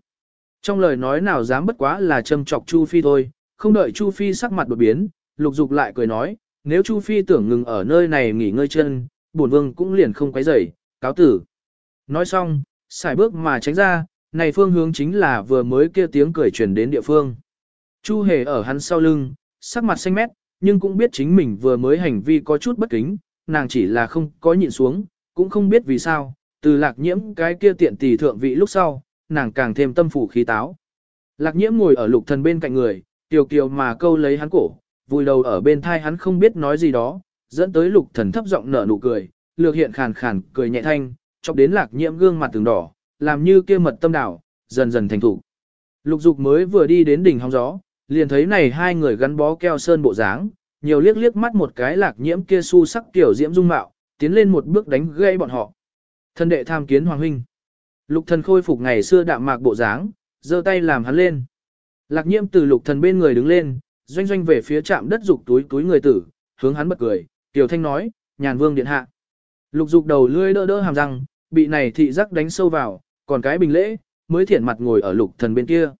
Trong lời nói nào dám bất quá là châm chọc Chu Phi thôi, không đợi Chu Phi sắc mặt đột biến, lục dục lại cười nói, nếu Chu Phi tưởng ngừng ở nơi này nghỉ ngơi chân, bổn vương cũng liền không quấy rầy, cáo tử. Nói xong, xài bước mà tránh ra, này phương hướng chính là vừa mới kia tiếng cười truyền đến địa phương. Chu hề ở hắn sau lưng, sắc mặt xanh mét, nhưng cũng biết chính mình vừa mới hành vi có chút bất kính, nàng chỉ là không có nhịn xuống, cũng không biết vì sao, từ lạc nhiễm cái kia tiện tỷ thượng vị lúc sau, nàng càng thêm tâm phủ khí táo. Lạc nhiễm ngồi ở lục thần bên cạnh người, kiều kiều mà câu lấy hắn cổ, vùi đầu ở bên thai hắn không biết nói gì đó, dẫn tới lục thần thấp giọng nở nụ cười, lược hiện khàn khàn, cười nhẹ thanh, chọc đến lạc nhiễm gương mặt từng đỏ, làm như kia mật tâm đảo, dần dần thành thủ. Lục dục mới vừa đi đến đỉnh hóng gió, liền thấy này hai người gắn bó keo sơn bộ dáng, nhiều liếc liếc mắt một cái lạc nhiễm kia su sắc tiểu diễm dung mạo, tiến lên một bước đánh gây bọn họ. Thân đệ tham kiến hoàng huynh. Lục thần khôi phục ngày xưa đạm mạc bộ dáng, giơ tay làm hắn lên. Lạc nhiễm từ lục thần bên người đứng lên, doanh doanh về phía chạm đất dục túi túi người tử, hướng hắn bật cười, tiểu thanh nói, nhàn vương điện hạ. Lục dục đầu lươi đỡ đỡ hàm răng, bị này thị giác đánh sâu vào, còn cái bình lễ, mới thiển mặt ngồi ở lục thần bên kia.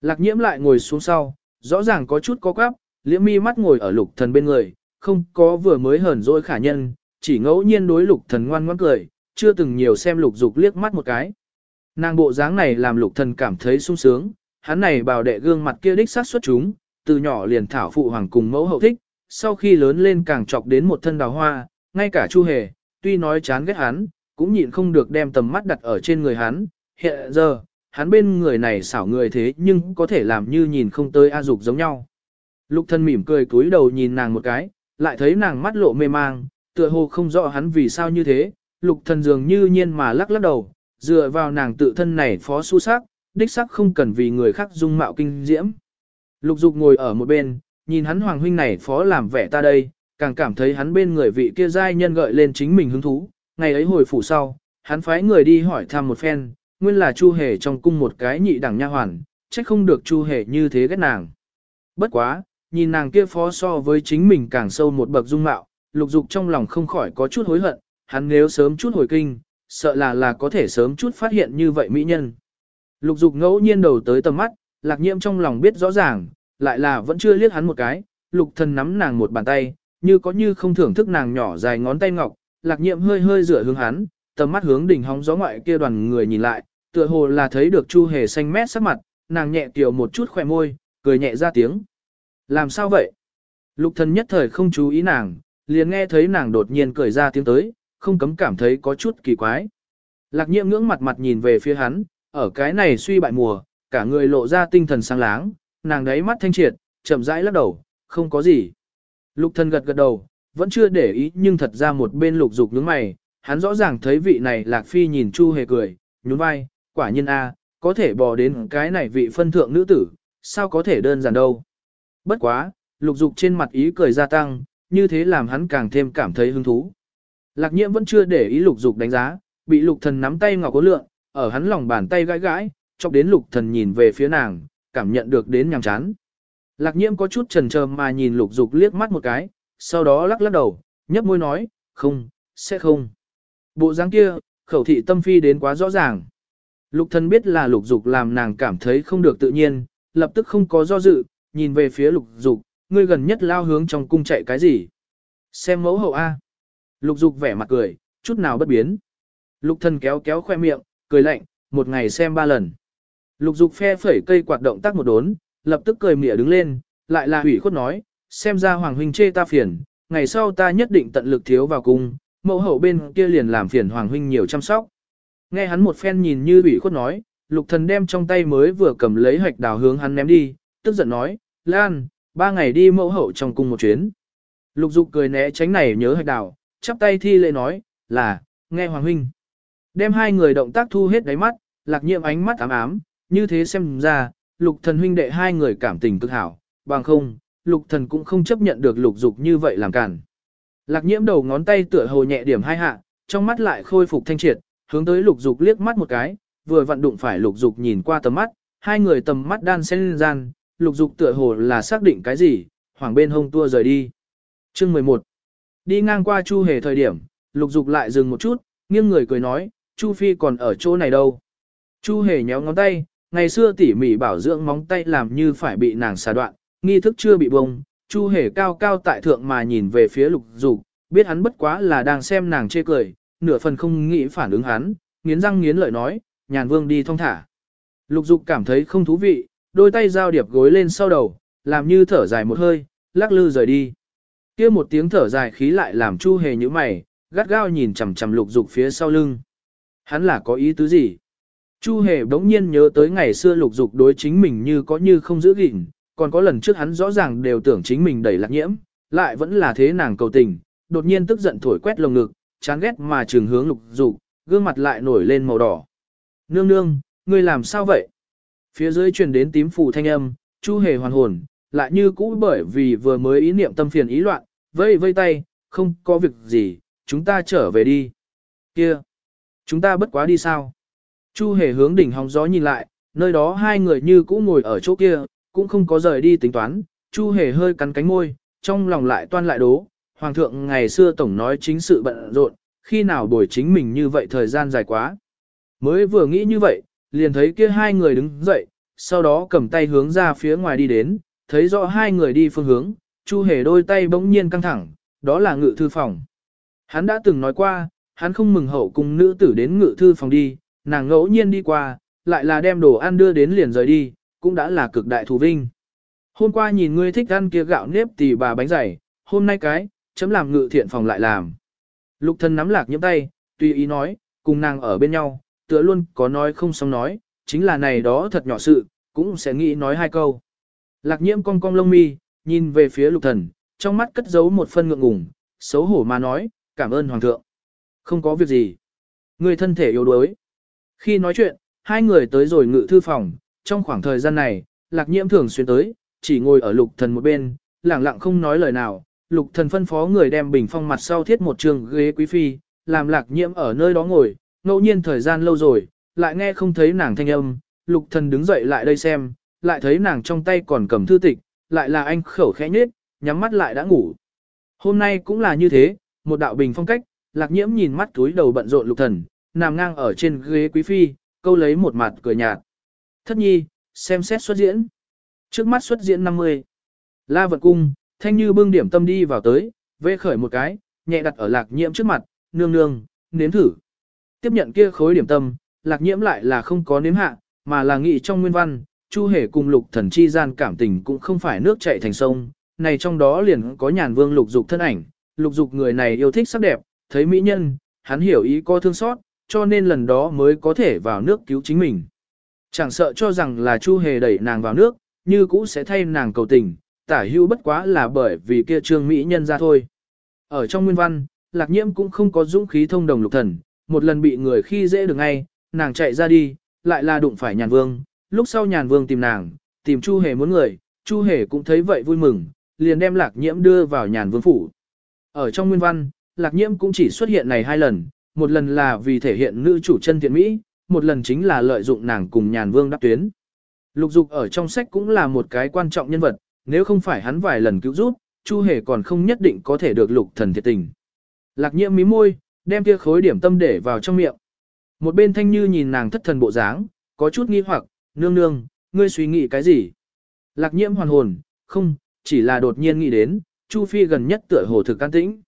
Lạc nhiễm lại ngồi xuống sau, rõ ràng có chút có quáp, liễm mi mắt ngồi ở lục thần bên người, không có vừa mới hờn dỗi khả nhân, chỉ ngẫu nhiên đối lục thần ngoan ngoãn cười, chưa từng nhiều xem lục dục liếc mắt một cái. Nàng bộ dáng này làm lục thần cảm thấy sung sướng, hắn này bào đệ gương mặt kia đích sát xuất chúng, từ nhỏ liền thảo phụ hoàng cùng mẫu hậu thích, sau khi lớn lên càng chọc đến một thân đào hoa, ngay cả Chu Hề, tuy nói chán ghét hắn, cũng nhịn không được đem tầm mắt đặt ở trên người hắn, hiện giờ, hắn bên người này xảo người thế nhưng có thể làm như nhìn không tới A Dục giống nhau. Lục thân mỉm cười cúi đầu nhìn nàng một cái, lại thấy nàng mắt lộ mê mang, tựa hồ không rõ hắn vì sao như thế, lục thần dường như nhiên mà lắc lắc đầu, dựa vào nàng tự thân này phó su sắc, đích sắc không cần vì người khác dung mạo kinh diễm. Lục dục ngồi ở một bên, nhìn hắn hoàng huynh này phó làm vẻ ta đây, càng cảm thấy hắn bên người vị kia giai nhân gợi lên chính mình hứng thú. Ngày ấy hồi phủ sau, hắn phái người đi hỏi thăm một phen, nguyên là Chu Hề trong cung một cái nhị đẳng nha hoàn, trách không được Chu Hề như thế ghét nàng. Bất quá, nhìn nàng kia phó so với chính mình càng sâu một bậc dung mạo, lục dục trong lòng không khỏi có chút hối hận, hắn nếu sớm chút hồi kinh, sợ là là có thể sớm chút phát hiện như vậy mỹ nhân. Lục dục ngẫu nhiên đầu tới tầm mắt, lạc nhiễm trong lòng biết rõ ràng, lại là vẫn chưa liếc hắn một cái, lục thần nắm nàng một bàn tay, như có như không thưởng thức nàng nhỏ dài ngón tay ngọc, lạc nhiễm hơi hơi rửa hướng hắn, tầm mắt hướng đỉnh hóng gió ngoại kia đoàn người nhìn lại, tựa hồ là thấy được chu hề xanh mét sắc mặt, nàng nhẹ tiểu một chút khỏe môi, cười nhẹ ra tiếng. Làm sao vậy? Lục thần nhất thời không chú ý nàng, liền nghe thấy nàng đột nhiên cười ra tiếng tới, không cấm cảm thấy có chút kỳ quái. Lạc nhiễm ngưỡng mặt mặt nhìn về phía hắn, ở cái này suy bại mùa, cả người lộ ra tinh thần sáng láng, nàng đáy mắt thanh triệt, chậm rãi lắc đầu, không có gì. Lục thần gật gật đầu, vẫn chưa để ý nhưng thật ra một bên lục dục nhướng mày, hắn rõ ràng thấy vị này lạc phi nhìn chu hề cười, nhún vai, quả nhiên a, có thể bò đến cái này vị phân thượng nữ tử, sao có thể đơn giản đâu. Bất quá, lục dục trên mặt ý cười gia tăng, như thế làm hắn càng thêm cảm thấy hứng thú. Lạc nhiễm vẫn chưa để ý lục dục đánh giá, bị lục thần nắm tay ngọc cố lượng, ở hắn lòng bàn tay gãi gãi, chọc đến lục thần nhìn về phía nàng, cảm nhận được đến nhàm chán. Lạc nhiễm có chút chần trờ mà nhìn lục dục liếc mắt một cái, sau đó lắc lắc đầu, nhấp môi nói, không, sẽ không. Bộ dáng kia, khẩu thị tâm phi đến quá rõ ràng. Lục thần biết là lục dục làm nàng cảm thấy không được tự nhiên, lập tức không có do dự, nhìn về phía lục dục, ngươi gần nhất lao hướng trong cung chạy cái gì. Xem mẫu hậu A. Lục dục vẻ mặt cười, chút nào bất biến. Lục thần kéo kéo khoe miệng, cười lạnh, một ngày xem ba lần. Lục dục phe phẩy cây quạt động tác một đốn, lập tức cười mỉa đứng lên, lại là hủy khuất nói, xem ra hoàng huynh chê ta phiền, ngày sau ta nhất định tận lực thiếu vào cung, mẫu hậu bên kia liền làm phiền hoàng huynh nhiều chăm sóc. Nghe hắn một phen nhìn như hủy khuất nói, lục thần đem trong tay mới vừa cầm lấy hạch đào hướng hắn ném đi, tức giận nói, Lan, ba ngày đi mẫu hậu trong cung một chuyến. Lục dục cười né tránh này nhớ hạch đào, chắp tay thi lễ nói, là, nghe hoàng huynh. Đem hai người động tác thu hết đáy mắt, lạc nhiệm ánh mắt ám ám, như thế xem ra, lục thần huynh đệ hai người cảm tình cực hảo, bằng không, lục thần cũng không chấp nhận được lục dục như vậy làm cản. Lạc nhiễm đầu ngón tay tựa hồ nhẹ điểm hai hạ, trong mắt lại khôi phục thanh triệt, hướng tới lục dục liếc mắt một cái, vừa vặn đụng phải lục dục nhìn qua tầm mắt, hai người tầm mắt đan xen lên gian, lục dục tựa hồ là xác định cái gì, hoàng bên hông tua rời đi. Chương 11 Đi ngang qua Chu Hề thời điểm, lục dục lại dừng một chút, nghiêng người cười nói, Chu Phi còn ở chỗ này đâu. Chu Hề nhéo ngón tay, ngày xưa tỉ mỉ bảo dưỡng móng tay làm như phải bị nàng xà đoạn, nghi thức chưa bị bông, Chu Hề cao cao tại thượng mà nhìn về phía lục dục, biết hắn bất quá là đang xem nàng chê cười, nửa phần không nghĩ phản ứng hắn, nghiến răng nghiến lợi nói, nhàn vương đi thong thả. Lục dục cảm thấy không thú vị, đôi tay giao điệp gối lên sau đầu, làm như thở dài một hơi, lắc lư rời đi. kia một tiếng thở dài khí lại làm chu hề như mày, gắt gao nhìn chằm chằm lục dục phía sau lưng. Hắn là có ý tứ gì? Chu hề đống nhiên nhớ tới ngày xưa lục dục đối chính mình như có như không giữ gìn, còn có lần trước hắn rõ ràng đều tưởng chính mình đầy lạc nhiễm, lại vẫn là thế nàng cầu tình, đột nhiên tức giận thổi quét lồng ngực, chán ghét mà trường hướng lục dục, gương mặt lại nổi lên màu đỏ. Nương nương, ngươi làm sao vậy? Phía dưới truyền đến tím phù thanh âm, chu hề hoàn hồn, lại như cũ bởi vì vừa mới ý niệm tâm phiền ý loạn, vây vây tay, không có việc gì, chúng ta trở về đi. Kia, chúng ta bất quá đi sao? Chu hề hướng đỉnh hóng gió nhìn lại, nơi đó hai người như cũ ngồi ở chỗ kia, cũng không có rời đi tính toán, Chu hề hơi cắn cánh môi, trong lòng lại toan lại đố, Hoàng thượng ngày xưa tổng nói chính sự bận rộn, khi nào buổi chính mình như vậy thời gian dài quá. Mới vừa nghĩ như vậy, liền thấy kia hai người đứng dậy, sau đó cầm tay hướng ra phía ngoài đi đến, thấy rõ hai người đi phương hướng, Chu hề đôi tay bỗng nhiên căng thẳng, đó là ngự thư phòng. Hắn đã từng nói qua, hắn không mừng hậu cùng nữ tử đến ngự thư phòng đi, nàng ngẫu nhiên đi qua, lại là đem đồ ăn đưa đến liền rời đi, cũng đã là cực đại thù vinh. Hôm qua nhìn ngươi thích ăn kia gạo nếp tì bà bánh dày, hôm nay cái, chấm làm ngự thiện phòng lại làm. Lục thân nắm lạc nhiễm tay, tùy ý nói, cùng nàng ở bên nhau, tựa luôn có nói không xong nói, chính là này đó thật nhỏ sự, cũng sẽ nghĩ nói hai câu. Lạc nhiễm cong cong lông mi, nhìn về phía lục thần, trong mắt cất giấu một phân ngượng ngùng, xấu hổ mà nói, cảm ơn hoàng thượng. Không có việc gì. Người thân thể yếu đuối. Khi nói chuyện, hai người tới rồi ngự thư phòng, trong khoảng thời gian này, lạc nhiễm thường xuyên tới, chỉ ngồi ở lục thần một bên, lặng lặng không nói lời nào, lục thần phân phó người đem bình phong mặt sau thiết một trường ghế quý phi, làm lạc nhiễm ở nơi đó ngồi, ngẫu nhiên thời gian lâu rồi, lại nghe không thấy nàng thanh âm, lục thần đứng dậy lại đây xem, lại thấy nàng trong tay còn cầm thư tịch, lại là anh khẩu khẽ nhếch, nhắm mắt lại đã ngủ. Hôm nay cũng là như thế, một đạo bình phong cách, lạc nhiễm nhìn mắt túi đầu bận rộn lục thần, nằm ngang ở trên ghế quý phi, câu lấy một mặt cười nhạt. Thất nhi, xem xét xuất diễn. Trước mắt xuất diễn 50. La vật cung, thanh như bưng điểm tâm đi vào tới, vê khởi một cái, nhẹ đặt ở lạc nhiễm trước mặt, nương nương, nếm thử. Tiếp nhận kia khối điểm tâm, lạc nhiễm lại là không có nếm hạ, mà là nghị trong nguyên văn, chu hề cùng lục thần chi gian cảm tình cũng không phải nước chảy thành sông, này trong đó liền có nhàn vương lục dục thân ảnh, lục dục người này yêu thích sắc đẹp, thấy mỹ nhân, hắn hiểu ý có thương xót, cho nên lần đó mới có thể vào nước cứu chính mình. Chẳng sợ cho rằng là Chu Hề đẩy nàng vào nước, như cũ sẽ thay nàng cầu tình, tả hữu bất quá là bởi vì kia trương mỹ nhân ra thôi. Ở trong nguyên văn, lạc nhiễm cũng không có dũng khí thông đồng lục thần, một lần bị người khi dễ được ngay, nàng chạy ra đi, lại là đụng phải nhàn vương, lúc sau nhàn vương tìm nàng, tìm Chu Hề muốn người, Chu Hề cũng thấy vậy vui mừng, liền đem lạc nhiễm đưa vào nhàn vương phủ. Ở trong nguyên văn, lạc nhiễm cũng chỉ xuất hiện này hai lần, một lần là vì thể hiện nữ chủ chân thiện mỹ, một lần chính là lợi dụng nàng cùng nhàn vương đáp tuyến. Lục dục ở trong sách cũng là một cái quan trọng nhân vật, nếu không phải hắn vài lần cứu giúp, Chu Hề còn không nhất định có thể được lục thần thiệt tình. Lạc nhiễm mí môi, đem kia khối điểm tâm để vào trong miệng. Một bên thanh như nhìn nàng thất thần bộ dáng, có chút nghi hoặc, nương nương, ngươi suy nghĩ cái gì? Lạc nhiễm hoàn hồn, không, chỉ là đột nhiên nghĩ đến, Chu Phi gần nhất tựa hồ thực can tĩnh.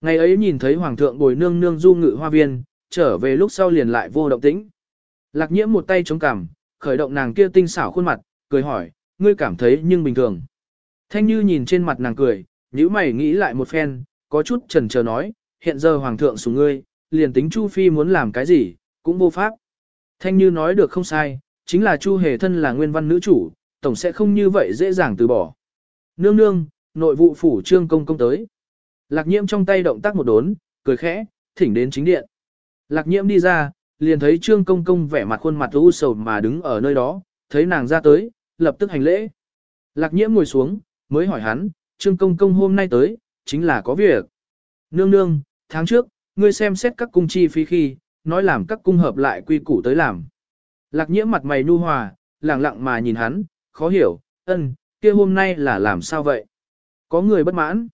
Ngày ấy nhìn thấy Hoàng thượng bồi nương nương du ngự hoa viên, trở về lúc sau liền lại vô động tĩnh. Lạc nhiễm một tay chống cằm, khởi động nàng kia tinh xảo khuôn mặt, cười hỏi, ngươi cảm thấy nhưng bình thường. Thanh Như nhìn trên mặt nàng cười, nhíu mày nghĩ lại một phen, có chút chần chờ nói, hiện giờ Hoàng thượng xuống ngươi, liền tính Chu Phi muốn làm cái gì, cũng vô pháp. Thanh Như nói được không sai, chính là Chu Hề thân là nguyên văn nữ chủ, tổng sẽ không như vậy dễ dàng từ bỏ. Nương nương, nội vụ phủ trương công công tới. Lạc nhiễm trong tay động tác một đốn, cười khẽ, thỉnh đến chính điện. Lạc nhiễm đi ra, liền thấy trương công công vẻ mặt khuôn mặt u sầu mà đứng ở nơi đó, thấy nàng ra tới, lập tức hành lễ. Lạc nhiễm ngồi xuống, mới hỏi hắn, trương công công hôm nay tới, chính là có việc. Nương nương, tháng trước, ngươi xem xét các cung chi phí khi, nói làm các cung hợp lại quy củ tới làm. Lạc nhiễm mặt mày nu hòa, lặng lặng mà nhìn hắn, khó hiểu, ân, kia hôm nay là làm sao vậy? Có người bất mãn.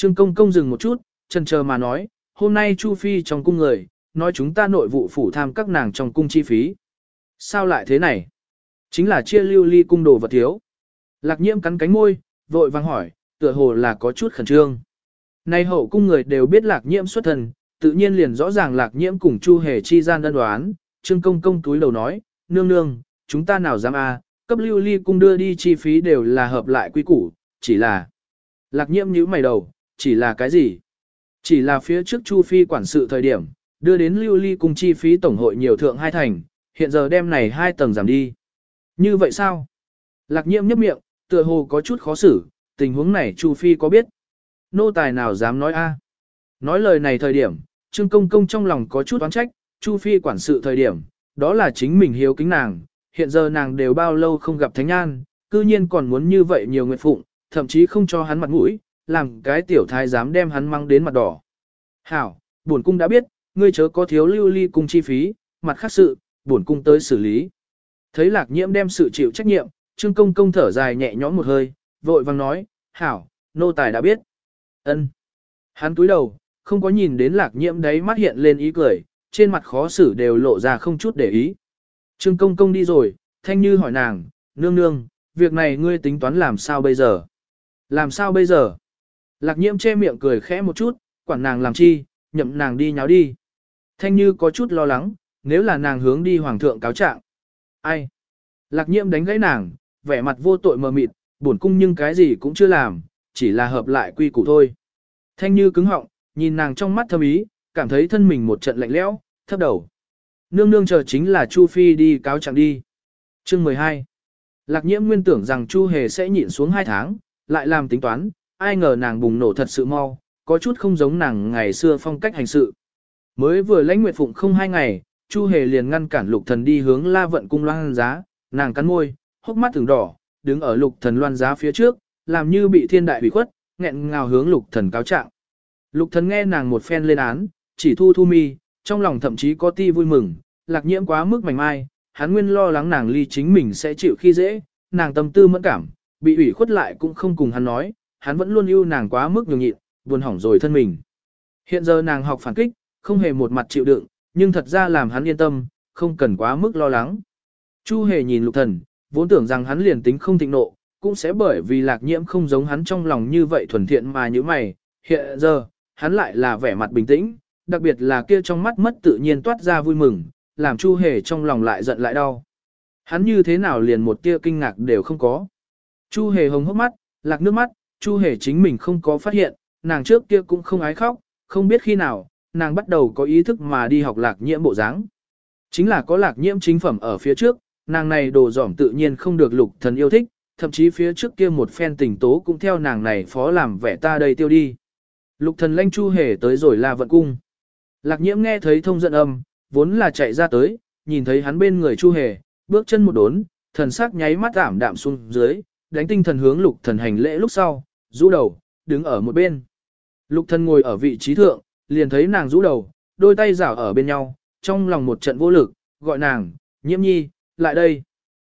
Trương công công dừng một chút, chần chờ mà nói, hôm nay Chu Phi trong cung người, nói chúng ta nội vụ phủ tham các nàng trong cung chi phí. Sao lại thế này? Chính là chia lưu ly cung đồ vật thiếu. Lạc nhiễm cắn cánh môi, vội vàng hỏi, tựa hồ là có chút khẩn trương. Nay hậu cung người đều biết lạc nhiễm xuất thần, tự nhiên liền rõ ràng lạc nhiễm cùng chu hề chi gian đơn đoán, trương công công túi đầu nói, nương nương, chúng ta nào dám a cấp lưu ly cung đưa đi chi phí đều là hợp lại quy củ, chỉ là. Lạc nhiễm nhíu mày đầu, chỉ là cái gì? Chỉ là phía trước chu phi quản sự thời điểm, đưa đến lưu ly cùng chi phí tổng hội nhiều thượng hai thành, hiện giờ đem này hai tầng giảm đi. Như vậy sao? Lạc nhiễm nhấp miệng, tựa hồ có chút khó xử, tình huống này Chu Phi có biết. Nô tài nào dám nói a? Nói lời này thời điểm, Trương Công Công trong lòng có chút oán trách, Chu Phi quản sự thời điểm, đó là chính mình hiếu kính nàng, hiện giờ nàng đều bao lâu không gặp Thánh An, cư nhiên còn muốn như vậy nhiều nguyện phụng, thậm chí không cho hắn mặt mũi, làm cái tiểu thái dám đem hắn mang đến mặt đỏ. Hảo, bổn cung đã biết, ngươi chớ có thiếu lưu ly cung chi phí, mặt khác sự, bổn cung tới xử lý. Thấy lạc nhiễm đem sự chịu trách nhiệm, trương công công thở dài nhẹ nhõm một hơi, vội vang nói, hảo, nô tài đã biết. ân Hắn túi đầu, không có nhìn đến lạc nhiễm đấy mắt hiện lên ý cười, trên mặt khó xử đều lộ ra không chút để ý. Trương công công đi rồi, thanh như hỏi nàng, nương nương, việc này ngươi tính toán làm sao bây giờ? Làm sao bây giờ? Lạc nhiễm che miệng cười khẽ một chút, quản nàng làm chi, nhậm nàng đi nháo đi. Thanh Như có chút lo lắng, nếu là nàng hướng đi hoàng thượng cáo trạng. Ai? Lạc nhiễm đánh gãy nàng, vẻ mặt vô tội mờ mịt, buồn cung nhưng cái gì cũng chưa làm, chỉ là hợp lại quy củ thôi. Thanh Như cứng họng, nhìn nàng trong mắt thâm ý, cảm thấy thân mình một trận lạnh lẽo, thấp đầu. Nương nương chờ chính là Chu Phi đi cáo trạng đi. Chương 12 Lạc nhiễm nguyên tưởng rằng Chu Hề sẽ nhịn xuống hai tháng, lại làm tính toán, ai ngờ nàng bùng nổ thật sự mau, có chút không giống nàng ngày xưa phong cách hành sự. Mới vừa lãnh nguyệt phụng không hai ngày, Chu Hề liền ngăn cản lục thần đi hướng la vận cung loan giá, nàng cắn môi, hốc mắt từng đỏ, đứng ở lục thần loan giá phía trước, làm như bị thiên đại hủy khuất, nghẹn ngào hướng lục thần cáo trạng. Lục thần nghe nàng một phen lên án, chỉ thu thu mi, trong lòng thậm chí có ti vui mừng, lạc nhiễm quá mức mảnh mai, hắn nguyên lo lắng nàng ly chính mình sẽ chịu khi dễ, nàng tâm tư mẫn cảm, bị ủy khuất lại cũng không cùng hắn nói, hắn vẫn luôn yêu nàng quá mức nhường nhịn, buồn hỏng rồi thân mình. Hiện giờ nàng học phản kích, không hề một mặt chịu đựng, nhưng thật ra làm hắn yên tâm, không cần quá mức lo lắng. Chu hề nhìn lục thần, vốn tưởng rằng hắn liền tính không thịnh nộ, cũng sẽ bởi vì lạc nhiễm không giống hắn trong lòng như vậy thuần thiện mà như mày. Hiện giờ, hắn lại là vẻ mặt bình tĩnh, đặc biệt là kia trong mắt mất tự nhiên toát ra vui mừng, làm chu hề trong lòng lại giận lại đau. Hắn như thế nào liền một tia kinh ngạc đều không có. Chu hề hồng hốc mắt, lạc nước mắt, chu hề chính mình không có phát hiện, nàng trước kia cũng không ái khóc, không biết khi nào, nàng bắt đầu có ý thức mà đi học lạc nhiễm bộ dáng. Chính là có lạc nhiễm chính phẩm ở phía trước, nàng này đồ dỏm tự nhiên không được lục thần yêu thích, thậm chí phía trước kia một phen tình tố cũng theo nàng này phó làm vẻ ta đây tiêu đi. Lục thần lanh chu hề tới rồi là vận cung. Lạc nhiễm nghe thấy thông giận âm, vốn là chạy ra tới, nhìn thấy hắn bên người chu hề, bước chân một đốn, thần sắc nháy mắt ảm đạm xuống dưới, đánh tinh thần hướng lục thần hành lễ lúc sau, rũ đầu, đứng ở một bên. Lục thần ngồi ở vị trí thượng, liền thấy nàng rũ đầu, đôi tay rảo ở bên nhau, trong lòng một trận vô lực, gọi nàng, nhiễm nhi, lại đây.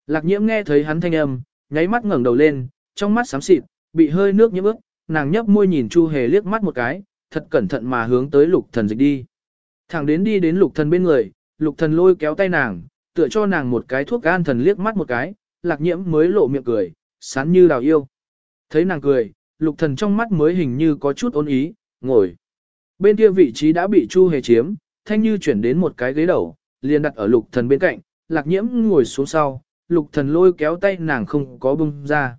Lạc nhiễm nghe thấy hắn thanh âm, nháy mắt ngẩng đầu lên, trong mắt xám xịt, bị hơi nước nhiễm ướt, nàng nhấp môi nhìn Chu Hề liếc mắt một cái, thật cẩn thận mà hướng tới lục thần dịch đi. Thẳng đến đi đến lục thần bên người, lục thần lôi kéo tay nàng, tựa cho nàng một cái thuốc an thần liếc mắt một cái, lạc nhiễm mới lộ miệng cười, sán như đào yêu. Thấy nàng cười, lục thần trong mắt mới hình như có chút ôn ý, ngồi. Bên kia vị trí đã bị Chu Hề chiếm, thanh như chuyển đến một cái ghế đầu, liền đặt ở lục thần bên cạnh, lạc nhiễm ngồi xuống sau, lục thần lôi kéo tay nàng không có bung ra.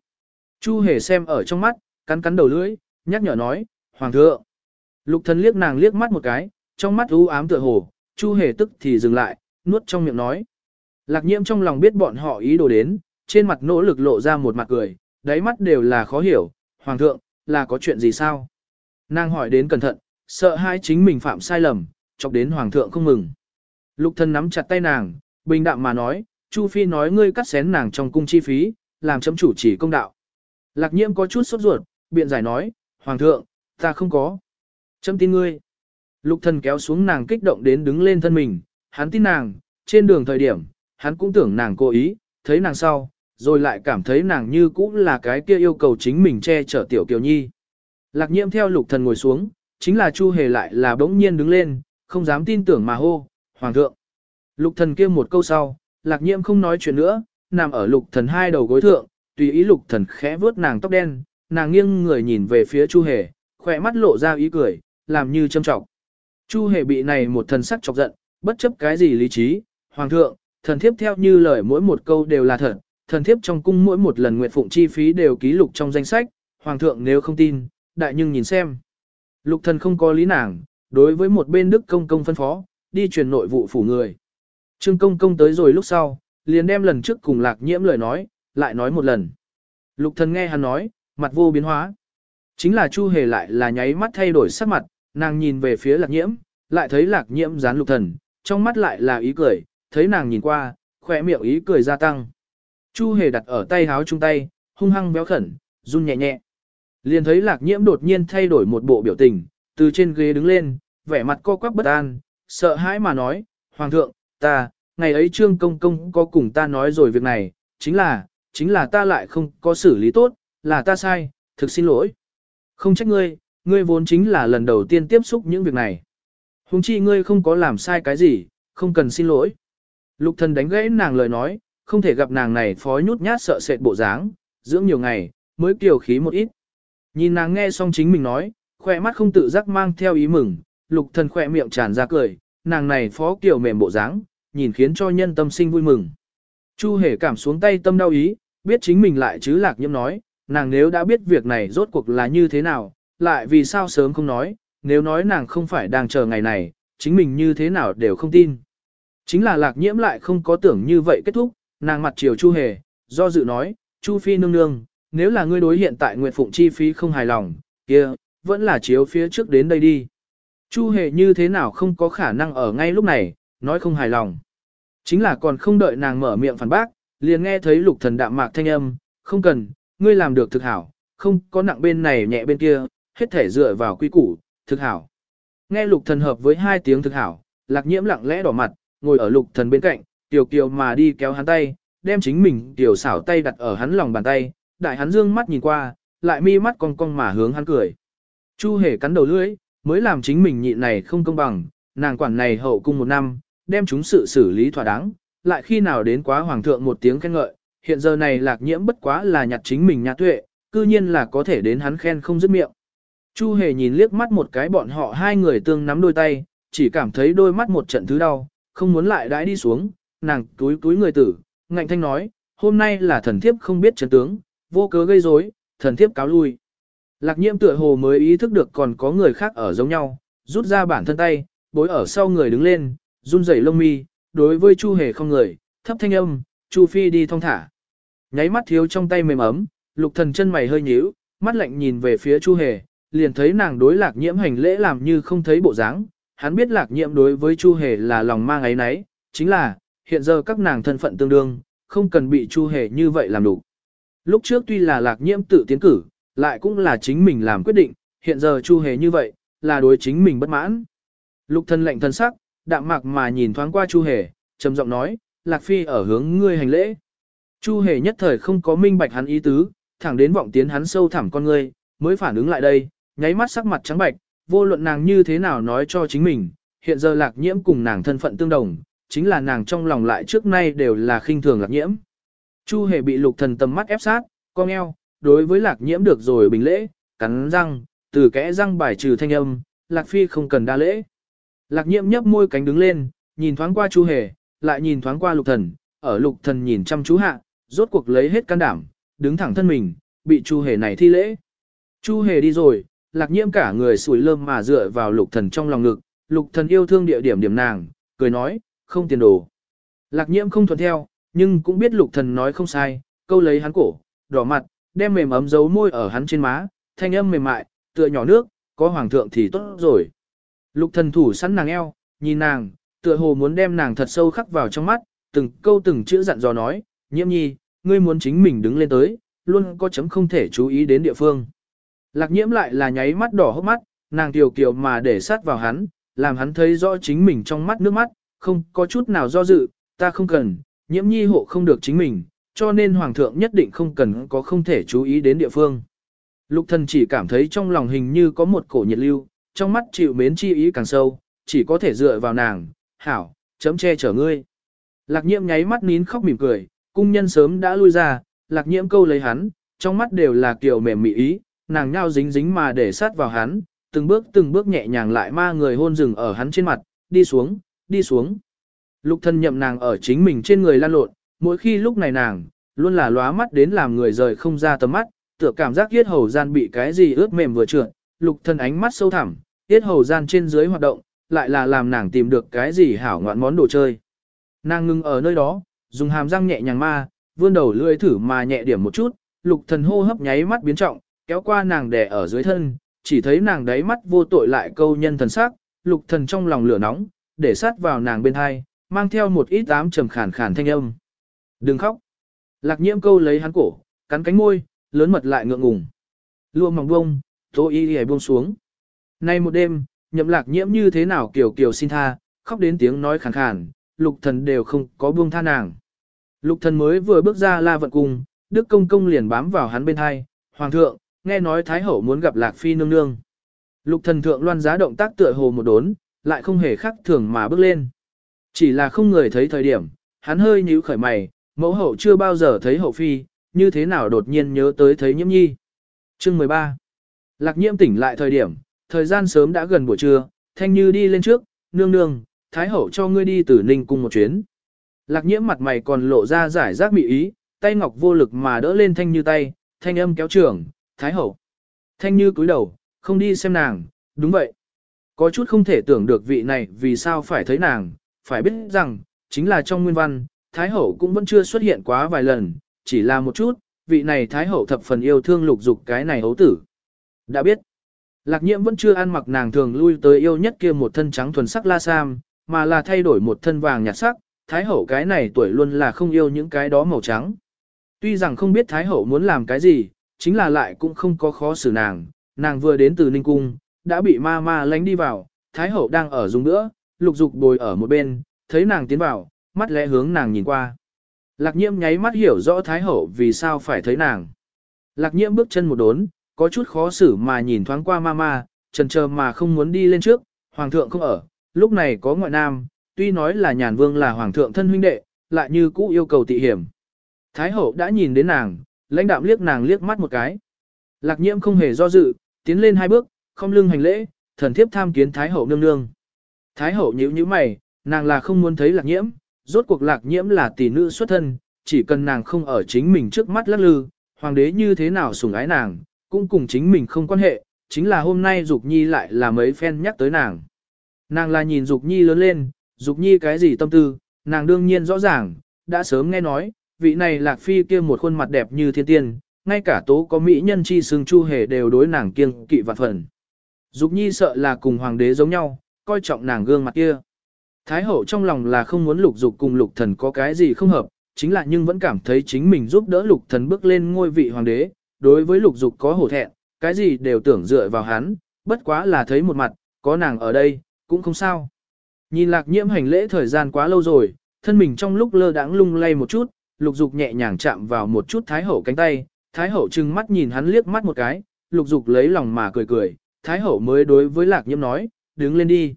Chu hề xem ở trong mắt, cắn cắn đầu lưỡi, nhắc nhở nói, Hoàng thượng. Lục thần liếc nàng liếc mắt một cái, trong mắt u ám tựa hồ, chu hề tức thì dừng lại, nuốt trong miệng nói. Lạc nhiễm trong lòng biết bọn họ ý đồ đến, trên mặt nỗ lực lộ ra một mặt cười, đáy mắt đều là khó hiểu, Hoàng thượng, là có chuyện gì sao? Nàng hỏi đến cẩn thận, sợ hai chính mình phạm sai lầm, chọc đến Hoàng thượng không mừng. Lục Thân nắm chặt tay nàng, bình đạm mà nói, Chu Phi nói ngươi cắt xén nàng trong cung chi phí, làm chấm chủ chỉ công đạo. Lạc nhiễm có chút sốt ruột, biện giải nói, Hoàng thượng, ta không có. Chấm tin ngươi. Lục thần kéo xuống nàng kích động đến đứng lên thân mình, hắn tin nàng, trên đường thời điểm, hắn cũng tưởng nàng cố ý, thấy nàng sau, rồi lại cảm thấy nàng như cũng là cái kia yêu cầu chính mình che chở tiểu kiều nhi. Lạc nhiễm theo lục thần ngồi xuống, chính là Chu hề lại là bỗng nhiên đứng lên, không dám tin tưởng mà hô, Hoàng thượng. Lục thần kia một câu sau, lạc nhiễm không nói chuyện nữa, nằm ở lục thần hai đầu gối thượng, tùy ý lục thần khẽ vuốt nàng tóc đen, nàng nghiêng người nhìn về phía Chu Hề, khỏe mắt lộ ra ý cười, làm như châm trọng. Chu Hề bị này một thần sắc chọc giận, bất chấp cái gì lý trí, hoàng thượng, thần thiếp theo như lời mỗi một câu đều là thật, thần thiếp trong cung mỗi một lần nguyện phụng chi phí đều ký lục trong danh sách, hoàng thượng nếu không tin, đại nhưng nhìn xem. Lục thần không có lý nàng, đối với một bên đức công công phân phó, đi truyền nội vụ phủ người. Trương công công tới rồi lúc sau, liền đem lần trước cùng lạc nhiễm lời nói, lại nói một lần. Lục thần nghe hắn nói, mặt vô biến hóa. Chính là Chu Hề lại là nháy mắt thay đổi sắc mặt, nàng nhìn về phía lạc nhiễm, lại thấy lạc nhiễm dán lục thần, trong mắt lại là ý cười, thấy nàng nhìn qua, khỏe miệng ý cười gia tăng. Chu Hề đặt ở tay háo chung tay, hung hăng béo khẩn, run nhẹ nhẹ. Liền thấy lạc nhiễm đột nhiên thay đổi một bộ biểu tình, từ trên ghế đứng lên, vẻ mặt co quắp bất an, sợ hãi mà nói, Hoàng thượng, ta, ngày ấy trương công công có cùng ta nói rồi việc này, chính là, chính là ta lại không có xử lý tốt, là ta sai, thực xin lỗi. Không trách ngươi, ngươi vốn chính là lần đầu tiên tiếp xúc những việc này. Hùng chi ngươi không có làm sai cái gì, không cần xin lỗi. Lục thần đánh gãy nàng lời nói, không thể gặp nàng này phó nhút nhát sợ sệt bộ dáng, dưỡng nhiều ngày, mới kiều khí một ít. Nhìn nàng nghe xong chính mình nói, khỏe mắt không tự giác mang theo ý mừng, lục thần khỏe miệng tràn ra cười, nàng này phó kiều mềm bộ dáng, nhìn khiến cho nhân tâm sinh vui mừng. Chu hề cảm xuống tay tâm đau ý, biết chính mình lại chứ lạc nhiễm nói, nàng nếu đã biết việc này rốt cuộc là như thế nào, lại vì sao sớm không nói, nếu nói nàng không phải đang chờ ngày này, chính mình như thế nào đều không tin. Chính là lạc nhiễm lại không có tưởng như vậy kết thúc, nàng mặt chiều Chu hề, do dự nói, Chu phi nương nương, nếu là ngươi đối hiện tại nguyện phụng chi phí không hài lòng, kia vẫn là chiếu phía trước đến đây đi. Chu hề như thế nào không có khả năng ở ngay lúc này, nói không hài lòng. Chính là còn không đợi nàng mở miệng phản bác, liền nghe thấy lục thần đạm mạc thanh âm, không cần, ngươi làm được thực hảo, không có nặng bên này nhẹ bên kia, hết thể dựa vào quy củ, thực hảo. Nghe lục thần hợp với hai tiếng thực hảo, lạc nhiễm lặng lẽ đỏ mặt, ngồi ở lục thần bên cạnh, tiểu kiều mà đi kéo hắn tay, đem chính mình tiểu xảo tay đặt ở hắn lòng bàn tay, đại hắn dương mắt nhìn qua, lại mi mắt cong cong mà hướng hắn cười. Chu hề cắn đầu lưỡi, mới làm chính mình nhịn này không công bằng, nàng quản này hậu cung một năm, đem chúng sự xử lý thỏa đáng, lại khi nào đến quá hoàng thượng một tiếng khen ngợi, hiện giờ này lạc nhiễm bất quá là nhặt chính mình nhã tuệ, cư nhiên là có thể đến hắn khen không dứt miệng. Chu hề nhìn liếc mắt một cái bọn họ hai người tương nắm đôi tay, chỉ cảm thấy đôi mắt một trận thứ đau, không muốn lại đãi đi xuống, nàng túi túi người tử, ngạnh thanh nói, hôm nay là thần thiếp không biết chấn tướng, vô cớ gây rối, thần thiếp cáo lui. Lạc nhiễm tựa hồ mới ý thức được còn có người khác ở giống nhau, rút ra bản thân tay, bối ở sau người đứng lên, run rẩy lông mi, đối với Chu Hề không người, thấp thanh âm, Chu Phi đi thong thả. Nháy mắt thiếu trong tay mềm ấm, lục thần chân mày hơi nhíu, mắt lạnh nhìn về phía Chu Hề, liền thấy nàng đối lạc nhiễm hành lễ làm như không thấy bộ dáng. Hắn biết lạc nhiễm đối với Chu Hề là lòng mang ấy nấy, chính là, hiện giờ các nàng thân phận tương đương, không cần bị Chu Hề như vậy làm đủ. Lúc trước tuy là lạc nhiễm tự tiến cử, lại cũng là chính mình làm quyết định, hiện giờ Chu Hề như vậy, là đối chính mình bất mãn. Lục thân lệnh thân sắc, đạm mạc mà nhìn thoáng qua Chu Hề, trầm giọng nói, Lạc Phi ở hướng ngươi hành lễ. Chu Hề nhất thời không có minh bạch hắn ý tứ, thẳng đến vọng tiến hắn sâu thẳm con ngươi, mới phản ứng lại đây, nháy mắt sắc mặt trắng bạch, vô luận nàng như thế nào nói cho chính mình, hiện giờ Lạc Nhiễm cùng nàng thân phận tương đồng, chính là nàng trong lòng lại trước nay đều là khinh thường Lạc Nhiễm. Chu Hề bị Lục Thần tầm mắt ép sát, cong eo, đối với Lạc Nhiễm được rồi bình lễ, cắn răng, từ kẽ răng bài trừ thanh âm, Lạc Phi không cần đa lễ. Lạc Nhiễm nhấp môi cánh đứng lên, nhìn thoáng qua Chu Hề, lại nhìn thoáng qua Lục Thần, ở Lục Thần nhìn chăm chú hạ, rốt cuộc lấy hết can đảm, đứng thẳng thân mình, bị Chu Hề này thi lễ. Chu Hề đi rồi, Lạc Nhiễm cả người sủi lơm mà dựa vào Lục Thần trong lòng ngực, Lục Thần yêu thương địa điểm điểm nàng, cười nói, không tiền đồ. Lạc Nhiễm không thuận theo, nhưng cũng biết Lục Thần nói không sai, câu lấy hắn cổ, đỏ mặt, đem mềm ấm dấu môi ở hắn trên má, thanh âm mềm mại, tựa nhỏ nước, có hoàng thượng thì tốt rồi. Lục thần thủ sẵn nàng eo, nhìn nàng, tựa hồ muốn đem nàng thật sâu khắc vào trong mắt, từng câu từng chữ dặn dò nói, nhiễm nhi, ngươi muốn chính mình đứng lên tới, luôn có chấm không thể chú ý đến địa phương. Lạc nhiễm lại là nháy mắt đỏ hốc mắt, nàng tiều kiều mà để sát vào hắn, làm hắn thấy rõ chính mình trong mắt nước mắt, không có chút nào do dự, ta không cần, nhiễm nhi hộ không được chính mình, cho nên hoàng thượng nhất định không cần có không thể chú ý đến địa phương. Lục thần chỉ cảm thấy trong lòng hình như có một cổ nhiệt lưu, trong mắt chịu mến chi ý càng sâu, chỉ có thể dựa vào nàng, hảo, chấm che chở ngươi. Lạc nhiễm nháy mắt nín khóc mỉm cười, cung nhân sớm đã lui ra, lạc nhiễm câu lấy hắn, trong mắt đều là kiểu mềm mị ý, nàng nhao dính dính mà để sát vào hắn, từng bước từng bước nhẹ nhàng lại ma người hôn rừng ở hắn trên mặt, đi xuống, đi xuống. Lục thân nhậm nàng ở chính mình trên người lan lộn, mỗi khi lúc này nàng, luôn là lóa mắt đến làm người rời không ra tầm mắt, tựa cảm giác yết hầu gian bị cái gì ướt mềm vừa trượt, lục thân ánh mắt sâu thẳm, yết hầu gian trên dưới hoạt động, lại là làm nàng tìm được cái gì hảo ngoạn món đồ chơi. Nàng ngưng ở nơi đó, dùng hàm răng nhẹ nhàng ma, vươn đầu lưỡi thử mà nhẹ điểm một chút, lục thần hô hấp nháy mắt biến trọng, kéo qua nàng đè ở dưới thân, chỉ thấy nàng đáy mắt vô tội lại câu nhân thần sắc, lục thần trong lòng lửa nóng, để sát vào nàng bên hai, mang theo một ít ám trầm khàn khàn thanh âm. Đừng khóc. Lạc nhiễm câu lấy hắn cổ, cắn cánh môi, lớn mật lại ngượng ngùng. Lua mỏng bông, tố y y buông xuống. Nay một đêm, nhậm lạc nhiễm như thế nào kiểu kiểu xin tha, khóc đến tiếng nói khàn khàn, lục thần đều không có buông tha nàng. Lục thần mới vừa bước ra la vận cung, Đức Công Công liền bám vào hắn bên hai, Hoàng thượng, nghe nói Thái Hậu muốn gặp Lạc Phi nương nương. Lục thần thượng loan giá động tác tựa hồ một đốn, lại không hề khác thường mà bước lên. Chỉ là không người thấy thời điểm, hắn hơi nhíu khởi mày, mẫu hậu chưa bao giờ thấy hậu phi, như thế nào đột nhiên nhớ tới thấy nhiễm nhi. Chương 13 Lạc nhiễm tỉnh lại thời điểm, thời gian sớm đã gần buổi trưa, thanh như đi lên trước, nương nương, thái hậu cho ngươi đi từ ninh cung một chuyến. Lạc nhiễm mặt mày còn lộ ra giải rác mị ý, tay ngọc vô lực mà đỡ lên thanh như tay, thanh âm kéo trưởng, thái hậu. Thanh như cúi đầu, không đi xem nàng, đúng vậy. Có chút không thể tưởng được vị này vì sao phải thấy nàng, phải biết rằng, chính là trong nguyên văn, thái hậu cũng vẫn chưa xuất hiện quá vài lần, chỉ là một chút, vị này thái hậu thập phần yêu thương lục dục cái này hấu tử. Đã biết, lạc nhiễm vẫn chưa ăn mặc nàng thường lui tới yêu nhất kia một thân trắng thuần sắc la sam, mà là thay đổi một thân vàng nhạt sắc, thái hậu cái này tuổi luôn là không yêu những cái đó màu trắng. Tuy rằng không biết thái hậu muốn làm cái gì, chính là lại cũng không có khó xử nàng, nàng vừa đến từ Ninh Cung, đã bị ma ma lánh đi vào, thái hậu đang ở dùng nữa, lục dục bồi ở một bên, thấy nàng tiến vào, mắt lẽ hướng nàng nhìn qua. Lạc nhiễm nháy mắt hiểu rõ Thái Hậu vì sao phải thấy nàng. Lạc nhiễm bước chân một đốn, có chút khó xử mà nhìn thoáng qua mama, trần chờ mà không muốn đi lên trước, hoàng thượng không ở, lúc này có ngoại nam, tuy nói là nhàn vương là hoàng thượng thân huynh đệ, lại như cũ yêu cầu tị hiểm. Thái hậu đã nhìn đến nàng, lãnh đạm liếc nàng liếc mắt một cái. Lạc nhiễm không hề do dự, tiến lên hai bước, không lưng hành lễ, thần thiếp tham kiến Thái hậu nương nương. Thái hậu nhíu nhíu mày, nàng là không muốn thấy lạc nhiễm, rốt cuộc lạc nhiễm là tỷ nữ xuất thân, chỉ cần nàng không ở chính mình trước mắt lắc lư, hoàng đế như thế nào sủng ái nàng, cũng cùng chính mình không quan hệ, chính là hôm nay Dục Nhi lại là mấy phen nhắc tới nàng. Nàng là nhìn Dục Nhi lớn lên, Dục Nhi cái gì tâm tư, nàng đương nhiên rõ ràng, đã sớm nghe nói, vị này Lạc Phi kia một khuôn mặt đẹp như thiên tiên, ngay cả tố có mỹ nhân chi xương chu hề đều đối nàng kiêng kỵ vạn phần. Dục Nhi sợ là cùng hoàng đế giống nhau, coi trọng nàng gương mặt kia. Thái hậu trong lòng là không muốn lục dục cùng lục thần có cái gì không hợp, chính là nhưng vẫn cảm thấy chính mình giúp đỡ lục thần bước lên ngôi vị hoàng đế, đối với lục dục có hổ thẹn, cái gì đều tưởng dựa vào hắn, bất quá là thấy một mặt, có nàng ở đây, cũng không sao. Nhìn lạc nhiễm hành lễ thời gian quá lâu rồi, thân mình trong lúc lơ đãng lung lay một chút, lục dục nhẹ nhàng chạm vào một chút thái hậu cánh tay, thái hậu trừng mắt nhìn hắn liếc mắt một cái, lục dục lấy lòng mà cười cười, thái hậu mới đối với lạc nhiễm nói, đứng lên đi.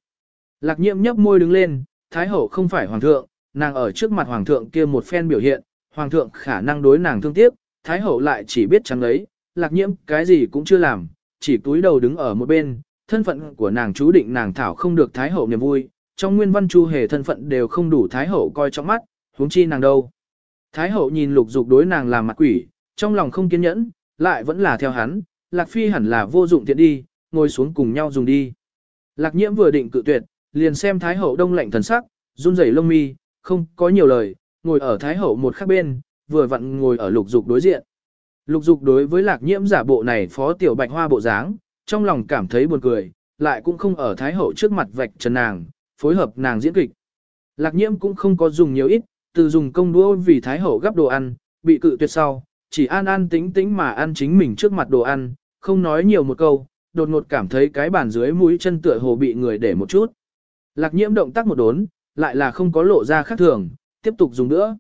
Lạc nhiễm nhấp môi đứng lên, thái hậu không phải hoàng thượng, nàng ở trước mặt hoàng thượng kia một phen biểu hiện, hoàng thượng khả năng đối nàng thương tiếc, thái hậu lại chỉ biết trắng ấy, lạc nhiễm cái gì cũng chưa làm, chỉ túi đầu đứng ở một bên, thân phận của nàng chú định nàng thảo không được thái hậu niềm vui, trong nguyên văn chu hề thân phận đều không đủ thái hậu coi trong mắt, huống chi nàng đâu. Thái hậu nhìn lục dục đối nàng làm mặt quỷ, trong lòng không kiên nhẫn, lại vẫn là theo hắn, lạc phi hẳn là vô dụng tiện đi, ngồi xuống cùng nhau dùng đi. Lạc nhiễm vừa định cự tuyệt, liền xem thái hậu đông lạnh thần sắc, run rẩy lông mi, không có nhiều lời, ngồi ở thái hậu một khác bên, vừa vặn ngồi ở lục dục đối diện. Lục dục đối với lạc nhiễm giả bộ này phó tiểu bạch hoa bộ dáng, trong lòng cảm thấy buồn cười, lại cũng không ở thái hậu trước mặt vạch trần nàng, phối hợp nàng diễn kịch. Lạc nhiễm cũng không có dùng nhiều ít, từ dùng công đũa vì thái hậu gắp đồ ăn, bị cự tuyệt sau, chỉ an an tính tính mà ăn chính mình trước mặt đồ ăn, không nói nhiều một câu, đột ngột cảm thấy cái bàn dưới mũi chân tựa hồ bị người để một chút. Lạc nhiễm động tác một đốn, lại là không có lộ ra khác thường, tiếp tục dùng nữa.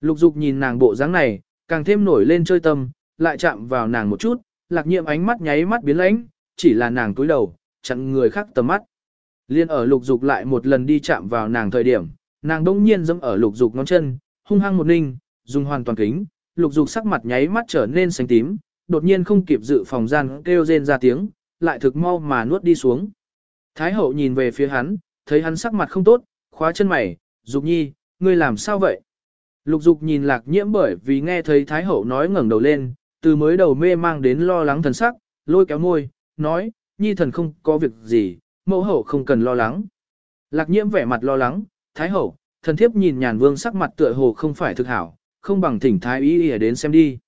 Lục dục nhìn nàng bộ dáng này, càng thêm nổi lên chơi tâm, lại chạm vào nàng một chút, lạc nhiễm ánh mắt nháy mắt biến lãnh, chỉ là nàng túi đầu, chặn người khác tầm mắt. Liên ở lục dục lại một lần đi chạm vào nàng thời điểm, nàng đông nhiên dẫm ở lục dục ngón chân, hung hăng một ninh, dùng hoàn toàn kính, lục dục sắc mặt nháy mắt trở nên xanh tím, đột nhiên không kịp dự phòng gian kêu rên ra tiếng, lại thực mau mà nuốt đi xuống. Thái hậu nhìn về phía hắn, thấy hắn sắc mặt không tốt, khóa chân mày, dục nhi, ngươi làm sao vậy? Lục dục nhìn lạc nhiễm bởi vì nghe thấy Thái hậu nói ngẩng đầu lên, từ mới đầu mê mang đến lo lắng thần sắc, lôi kéo môi, nói, nhi thần không có việc gì, mẫu hậu không cần lo lắng. Lạc nhiễm vẻ mặt lo lắng, Thái hậu, thần thiếp nhìn nhàn vương sắc mặt tựa hồ không phải thực hảo, không bằng thỉnh Thái ý ỉa đến xem đi.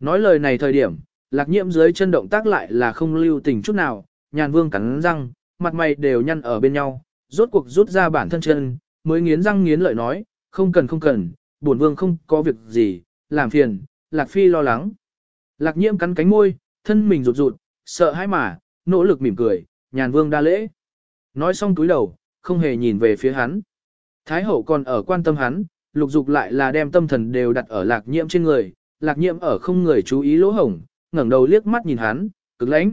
Nói lời này thời điểm, lạc nhiễm dưới chân động tác lại là không lưu tình chút nào, nhàn vương cắn răng, mặt mày đều nhăn ở bên nhau, rốt cuộc rút ra bản thân chân, mới nghiến răng nghiến lợi nói, không cần không cần, bổn vương không có việc gì, làm phiền, lạc phi lo lắng. Lạc nhiễm cắn cánh môi, thân mình rụt rụt, sợ hãi mà, nỗ lực mỉm cười, nhàn vương đa lễ. Nói xong túi đầu, không hề nhìn về phía hắn. Thái hậu còn ở quan tâm hắn, lục dục lại là đem tâm thần đều đặt ở lạc nhiễm trên người, lạc nhiễm ở không người chú ý lỗ hổng, ngẩng đầu liếc mắt nhìn hắn, cực lãnh.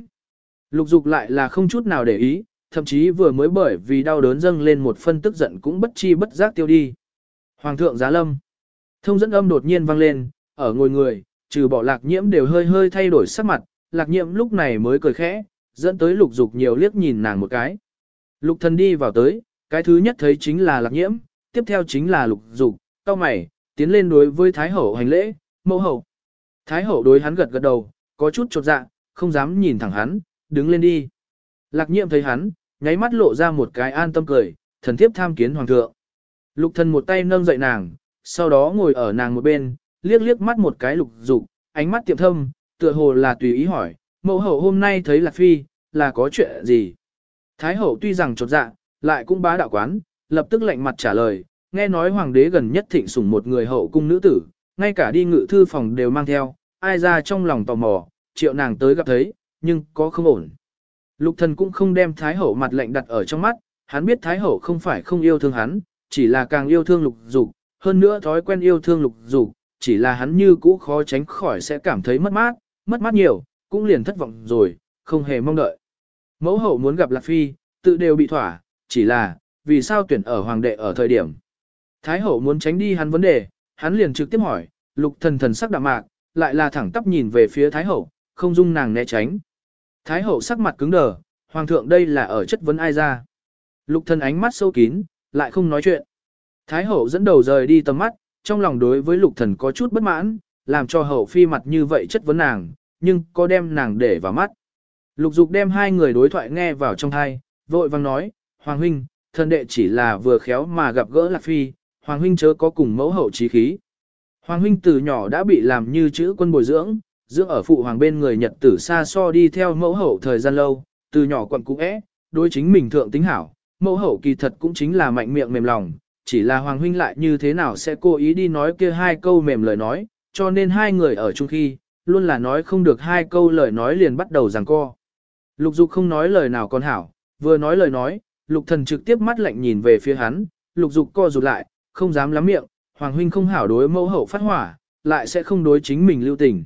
Lục dục lại là không chút nào để ý, thậm chí vừa mới bởi vì đau đớn dâng lên một phân tức giận cũng bất chi bất giác tiêu đi. Hoàng thượng giá lâm. Thông dẫn âm đột nhiên vang lên, ở ngồi người, trừ bỏ lạc nhiễm đều hơi hơi thay đổi sắc mặt, lạc nhiễm lúc này mới cười khẽ, dẫn tới lục dục nhiều liếc nhìn nàng một cái. Lục thần đi vào tới, cái thứ nhất thấy chính là lạc nhiễm, tiếp theo chính là lục dục, cao mày, tiến lên đối với thái hậu hành lễ, mẫu hậu. Thái hậu đối hắn gật gật đầu, có chút chột dạ, không dám nhìn thẳng hắn, đứng lên đi. Lạc nhiệm thấy hắn, nháy mắt lộ ra một cái an tâm cười, thần thiếp tham kiến hoàng thượng. Lục thần một tay nâng dậy nàng, sau đó ngồi ở nàng một bên, liếc liếc mắt một cái lục dục, ánh mắt tiệm thâm, tựa hồ là tùy ý hỏi, mẫu hậu hôm nay thấy lạc phi, là có chuyện gì? Thái hậu tuy rằng chột dạ, lại cũng bá đạo quán, lập tức lạnh mặt trả lời, nghe nói hoàng đế gần nhất thịnh sủng một người hậu cung nữ tử, ngay cả đi ngự thư phòng đều mang theo, ai ra trong lòng tò mò, triệu nàng tới gặp thấy, nhưng có không ổn. Lục thần cũng không đem Thái Hậu mặt lệnh đặt ở trong mắt, hắn biết Thái Hậu không phải không yêu thương hắn, chỉ là càng yêu thương lục dục, hơn nữa thói quen yêu thương lục dục, chỉ là hắn như cũ khó tránh khỏi sẽ cảm thấy mất mát, mất mát nhiều, cũng liền thất vọng rồi, không hề mong đợi. Mẫu hậu muốn gặp Lạc Phi, tự đều bị thỏa, chỉ là, vì sao tuyển ở hoàng đệ ở thời điểm. Thái hậu muốn tránh đi hắn vấn đề, hắn liền trực tiếp hỏi, lục thần thần sắc đạm mạc, lại là thẳng tắp nhìn về phía Thái hậu, không dung nàng né tránh. Thái hậu sắc mặt cứng đờ, hoàng thượng đây là ở chất vấn ai ra. Lục thần ánh mắt sâu kín, lại không nói chuyện. Thái hậu dẫn đầu rời đi tầm mắt, trong lòng đối với lục thần có chút bất mãn, làm cho hậu phi mặt như vậy chất vấn nàng, nhưng có đem nàng để vào mắt. Lục dục đem hai người đối thoại nghe vào trong thai, vội vang nói, Hoàng huynh, thần đệ chỉ là vừa khéo mà gặp gỡ Lạc Phi, Hoàng huynh chớ có cùng mẫu hậu trí khí. Hoàng huynh từ nhỏ đã bị làm như chữ quân bồi dưỡng, dưỡng ở phụ hoàng bên người nhật tử xa so đi theo mẫu hậu thời gian lâu, từ nhỏ quận cũng é, đối chính mình thượng tính hảo, mẫu hậu kỳ thật cũng chính là mạnh miệng mềm lòng, chỉ là hoàng huynh lại như thế nào sẽ cố ý đi nói kia hai câu mềm lời nói, cho nên hai người ở chung khi, luôn là nói không được hai câu lời nói liền bắt đầu giằng co. Lục dục không nói lời nào còn hảo, vừa nói lời nói, lục thần trực tiếp mắt lạnh nhìn về phía hắn, lục dục co rụt lại, không dám lắm miệng, hoàng huynh không hảo đối mẫu hậu phát hỏa, lại sẽ không đối chính mình lưu tình.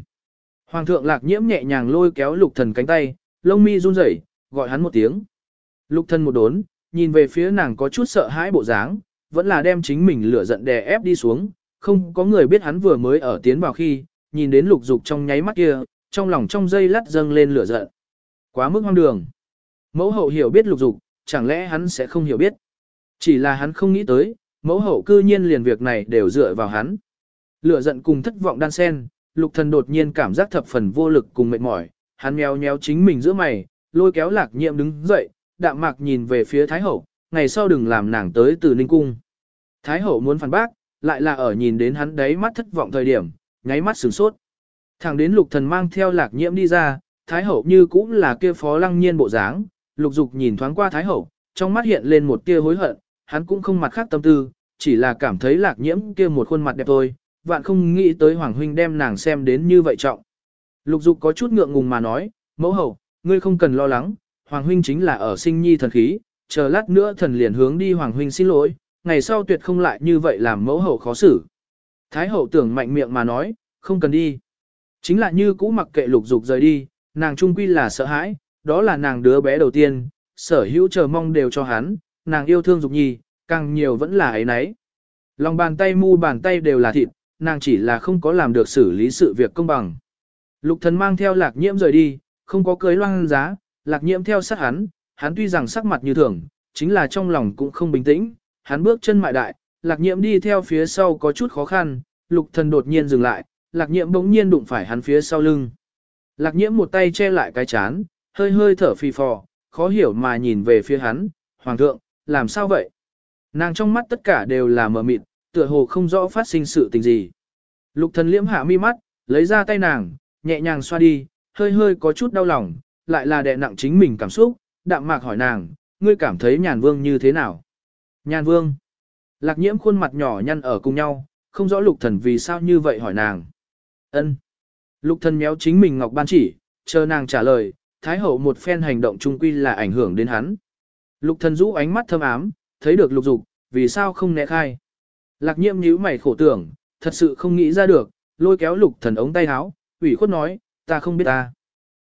Hoàng thượng lạc nhiễm nhẹ nhàng lôi kéo lục thần cánh tay, lông mi run rẩy, gọi hắn một tiếng. Lục thần một đốn, nhìn về phía nàng có chút sợ hãi bộ dáng, vẫn là đem chính mình lửa giận đè ép đi xuống, không có người biết hắn vừa mới ở tiến vào khi, nhìn đến lục dục trong nháy mắt kia, trong lòng trong dây lắt dâng lên lửa giận. Quá mức hoang đường. Mẫu hậu hiểu biết lục dục, chẳng lẽ hắn sẽ không hiểu biết. Chỉ là hắn không nghĩ tới, mẫu hậu cư nhiên liền việc này đều dựa vào hắn. Lửa giận cùng thất vọng đan sen, lục thần đột nhiên cảm giác thập phần vô lực cùng mệt mỏi, hắn meo nheo chính mình giữa mày, lôi kéo lạc nhiệm đứng dậy, đạm mạc nhìn về phía Thái Hậu, ngày sau đừng làm nàng tới từ Ninh Cung. Thái Hậu muốn phản bác, lại là ở nhìn đến hắn đấy mắt thất vọng thời điểm, nháy mắt sửng sốt. Thẳng đến lục thần mang theo lạc nhiễm đi ra, Thái Hậu như cũng là kia phó lăng nhiên bộ dáng, lục dục nhìn thoáng qua Thái Hậu, trong mắt hiện lên một tia hối hận, hắn cũng không mặt khác tâm tư, chỉ là cảm thấy lạc nhiễm kia một khuôn mặt đẹp thôi, vạn không nghĩ tới Hoàng Huynh đem nàng xem đến như vậy trọng. Lục dục có chút ngượng ngùng mà nói, mẫu hậu, ngươi không cần lo lắng, Hoàng Huynh chính là ở sinh nhi thần khí, chờ lát nữa thần liền hướng đi Hoàng Huynh xin lỗi, ngày sau tuyệt không lại như vậy làm mẫu hậu khó xử. Thái hậu tưởng mạnh miệng mà nói, không cần đi. Chính là như cũ mặc kệ lục dục rời đi, nàng trung quy là sợ hãi, đó là nàng đứa bé đầu tiên, sở hữu chờ mong đều cho hắn, nàng yêu thương dục nhi, càng nhiều vẫn là ấy nấy. Lòng bàn tay mu bàn tay đều là thịt, nàng chỉ là không có làm được xử lý sự việc công bằng. Lục thần mang theo lạc nhiễm rời đi, không có cưới loan giá, lạc nhiễm theo sát hắn, hắn tuy rằng sắc mặt như thường, chính là trong lòng cũng không bình tĩnh, hắn bước chân mại đại, lạc nhiễm đi theo phía sau có chút khó khăn, lục thần đột nhiên dừng lại, lạc nhiễm bỗng nhiên đụng phải hắn phía sau lưng. Lạc nhiễm một tay che lại cái chán, hơi hơi thở phì phò, khó hiểu mà nhìn về phía hắn, hoàng thượng, làm sao vậy? Nàng trong mắt tất cả đều là mờ mịt, tựa hồ không rõ phát sinh sự tình gì. Lục thần liễm hạ mi mắt, lấy ra tay nàng, nhẹ nhàng xoa đi, hơi hơi có chút đau lòng, lại là đè nặng chính mình cảm xúc, đạm mạc hỏi nàng, ngươi cảm thấy nhàn vương như thế nào? Nhàn vương. Lạc nhiễm khuôn mặt nhỏ nhăn ở cùng nhau, không rõ lục thần vì sao như vậy hỏi nàng. Ân. Lục thần méo chính mình ngọc ban chỉ, chờ nàng trả lời, thái hậu một phen hành động trung quy là ảnh hưởng đến hắn. Lục thần rũ ánh mắt thâm ám, thấy được lục dục, vì sao không né khai. Lạc nhiễm nhíu mày khổ tưởng, thật sự không nghĩ ra được, lôi kéo lục thần ống tay áo, ủy khuất nói, ta không biết ta.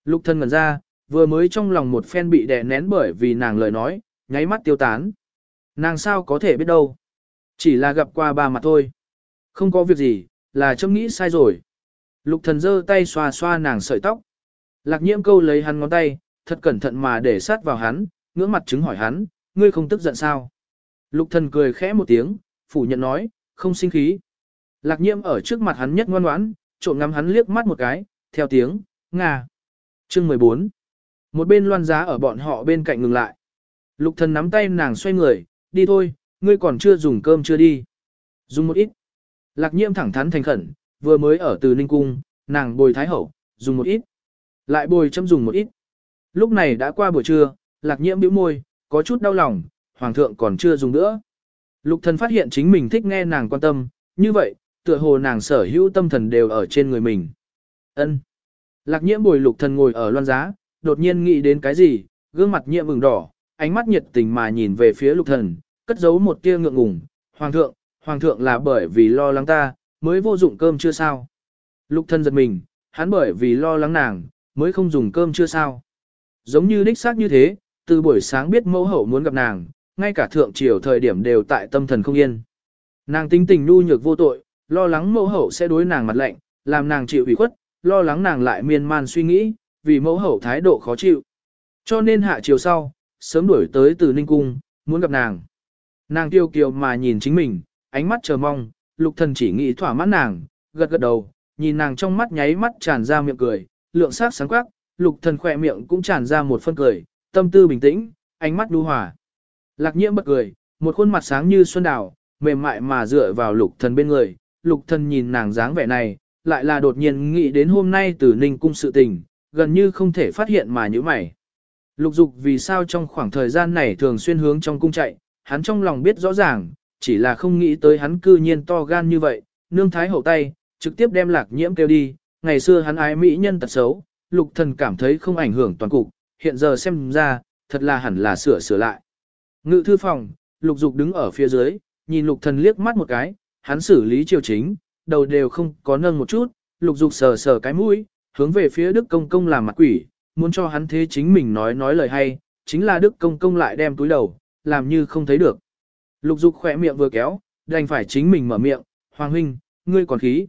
Lục thần ngẩn ra, vừa mới trong lòng một phen bị đè nén bởi vì nàng lời nói, nháy mắt tiêu tán. Nàng sao có thể biết đâu. Chỉ là gặp qua bà mặt thôi. Không có việc gì, là châm nghĩ sai rồi. Lục thần giơ tay xoa xoa nàng sợi tóc. Lạc nhiễm câu lấy hắn ngón tay, thật cẩn thận mà để sát vào hắn, ngưỡng mặt chứng hỏi hắn, ngươi không tức giận sao? Lục thần cười khẽ một tiếng, phủ nhận nói, không sinh khí. Lạc nhiễm ở trước mặt hắn nhất ngoan ngoãn, trộn ngắm hắn liếc mắt một cái, theo tiếng, ngà. Chương 14. Một bên loan giá ở bọn họ bên cạnh ngừng lại. Lục thần nắm tay nàng xoay người, đi thôi, ngươi còn chưa dùng cơm chưa đi. Dùng một ít. Lạc nhiễm thẳng thắn thành khẩn, vừa mới ở từ Ninh Cung, nàng bồi thái hậu, dùng một ít. Lại bồi châm dùng một ít. Lúc này đã qua buổi trưa, lạc nhiễm bĩu môi, có chút đau lòng, hoàng thượng còn chưa dùng nữa. Lục thần phát hiện chính mình thích nghe nàng quan tâm, như vậy, tựa hồ nàng sở hữu tâm thần đều ở trên người mình. Ân. Lạc nhiễm bồi lục thần ngồi ở loan giá, đột nhiên nghĩ đến cái gì, gương mặt nhiễm ửng đỏ, ánh mắt nhiệt tình mà nhìn về phía lục thần, cất giấu một tia ngượng ngùng, hoàng thượng, hoàng thượng là bởi vì lo lắng ta, mới vô dụng cơm chưa sao. Lục thần giật mình, hắn bởi vì lo lắng nàng, mới không dùng cơm chưa sao. Giống như đích xác như thế, từ buổi sáng biết mẫu hậu muốn gặp nàng, ngay cả thượng triều thời điểm đều tại tâm thần không yên. Nàng tính tình nhu nhược vô tội, lo lắng mẫu hậu sẽ đối nàng mặt lạnh, làm nàng chịu ủy khuất, lo lắng nàng lại miên man suy nghĩ, vì mẫu hậu thái độ khó chịu. Cho nên hạ chiều sau, sớm đuổi tới từ Ninh Cung, muốn gặp nàng. Nàng tiêu kiều mà nhìn chính mình, ánh mắt chờ mong, lục thần chỉ nghĩ thỏa mãn nàng, gật gật đầu, nhìn nàng trong mắt nháy mắt tràn ra miệng cười, lượng sắc sáng quắc, lục thần khỏe miệng cũng tràn ra một phân cười, tâm tư bình tĩnh, ánh mắt nhu hòa. Lạc nhiễm bật cười, một khuôn mặt sáng như xuân đào, mềm mại mà dựa vào lục thần bên người, lục thần nhìn nàng dáng vẻ này, lại là đột nhiên nghĩ đến hôm nay từ ninh cung sự tình, gần như không thể phát hiện mà như mày. Lục dục vì sao trong khoảng thời gian này thường xuyên hướng trong cung chạy, hắn trong lòng biết rõ ràng, chỉ là không nghĩ tới hắn cư nhiên to gan như vậy, nương thái hậu tay, trực tiếp đem lạc nhiễm kêu đi, ngày xưa hắn ái mỹ nhân tật xấu, lục thần cảm thấy không ảnh hưởng toàn cục, hiện giờ xem ra, thật là hẳn là sửa sửa lại. Ngự thư phòng, lục dục đứng ở phía dưới, nhìn lục thần liếc mắt một cái, hắn xử lý triều chính, đầu đều không có nâng một chút, lục dục sờ sờ cái mũi, hướng về phía Đức Công Công làm mặt quỷ, muốn cho hắn thế chính mình nói nói lời hay, chính là Đức Công Công lại đem túi đầu, làm như không thấy được. Lục dục khỏe miệng vừa kéo, đành phải chính mình mở miệng, Hoàng huynh, ngươi còn khí.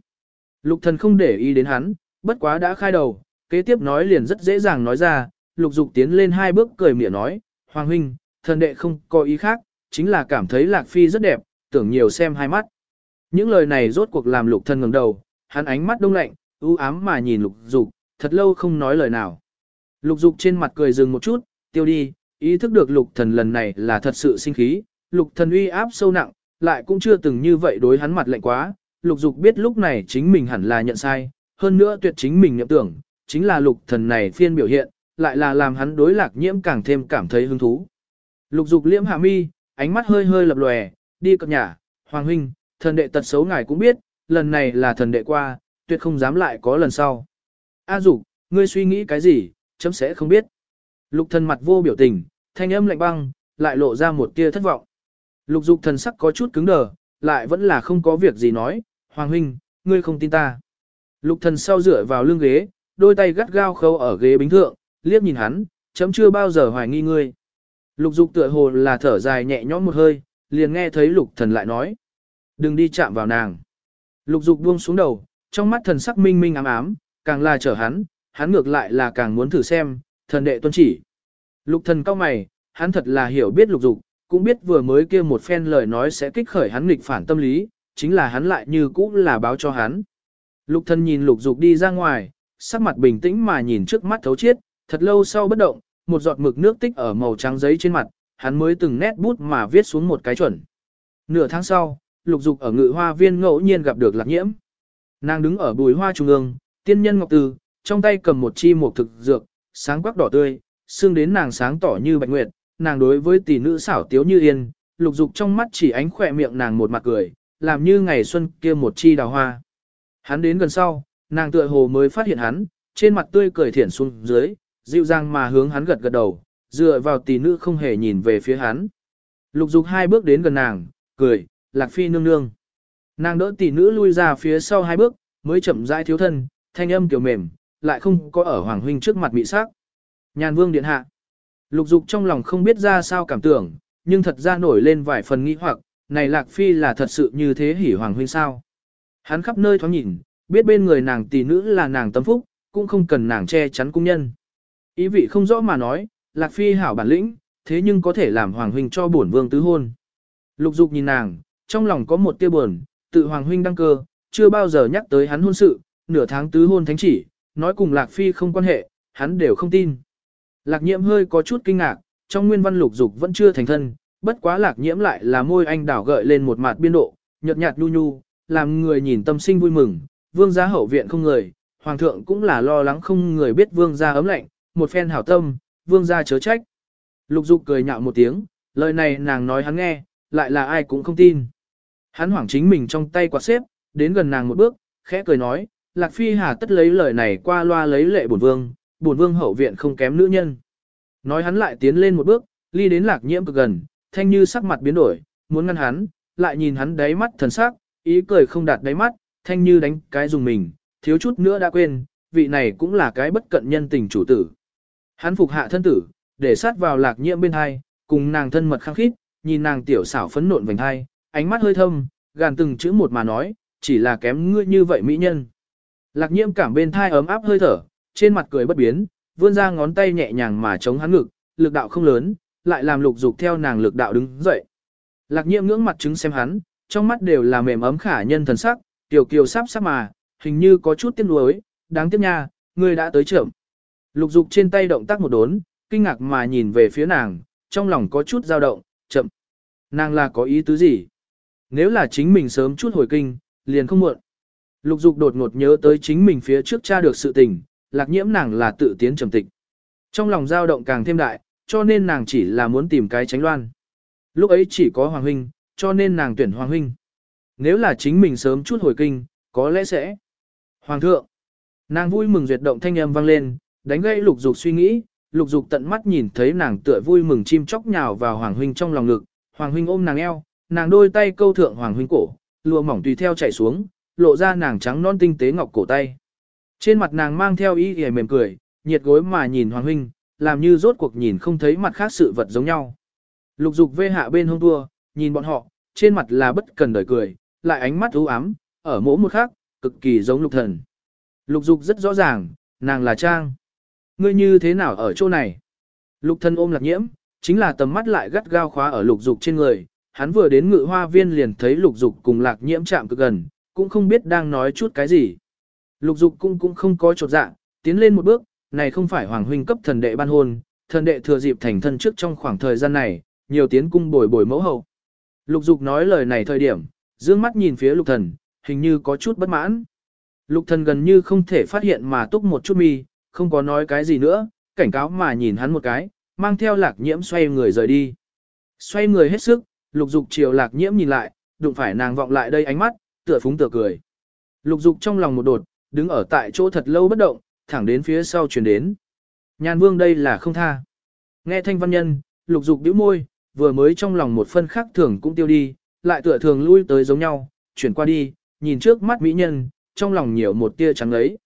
Lục thần không để ý đến hắn, bất quá đã khai đầu, kế tiếp nói liền rất dễ dàng nói ra, lục dục tiến lên hai bước cười miệng nói, Hoàng huynh, thần đệ không có ý khác, chính là cảm thấy lạc phi rất đẹp, tưởng nhiều xem hai mắt. Những lời này rốt cuộc làm lục thần ngẩng đầu, hắn ánh mắt đông lạnh, u ám mà nhìn lục dục, thật lâu không nói lời nào. Lục dục trên mặt cười dừng một chút, tiêu đi, ý thức được lục thần lần này là thật sự sinh khí, lục thần uy áp sâu nặng, lại cũng chưa từng như vậy đối hắn mặt lạnh quá, lục dục biết lúc này chính mình hẳn là nhận sai, hơn nữa tuyệt chính mình nhậm tưởng, chính là lục thần này phiên biểu hiện, lại là làm hắn đối lạc nhiễm càng thêm cảm thấy hứng thú. Lục dục liễm hạ mi, ánh mắt hơi hơi lập lòe, đi cập nhà, hoàng huynh, thần đệ tật xấu ngài cũng biết, lần này là thần đệ qua, tuyệt không dám lại có lần sau. A dục, ngươi suy nghĩ cái gì, chấm sẽ không biết. Lục thần mặt vô biểu tình, thanh âm lạnh băng, lại lộ ra một tia thất vọng. Lục dục thần sắc có chút cứng đờ, lại vẫn là không có việc gì nói, Hoàng huynh, ngươi không tin ta. Lục thần sau dựa vào lưng ghế, đôi tay gắt gao khâu ở ghế bính thượng, liếc nhìn hắn, chấm chưa bao giờ hoài nghi ngươi. Lục dục tựa hồ là thở dài nhẹ nhõm một hơi, liền nghe thấy lục thần lại nói. Đừng đi chạm vào nàng. Lục dục buông xuống đầu, trong mắt thần sắc minh minh ám ám, càng là chở hắn, hắn ngược lại là càng muốn thử xem, thần đệ tuân chỉ. Lục thần cao mày, hắn thật là hiểu biết lục dục, cũng biết vừa mới kia một phen lời nói sẽ kích khởi hắn nghịch phản tâm lý, chính là hắn lại như cũ là báo cho hắn. Lục thần nhìn lục dục đi ra ngoài, sắc mặt bình tĩnh mà nhìn trước mắt thấu chiết, thật lâu sau bất động, một giọt mực nước tích ở màu trắng giấy trên mặt, hắn mới từng nét bút mà viết xuống một cái chuẩn. Nửa tháng sau, lục dục ở ngự hoa viên ngẫu nhiên gặp được lạc nhiễm. Nàng đứng ở bùi hoa trung ương, tiên nhân ngọc từ, trong tay cầm một chi một thực dược, sáng quắc đỏ tươi, xương đến nàng sáng tỏ như bạch nguyệt, nàng đối với tỷ nữ xảo tiếu như yên, lục dục trong mắt chỉ ánh khỏe miệng nàng một mặt cười, làm như ngày xuân kia một chi đào hoa. Hắn đến gần sau, nàng tựa hồ mới phát hiện hắn, trên mặt tươi cười thiển xuống dưới, dịu dàng mà hướng hắn gật gật đầu, dựa vào tỷ nữ không hề nhìn về phía hắn. Lục dục hai bước đến gần nàng, cười, lạc phi nương nương. Nàng đỡ tỷ nữ lui ra phía sau hai bước, mới chậm rãi thiếu thân, thanh âm kiểu mềm, lại không có ở hoàng huynh trước mặt bị sắc. Nhàn vương điện hạ. Lục dục trong lòng không biết ra sao cảm tưởng, nhưng thật ra nổi lên vài phần nghi hoặc, này lạc phi là thật sự như thế hỉ hoàng huynh sao. Hắn khắp nơi thoáng nhìn, biết bên người nàng tỷ nữ là nàng tâm phúc, cũng không cần nàng che chắn cung nhân. Ý vị không rõ mà nói, lạc phi hảo bản lĩnh, thế nhưng có thể làm hoàng huynh cho bổn vương tứ hôn. Lục dục nhìn nàng, trong lòng có một tia buồn, tự hoàng huynh đăng cơ, chưa bao giờ nhắc tới hắn hôn sự, nửa tháng tứ hôn thánh chỉ, nói cùng lạc phi không quan hệ, hắn đều không tin. Lạc nhiễm hơi có chút kinh ngạc, trong nguyên văn lục dục vẫn chưa thành thân, bất quá lạc nhiễm lại là môi anh đảo gợi lên một mặt biên độ, nhợt nhạt nhu nhu, làm người nhìn tâm sinh vui mừng, vương gia hậu viện không người, hoàng thượng cũng là lo lắng không người biết vương gia ấm lạnh, một phen hảo tâm, vương gia chớ trách. Lục dục cười nhạo một tiếng, lời này nàng nói hắn nghe, lại là ai cũng không tin. Hắn hoảng chính mình trong tay quạt xếp, đến gần nàng một bước, khẽ cười nói, Lạc Phi hà tất lấy lời này qua loa lấy lệ bổn vương, bổn vương hậu viện không kém nữ nhân. Nói hắn lại tiến lên một bước, ly đến lạc nhiễm cực gần, thanh như sắc mặt biến đổi, muốn ngăn hắn, lại nhìn hắn đáy mắt thần sắc, ý cười không đạt đáy mắt, thanh như đánh cái dùng mình, thiếu chút nữa đã quên, vị này cũng là cái bất cận nhân tình chủ tử. Hắn phục hạ thân tử, để sát vào lạc nhiễm bên hai, cùng nàng thân mật khăng khít, nhìn nàng tiểu xảo phấn nộn vành hai, ánh mắt hơi thâm, gàn từng chữ một mà nói, chỉ là kém ngươi như vậy mỹ nhân. Lạc nhiễm cảm bên thai ấm áp hơi thở, trên mặt cười bất biến, vươn ra ngón tay nhẹ nhàng mà chống hắn ngực, lực đạo không lớn, lại làm lục dục theo nàng lực đạo đứng dậy. Lạc nhiễm ngưỡng mặt chứng xem hắn, trong mắt đều là mềm ấm khả nhân thần sắc, tiểu kiều sắp sắp mà, hình như có chút tiếc nuối, đáng tiếc nha, ngươi đã tới trưởng. Lục dục trên tay động tác một đốn, kinh ngạc mà nhìn về phía nàng, trong lòng có chút dao động, chậm. Nàng là có ý tứ gì? Nếu là chính mình sớm chút hồi kinh, liền không muộn. Lục dục đột ngột nhớ tới chính mình phía trước tra được sự tình, lạc nhiễm nàng là tự tiến trầm tịch. Trong lòng dao động càng thêm đại, cho nên nàng chỉ là muốn tìm cái tránh loan. Lúc ấy chỉ có Hoàng Huynh, cho nên nàng tuyển Hoàng Huynh. Nếu là chính mình sớm chút hồi kinh, có lẽ sẽ. Hoàng thượng, nàng vui mừng duyệt động thanh âm vang lên, đánh gây lục dục suy nghĩ, lục dục tận mắt nhìn thấy nàng tựa vui mừng chim chóc nhào vào Hoàng Huynh trong lòng ngực, Hoàng Huynh ôm nàng eo, nàng đôi tay câu thượng Hoàng Huynh cổ, lụa mỏng tùy theo chạy xuống, lộ ra nàng trắng non tinh tế ngọc cổ tay. Trên mặt nàng mang theo ý hề mềm cười, nhiệt gối mà nhìn Hoàng Huynh, làm như rốt cuộc nhìn không thấy mặt khác sự vật giống nhau. Lục dục vê hạ bên hông tua, nhìn bọn họ, trên mặt là bất cần đời cười, lại ánh mắt u ám, ở mỗi một khác, cực kỳ giống lục thần. Lục dục rất rõ ràng, nàng là Trang. Ngươi như thế nào ở chỗ này? Lục thần ôm lạc nhiễm, chính là tầm mắt lại gắt gao khóa ở lục dục trên người. Hắn vừa đến ngự hoa viên liền thấy lục dục cùng lạc nhiễm chạm cực gần, cũng không biết đang nói chút cái gì. Lục dục cũng cũng không có trột dạ, tiến lên một bước, này không phải hoàng huynh cấp thần đệ ban hôn, thần đệ thừa dịp thành thân trước trong khoảng thời gian này, nhiều tiến cung bồi bồi mẫu hậu. Lục dục nói lời này thời điểm, dương mắt nhìn phía lục thần, hình như có chút bất mãn. Lục thần gần như không thể phát hiện mà túc một chút mi, không có nói cái gì nữa, cảnh cáo mà nhìn hắn một cái, mang theo lạc nhiễm xoay người rời đi. Xoay người hết sức, lục dục chiều lạc nhiễm nhìn lại, đụng phải nàng vọng lại đây ánh mắt, tựa phúng tựa cười. Lục dục trong lòng một đột, đứng ở tại chỗ thật lâu bất động, thẳng đến phía sau chuyển đến. Nhàn vương đây là không tha. Nghe thanh văn nhân, lục dục bĩu môi, vừa mới trong lòng một phân khắc thường cũng tiêu đi, lại tựa thường lui tới giống nhau, chuyển qua đi, nhìn trước mắt mỹ nhân, trong lòng nhiều một tia trắng ấy.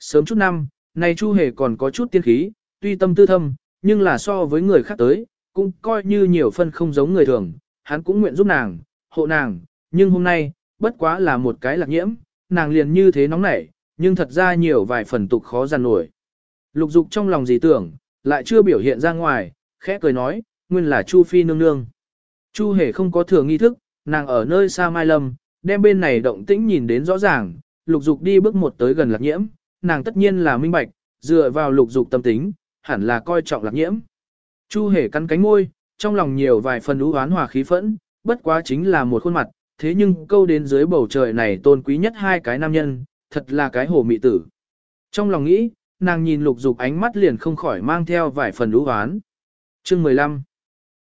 Sớm chút năm, này Chu Hề còn có chút tiên khí, tuy tâm tư thâm, nhưng là so với người khác tới, cũng coi như nhiều phân không giống người thường, hắn cũng nguyện giúp nàng, hộ nàng, nhưng hôm nay, bất quá là một cái lạc nhiễm, nàng liền như thế nóng nảy, nhưng thật ra nhiều vài phần tục khó giàn nổi. Lục dục trong lòng gì tưởng, lại chưa biểu hiện ra ngoài, khẽ cười nói, nguyên là Chu Phi nương nương. Chu hề không có thừa nghi thức, nàng ở nơi xa Mai Lâm, đem bên này động tĩnh nhìn đến rõ ràng, lục dục đi bước một tới gần lạc nhiễm, nàng tất nhiên là minh bạch, dựa vào lục dục tâm tính, hẳn là coi trọng lạc nhiễm. Chu hề cắn cánh môi, trong lòng nhiều vài phần ú oán hòa khí phẫn, bất quá chính là một khuôn mặt, thế nhưng câu đến dưới bầu trời này tôn quý nhất hai cái nam nhân, thật là cái hồ mị tử. Trong lòng nghĩ, nàng nhìn lục dục ánh mắt liền không khỏi mang theo vài phần ú oán. Chương 15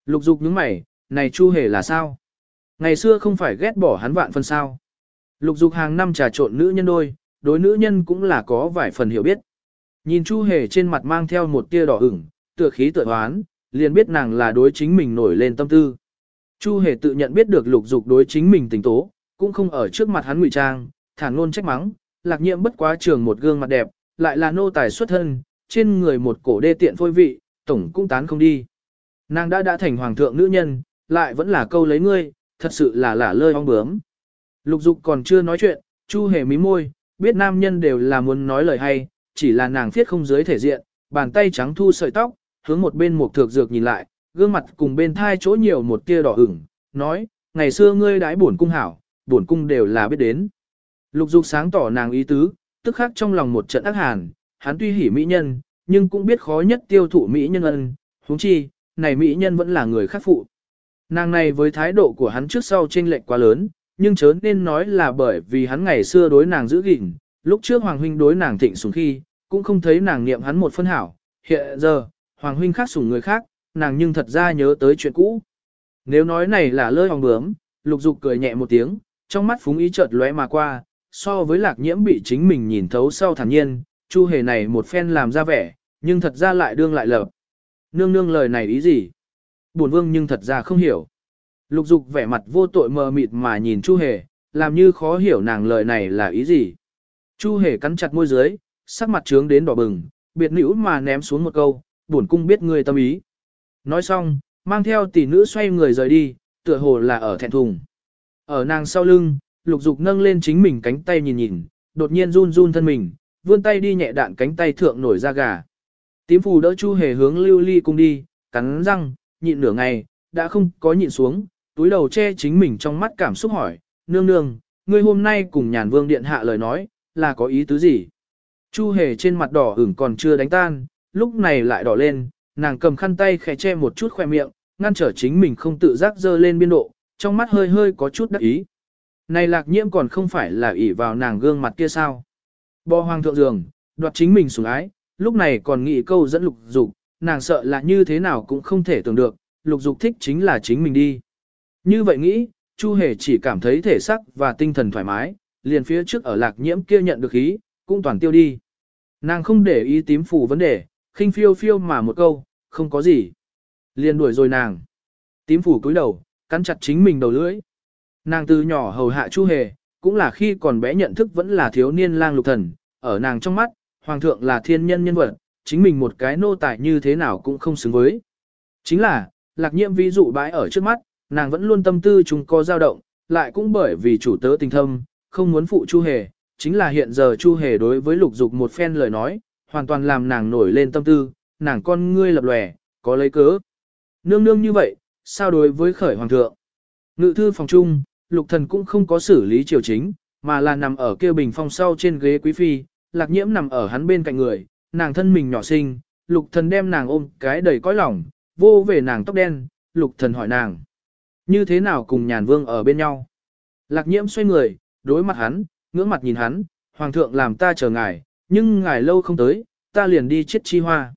Lục dục nhướng mày, này chu hề là sao? Ngày xưa không phải ghét bỏ hắn vạn phân sao? Lục dục hàng năm trà trộn nữ nhân đôi, đối nữ nhân cũng là có vài phần hiểu biết. Nhìn chu hề trên mặt mang theo một tia đỏ ửng, tựa khí tựa hoán, liền biết nàng là đối chính mình nổi lên tâm tư. Chu hề tự nhận biết được lục dục đối chính mình tình tố, cũng không ở trước mặt hắn ngụy trang, thản luôn trách mắng, lạc nhiệm bất quá trường một gương mặt đẹp, lại là nô tài xuất thân, trên người một cổ đê tiện phôi vị, tổng cũng tán không đi. Nàng đã đã thành hoàng thượng nữ nhân, lại vẫn là câu lấy ngươi, thật sự là lả lơi ong bướm. Lục dục còn chưa nói chuyện, chu hề mí môi, biết nam nhân đều là muốn nói lời hay, chỉ là nàng thiết không dưới thể diện, bàn tay trắng thu sợi tóc, hướng một bên một thược dược nhìn lại, gương mặt cùng bên thai chỗ nhiều một tia đỏ ửng, nói, ngày xưa ngươi đãi bổn cung hảo, bổn cung đều là biết đến. Lục dục sáng tỏ nàng ý tứ, tức khắc trong lòng một trận ác hàn, hắn tuy hỉ mỹ nhân, nhưng cũng biết khó nhất tiêu thụ mỹ nhân ân, huống chi, này mỹ nhân vẫn là người khác phụ. Nàng này với thái độ của hắn trước sau chênh lệch quá lớn, nhưng chớ nên nói là bởi vì hắn ngày xưa đối nàng giữ gìn, lúc trước Hoàng Huynh đối nàng thịnh sủng khi, cũng không thấy nàng niệm hắn một phân hảo, hiện giờ, Hoàng Huynh khác sủng người khác, nàng nhưng thật ra nhớ tới chuyện cũ. Nếu nói này là lơi hoàng bướm, lục dục cười nhẹ một tiếng, trong mắt phúng ý chợt lóe mà qua, so với lạc nhiễm bị chính mình nhìn thấu sau thản nhiên, chu hề này một phen làm ra vẻ, nhưng thật ra lại đương lại lợp. Nương nương lời này ý gì? Buồn vương nhưng thật ra không hiểu. Lục dục vẻ mặt vô tội mờ mịt mà nhìn chu hề, làm như khó hiểu nàng lời này là ý gì. Chu hề cắn chặt môi dưới, sắc mặt trướng đến đỏ bừng, biệt nữ mà ném xuống một câu, buồn cung biết ngươi tâm ý. Nói xong, mang theo tỷ nữ xoay người rời đi, tựa hồ là ở thẹn thùng. Ở nàng sau lưng, lục dục nâng lên chính mình cánh tay nhìn nhìn, đột nhiên run run thân mình, vươn tay đi nhẹ đạn cánh tay thượng nổi ra gà. Tím phù đỡ chu hề hướng lưu ly cung đi, cắn răng, nhịn nửa ngày, đã không có nhịn xuống, túi đầu che chính mình trong mắt cảm xúc hỏi, nương nương, ngươi hôm nay cùng nhàn vương điện hạ lời nói, là có ý tứ gì? Chu hề trên mặt đỏ ửng còn chưa đánh tan, lúc này lại đỏ lên, nàng cầm khăn tay khẽ che một chút khoe miệng, ngăn trở chính mình không tự giác dơ lên biên độ, trong mắt hơi hơi có chút đắc ý. Này lạc nhiễm còn không phải là ỷ vào nàng gương mặt kia sao. Bò hoàng thượng giường, đoạt chính mình sủng ái, lúc này còn nghĩ câu dẫn lục dục, nàng sợ là như thế nào cũng không thể tưởng được, lục dục thích chính là chính mình đi. Như vậy nghĩ, Chu Hề chỉ cảm thấy thể sắc và tinh thần thoải mái, liền phía trước ở lạc nhiễm kia nhận được ý, cũng toàn tiêu đi. Nàng không để ý tím phủ vấn đề, khinh phiêu phiêu mà một câu, không có gì. Liền đuổi rồi nàng. Tím phủ cúi đầu, cắn chặt chính mình đầu lưỡi. Nàng từ nhỏ hầu hạ Chu Hề, cũng là khi còn bé nhận thức vẫn là thiếu niên lang lục thần, ở nàng trong mắt, hoàng thượng là thiên nhân nhân vật, chính mình một cái nô tài như thế nào cũng không xứng với. Chính là, lạc nhiễm ví dụ bãi ở trước mắt, nàng vẫn luôn tâm tư chúng có dao động, lại cũng bởi vì chủ tớ tình thâm, không muốn phụ Chu Hề, chính là hiện giờ Chu Hề đối với lục dục một phen lời nói, hoàn toàn làm nàng nổi lên tâm tư, nàng con ngươi lập lòe, có lấy cớ. Nương nương như vậy, sao đối với khởi hoàng thượng? Ngự thư phòng trung, lục thần cũng không có xử lý triều chính, mà là nằm ở kia bình phong sau trên ghế quý phi, lạc nhiễm nằm ở hắn bên cạnh người, nàng thân mình nhỏ xinh, lục thần đem nàng ôm cái đầy cõi lòng, vô về nàng tóc đen, lục thần hỏi nàng. Như thế nào cùng nhàn vương ở bên nhau? Lạc nhiễm xoay người, đối mặt hắn, ngưỡng mặt nhìn hắn, hoàng thượng làm ta chờ ngài, nhưng ngài lâu không tới, ta liền đi chết chi hoa.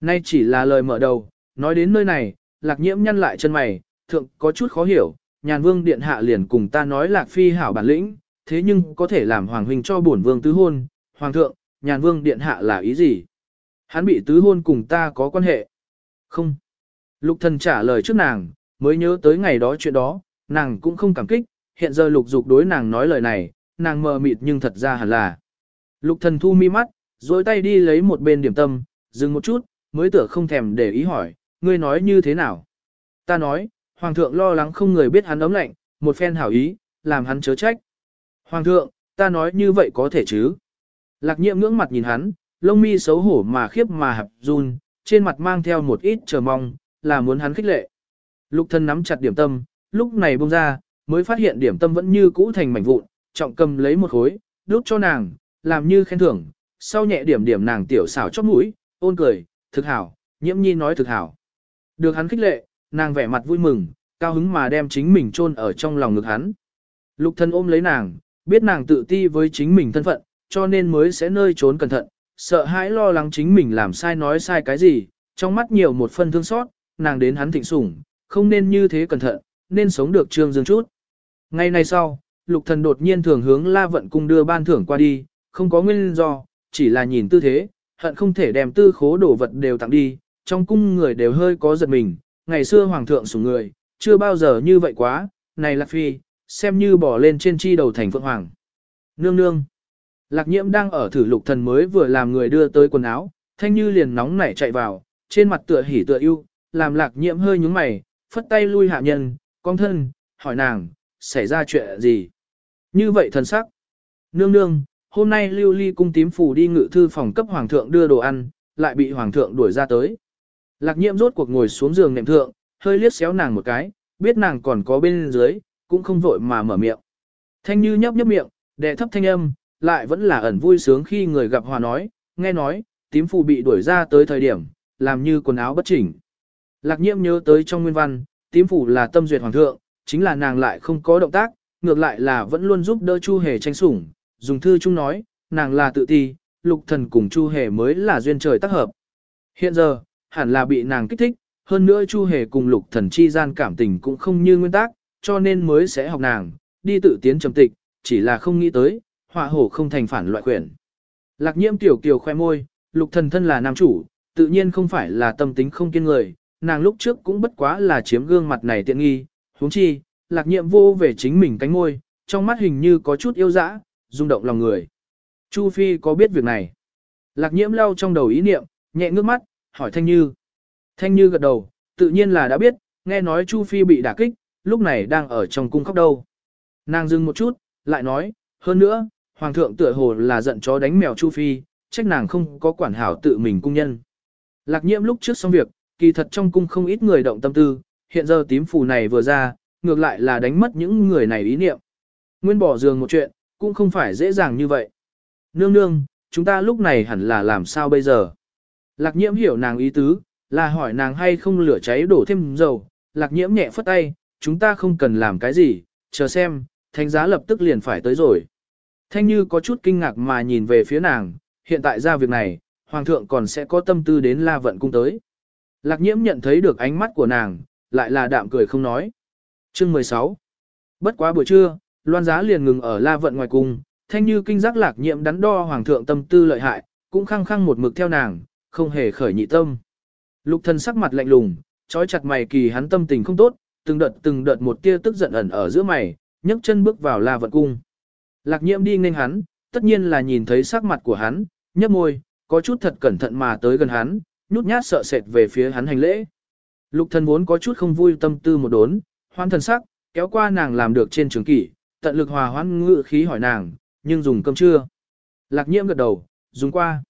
Nay chỉ là lời mở đầu, nói đến nơi này, lạc nhiễm nhăn lại chân mày, thượng có chút khó hiểu, nhàn vương điện hạ liền cùng ta nói lạc phi hảo bản lĩnh, thế nhưng có thể làm hoàng huynh cho bổn vương tứ hôn, hoàng thượng, nhàn vương điện hạ là ý gì? Hắn bị tứ hôn cùng ta có quan hệ? Không. Lục thần trả lời trước nàng, mới nhớ tới ngày đó chuyện đó, nàng cũng không cảm kích, hiện giờ lục dục đối nàng nói lời này, nàng mờ mịt nhưng thật ra hẳn là. Lục thần thu mi mắt, dối tay đi lấy một bên điểm tâm, dừng một chút, mới tựa không thèm để ý hỏi, ngươi nói như thế nào? Ta nói, Hoàng thượng lo lắng không người biết hắn ấm lạnh, một phen hảo ý, làm hắn chớ trách. Hoàng thượng, ta nói như vậy có thể chứ? Lạc nhiệm ngưỡng mặt nhìn hắn, lông mi xấu hổ mà khiếp mà hập run, trên mặt mang theo một ít chờ mong, là muốn hắn khích lệ. Lục thân nắm chặt điểm tâm, lúc này buông ra, mới phát hiện điểm tâm vẫn như cũ thành mảnh vụn, trọng cầm lấy một khối, đút cho nàng, làm như khen thưởng, sau nhẹ điểm điểm nàng tiểu xảo chóp mũi, ôn cười, thực hảo, nhiễm nhi nói thực hảo. Được hắn khích lệ, nàng vẻ mặt vui mừng, cao hứng mà đem chính mình chôn ở trong lòng ngực hắn. Lục thân ôm lấy nàng, biết nàng tự ti với chính mình thân phận, cho nên mới sẽ nơi trốn cẩn thận, sợ hãi lo lắng chính mình làm sai nói sai cái gì, trong mắt nhiều một phân thương xót, nàng đến hắn thịnh sủng, không nên như thế cẩn thận, nên sống được trương dương chút. Ngày nay sau, lục thần đột nhiên thường hướng la vận cung đưa ban thưởng qua đi, không có nguyên do, chỉ là nhìn tư thế, hận không thể đem tư khố đồ vật đều tặng đi, trong cung người đều hơi có giật mình, ngày xưa hoàng thượng sủng người, chưa bao giờ như vậy quá, này lạc phi, xem như bỏ lên trên chi đầu thành phượng hoàng. Nương nương. Lạc nhiễm đang ở thử lục thần mới vừa làm người đưa tới quần áo, thanh như liền nóng nảy chạy vào, trên mặt tựa hỉ tựa ưu, làm lạc nhiễm hơi nhúng mày, phất tay lui hạ nhân, con thân, hỏi nàng, xảy ra chuyện gì? Như vậy thần sắc. Nương nương, hôm nay lưu ly cung tím phủ đi ngự thư phòng cấp hoàng thượng đưa đồ ăn, lại bị hoàng thượng đuổi ra tới. Lạc nhiễm rốt cuộc ngồi xuống giường nệm thượng, hơi liếc xéo nàng một cái, biết nàng còn có bên dưới, cũng không vội mà mở miệng. Thanh như nhấp nhấp miệng, đệ thấp thanh âm, lại vẫn là ẩn vui sướng khi người gặp hòa nói, nghe nói, tím phù bị đuổi ra tới thời điểm, làm như quần áo bất chỉnh. Lạc nhiễm nhớ tới trong nguyên văn, tím phủ là tâm duyệt hoàng thượng, chính là nàng lại không có động tác, ngược lại là vẫn luôn giúp đỡ Chu Hề tranh sủng, dùng thư chung nói, nàng là tự ti, lục thần cùng Chu Hề mới là duyên trời tác hợp. Hiện giờ, hẳn là bị nàng kích thích, hơn nữa Chu Hề cùng lục thần chi gian cảm tình cũng không như nguyên tắc, cho nên mới sẽ học nàng, đi tự tiến trầm tịch, chỉ là không nghĩ tới, họa hổ không thành phản loại quyển. Lạc nhiễm tiểu kiều khoe môi, lục thần thân là nam chủ, tự nhiên không phải là tâm tính không kiên người, nàng lúc trước cũng bất quá là chiếm gương mặt này tiện nghi, huống chi, lạc nhiệm vô về chính mình cánh môi, trong mắt hình như có chút yêu dã, rung động lòng người. Chu Phi có biết việc này? Lạc nhiễm lau trong đầu ý niệm, nhẹ ngước mắt, hỏi Thanh Như. Thanh Như gật đầu, tự nhiên là đã biết, nghe nói Chu Phi bị đả kích, lúc này đang ở trong cung khóc đâu. Nàng dừng một chút, lại nói, hơn nữa, Hoàng thượng tựa hồ là giận chó đánh mèo Chu Phi, trách nàng không có quản hảo tự mình cung nhân. Lạc nhiễm lúc trước xong việc, kỳ thật trong cung không ít người động tâm tư, hiện giờ tím phù này vừa ra, ngược lại là đánh mất những người này ý niệm. Nguyên bỏ giường một chuyện, cũng không phải dễ dàng như vậy. Nương nương, chúng ta lúc này hẳn là làm sao bây giờ? Lạc nhiễm hiểu nàng ý tứ, là hỏi nàng hay không lửa cháy đổ thêm dầu, lạc nhiễm nhẹ phất tay, chúng ta không cần làm cái gì, chờ xem, thánh giá lập tức liền phải tới rồi. Thanh Như có chút kinh ngạc mà nhìn về phía nàng, hiện tại ra việc này, Hoàng thượng còn sẽ có tâm tư đến La Vận Cung tới. Lạc nhiễm nhận thấy được ánh mắt của nàng, lại là đạm cười không nói. Chương 16 Bất quá buổi trưa, loan giá liền ngừng ở La Vận ngoài cung, Thanh Như kinh giác lạc nhiễm đắn đo Hoàng thượng tâm tư lợi hại, cũng khăng khăng một mực theo nàng, không hề khởi nhị tâm. Lục thần sắc mặt lạnh lùng, trói chặt mày kỳ hắn tâm tình không tốt, từng đợt từng đợt một tia tức giận ẩn ở giữa mày, nhấc chân bước vào La Vận Cung. Lạc nhiễm đi nên hắn, tất nhiên là nhìn thấy sắc mặt của hắn, nhấp môi, có chút thật cẩn thận mà tới gần hắn, nhút nhát sợ sệt về phía hắn hành lễ. Lục thần vốn có chút không vui tâm tư một đốn, hoan thần sắc, kéo qua nàng làm được trên trường kỷ, tận lực hòa hoãn ngự khí hỏi nàng, nhưng dùng cơm chưa? Lạc nhiễm gật đầu, dùng qua.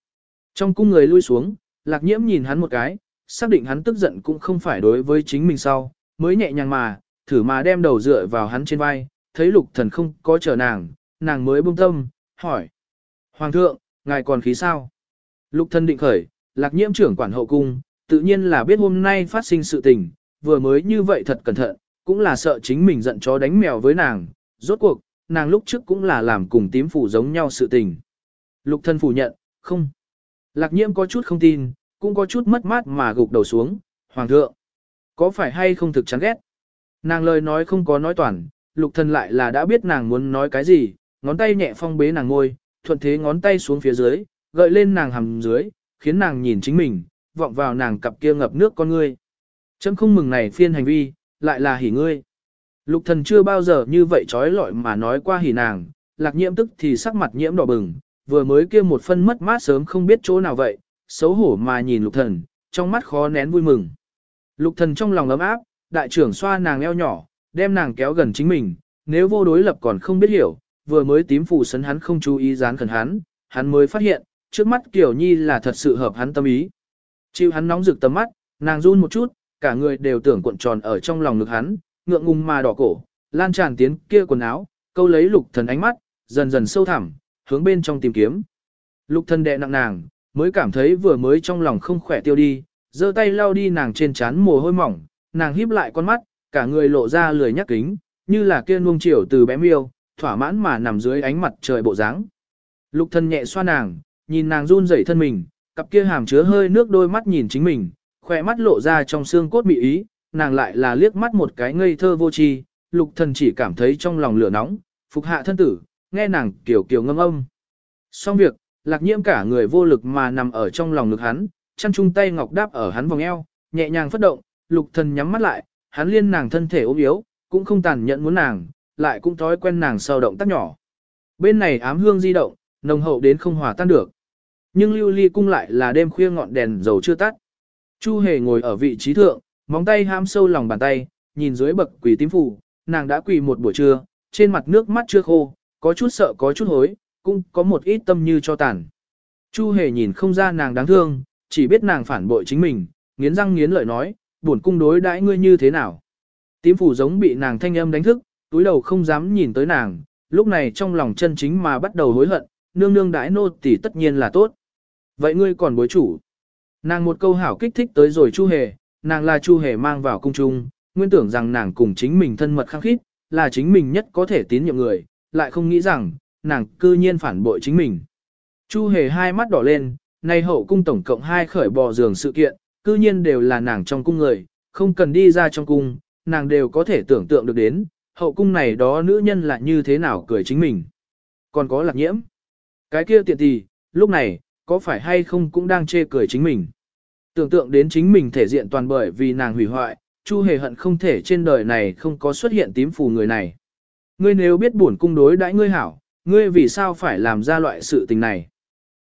Trong cung người lui xuống, lạc nhiễm nhìn hắn một cái, xác định hắn tức giận cũng không phải đối với chính mình sau, mới nhẹ nhàng mà, thử mà đem đầu dựa vào hắn trên vai, thấy lục thần không có chờ nàng, nàng mới buông tâm, hỏi. Hoàng thượng, ngài còn khí sao? Lục thần định khởi, lạc nhiễm trưởng quản hậu cung, tự nhiên là biết hôm nay phát sinh sự tình, vừa mới như vậy thật cẩn thận, cũng là sợ chính mình giận chó đánh mèo với nàng, rốt cuộc, nàng lúc trước cũng là làm cùng tím phủ giống nhau sự tình. Lục Thân phủ nhận, không. Lạc nhiễm có chút không tin, cũng có chút mất mát mà gục đầu xuống, hoàng thượng. Có phải hay không thực chán ghét? Nàng lời nói không có nói toàn, lục Thân lại là đã biết nàng muốn nói cái gì, ngón tay nhẹ phong bế nàng ngôi, thuận thế ngón tay xuống phía dưới, gợi lên nàng hầm dưới, khiến nàng nhìn chính mình, vọng vào nàng cặp kia ngập nước con ngươi. Chấm không mừng này phiên hành vi, lại là hỉ ngươi. Lục thần chưa bao giờ như vậy trói lọi mà nói qua hỉ nàng, lạc nhiễm tức thì sắc mặt nhiễm đỏ bừng, vừa mới kia một phân mất mát sớm không biết chỗ nào vậy, xấu hổ mà nhìn lục thần, trong mắt khó nén vui mừng. Lục thần trong lòng ấm áp, đại trưởng xoa nàng eo nhỏ, đem nàng kéo gần chính mình, nếu vô đối lập còn không biết hiểu, vừa mới tím phù sấn hắn không chú ý dán khẩn hắn, hắn mới phát hiện, trước mắt Kiều Nhi là thật sự hợp hắn tâm ý. Chịu hắn nóng rực tầm mắt, nàng run một chút, cả người đều tưởng cuộn tròn ở trong lòng ngực hắn, ngượng ngùng mà đỏ cổ, lan tràn tiến kia quần áo, câu lấy lục thần ánh mắt, dần dần sâu thẳm, hướng bên trong tìm kiếm. Lục thần đè nặng nàng, mới cảm thấy vừa mới trong lòng không khỏe tiêu đi, giơ tay lau đi nàng trên trán mồ hôi mỏng, nàng híp lại con mắt, cả người lộ ra lười nhắc kính, như là kia nuông chiều từ bé miêu, thỏa mãn mà nằm dưới ánh mặt trời bộ dáng. Lục thần nhẹ xoa nàng, nhìn nàng run rẩy thân mình, cặp kia hàm chứa hơi nước đôi mắt nhìn chính mình, khỏe mắt lộ ra trong xương cốt mị ý, nàng lại là liếc mắt một cái ngây thơ vô tri, lục thần chỉ cảm thấy trong lòng lửa nóng, phục hạ thân tử, nghe nàng kiểu kiểu ngâm âm. Xong việc, lạc nhiễm cả người vô lực mà nằm ở trong lòng ngực hắn, chăn chung tay ngọc đáp ở hắn vòng eo, nhẹ nhàng phất động, lục thần nhắm mắt lại, hắn liên nàng thân thể ốm yếu, cũng không tàn nhẫn muốn nàng, lại cũng thói quen nàng sau động tác nhỏ. Bên này ám hương di động, nồng hậu đến không hòa tan được. Nhưng lưu ly cung lại là đêm khuya ngọn đèn dầu chưa tắt. Chu hề ngồi ở vị trí thượng, móng tay ham sâu lòng bàn tay, nhìn dưới bậc quỷ tím phủ, nàng đã quỳ một buổi trưa, trên mặt nước mắt chưa khô, có chút sợ có chút hối, cũng có một ít tâm như cho tàn. Chu hề nhìn không ra nàng đáng thương, chỉ biết nàng phản bội chính mình, nghiến răng nghiến lợi nói, buồn cung đối đãi ngươi như thế nào. Tím phủ giống bị nàng thanh âm đánh thức, túi đầu không dám nhìn tới nàng, lúc này trong lòng chân chính mà bắt đầu hối hận, nương nương đãi nô tỷ tất nhiên là tốt. Vậy ngươi còn bối chủ. Nàng một câu hảo kích thích tới rồi Chu Hề, nàng là Chu Hề mang vào cung trung, nguyên tưởng rằng nàng cùng chính mình thân mật khăng khít, là chính mình nhất có thể tín nhiệm người, lại không nghĩ rằng, nàng cư nhiên phản bội chính mình. Chu Hề hai mắt đỏ lên, nay hậu cung tổng cộng hai khởi bò giường sự kiện, cư nhiên đều là nàng trong cung người, không cần đi ra trong cung, nàng đều có thể tưởng tượng được đến, hậu cung này đó nữ nhân là như thế nào cười chính mình. Còn có lạc nhiễm. Cái kia tiện tì lúc này, có phải hay không cũng đang chê cười chính mình. Tưởng tượng đến chính mình thể diện toàn bởi vì nàng hủy hoại, Chu hề hận không thể trên đời này không có xuất hiện tím phù người này. Ngươi nếu biết buồn cung đối đãi ngươi hảo, ngươi vì sao phải làm ra loại sự tình này?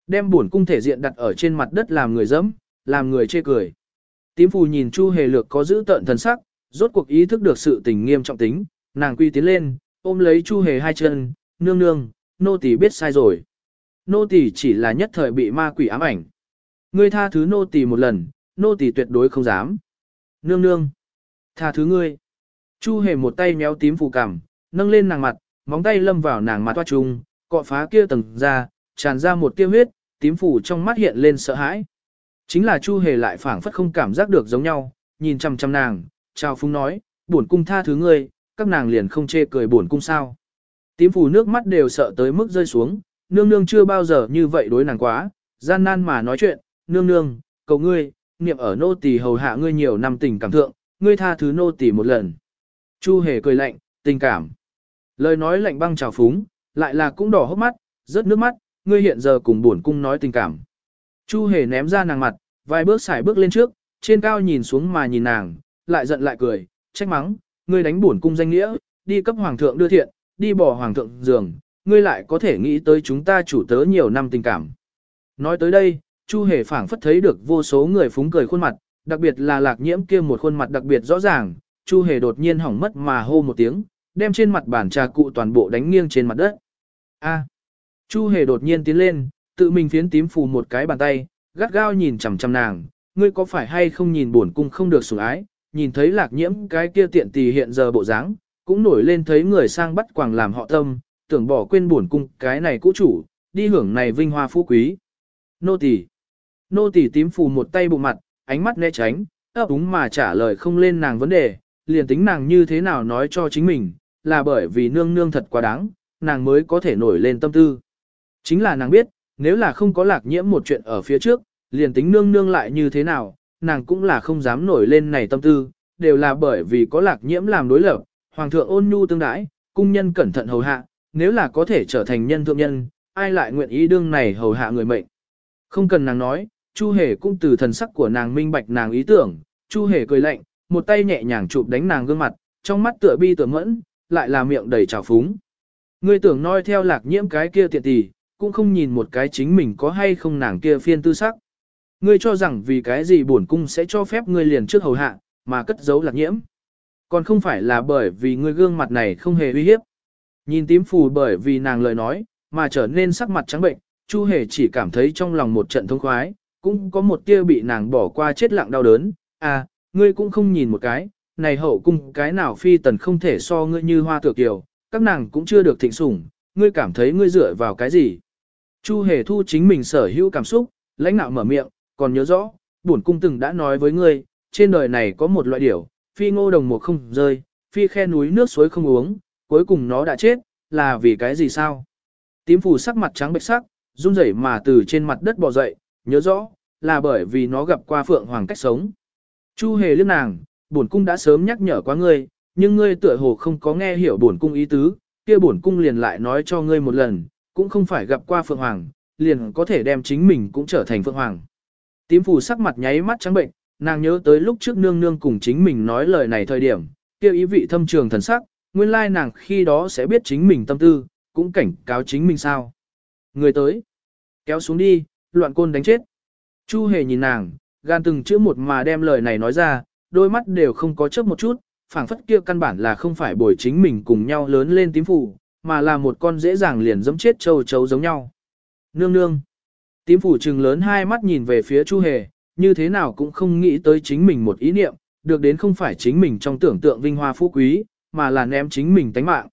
Đem buồn cung thể diện đặt ở trên mặt đất làm người dẫm, làm người chê cười. Tím phù nhìn Chu hề lược có giữ tợn thần sắc, rốt cuộc ý thức được sự tình nghiêm trọng tính, nàng quy tiến lên, ôm lấy Chu hề hai chân, nương nương, nô tỳ biết sai rồi. Nô tỳ chỉ là nhất thời bị ma quỷ ám ảnh. Ngươi tha thứ nô tỳ một lần, nô tỳ tuyệt đối không dám. Nương nương, tha thứ ngươi. Chu hề một tay méo tím phù cằm, nâng lên nàng mặt, móng tay lâm vào nàng mặt toa trùng, cọ phá kia tầng ra, tràn ra một tiêu huyết, tím phù trong mắt hiện lên sợ hãi. Chính là Chu Hề lại phảng phất không cảm giác được giống nhau, nhìn chăm chăm nàng, chào phúng nói, bổn cung tha thứ ngươi, các nàng liền không chê cười bổn cung sao. Tím phủ nước mắt đều sợ tới mức rơi xuống, nương nương chưa bao giờ như vậy đối nàng quá, gian nan mà nói chuyện, nương nương, cầu ngươi, niệm ở nô tỳ hầu hạ ngươi nhiều năm tình cảm thượng, ngươi tha thứ nô tỳ một lần. Chu hề cười lạnh, tình cảm. Lời nói lạnh băng trào phúng, lại là cũng đỏ hốc mắt, rớt nước mắt, ngươi hiện giờ cùng buồn cung nói tình cảm. Chu hề ném ra nàng mặt, vài bước xài bước lên trước, trên cao nhìn xuống mà nhìn nàng, lại giận lại cười, trách mắng, ngươi đánh buồn cung danh nghĩa, đi cấp hoàng thượng đưa thiện, đi bỏ hoàng thượng giường, ngươi lại có thể nghĩ tới chúng ta chủ tớ nhiều năm tình cảm. Nói tới đây, Chu Hề phảng phất thấy được vô số người phúng cười khuôn mặt, đặc biệt là lạc nhiễm kia một khuôn mặt đặc biệt rõ ràng, Chu Hề đột nhiên hỏng mất mà hô một tiếng, đem trên mặt bàn trà cụ toàn bộ đánh nghiêng trên mặt đất. A. Chu Hề đột nhiên tiến lên, tự mình phiến tím phù một cái bàn tay, gắt gao nhìn chằm chằm nàng, ngươi có phải hay không nhìn buồn cung không được sủng ái, nhìn thấy lạc nhiễm cái kia tiện tì hiện giờ bộ dáng, cũng nổi lên thấy người sang bắt quàng làm họ tâm, tưởng bỏ quên buồn cung cái này cũ chủ, đi hưởng này vinh hoa phú quý. Nô tỳ, nô tỳ tím phù một tay bụng mặt, ánh mắt né tránh, ấp úng mà trả lời không lên nàng vấn đề, liền tính nàng như thế nào nói cho chính mình, là bởi vì nương nương thật quá đáng, nàng mới có thể nổi lên tâm tư. Chính là nàng biết, nếu là không có lạc nhiễm một chuyện ở phía trước, liền tính nương nương lại như thế nào, nàng cũng là không dám nổi lên này tâm tư, đều là bởi vì có lạc nhiễm làm đối lập, hoàng thượng ôn nhu tương đãi, cung nhân cẩn thận hầu hạ, nếu là có thể trở thành nhân thượng nhân, ai lại nguyện ý đương này hầu hạ người mệnh. Không cần nàng nói, Chu Hề cũng từ thần sắc của nàng minh bạch nàng ý tưởng, Chu Hề cười lạnh, một tay nhẹ nhàng chụp đánh nàng gương mặt, trong mắt tựa bi tựa mẫn, lại là miệng đầy trào phúng. Ngươi tưởng noi theo lạc nhiễm cái kia tiện tỷ, cũng không nhìn một cái chính mình có hay không nàng kia phiên tư sắc. Ngươi cho rằng vì cái gì bổn cung sẽ cho phép ngươi liền trước hầu hạ, mà cất giấu lạc nhiễm. Còn không phải là bởi vì ngươi gương mặt này không hề uy hiếp. Nhìn tím phù bởi vì nàng lời nói, mà trở nên sắc mặt trắng bệnh, Chu hề chỉ cảm thấy trong lòng một trận thông khoái, cũng có một tia bị nàng bỏ qua chết lặng đau đớn. À, ngươi cũng không nhìn một cái, này hậu cung cái nào phi tần không thể so ngươi như hoa tược kiều, các nàng cũng chưa được thịnh sủng, ngươi cảm thấy ngươi dựa vào cái gì. Chu hề thu chính mình sở hữu cảm xúc, lãnh nạo mở miệng, còn nhớ rõ, bổn cung từng đã nói với ngươi, trên đời này có một loại điểu, phi ngô đồng một không rơi, phi khe núi nước suối không uống, cuối cùng nó đã chết, là vì cái gì sao? Tím phù sắc mặt trắng bệch sắc, run rẩy mà từ trên mặt đất bò dậy, nhớ rõ, là bởi vì nó gặp qua phượng hoàng cách sống. Chu hề liếc nàng, bổn cung đã sớm nhắc nhở qua ngươi, nhưng ngươi tựa hồ không có nghe hiểu bổn cung ý tứ, kia bổn cung liền lại nói cho ngươi một lần, cũng không phải gặp qua phượng hoàng, liền có thể đem chính mình cũng trở thành phượng hoàng. Tím phù sắc mặt nháy mắt trắng bệnh, nàng nhớ tới lúc trước nương nương cùng chính mình nói lời này thời điểm, kia ý vị thâm trường thần sắc, nguyên lai nàng khi đó sẽ biết chính mình tâm tư, cũng cảnh cáo chính mình sao. Người tới, kéo xuống đi, loạn côn đánh chết. Chu hề nhìn nàng, gan từng chữ một mà đem lời này nói ra, đôi mắt đều không có chớp một chút, phảng phất kia căn bản là không phải bồi chính mình cùng nhau lớn lên tím phủ, mà là một con dễ dàng liền giống chết châu chấu giống nhau. Nương nương. Tím phủ trừng lớn hai mắt nhìn về phía Chu Hề, như thế nào cũng không nghĩ tới chính mình một ý niệm, được đến không phải chính mình trong tưởng tượng vinh hoa phú quý, mà là ném chính mình tánh mạng.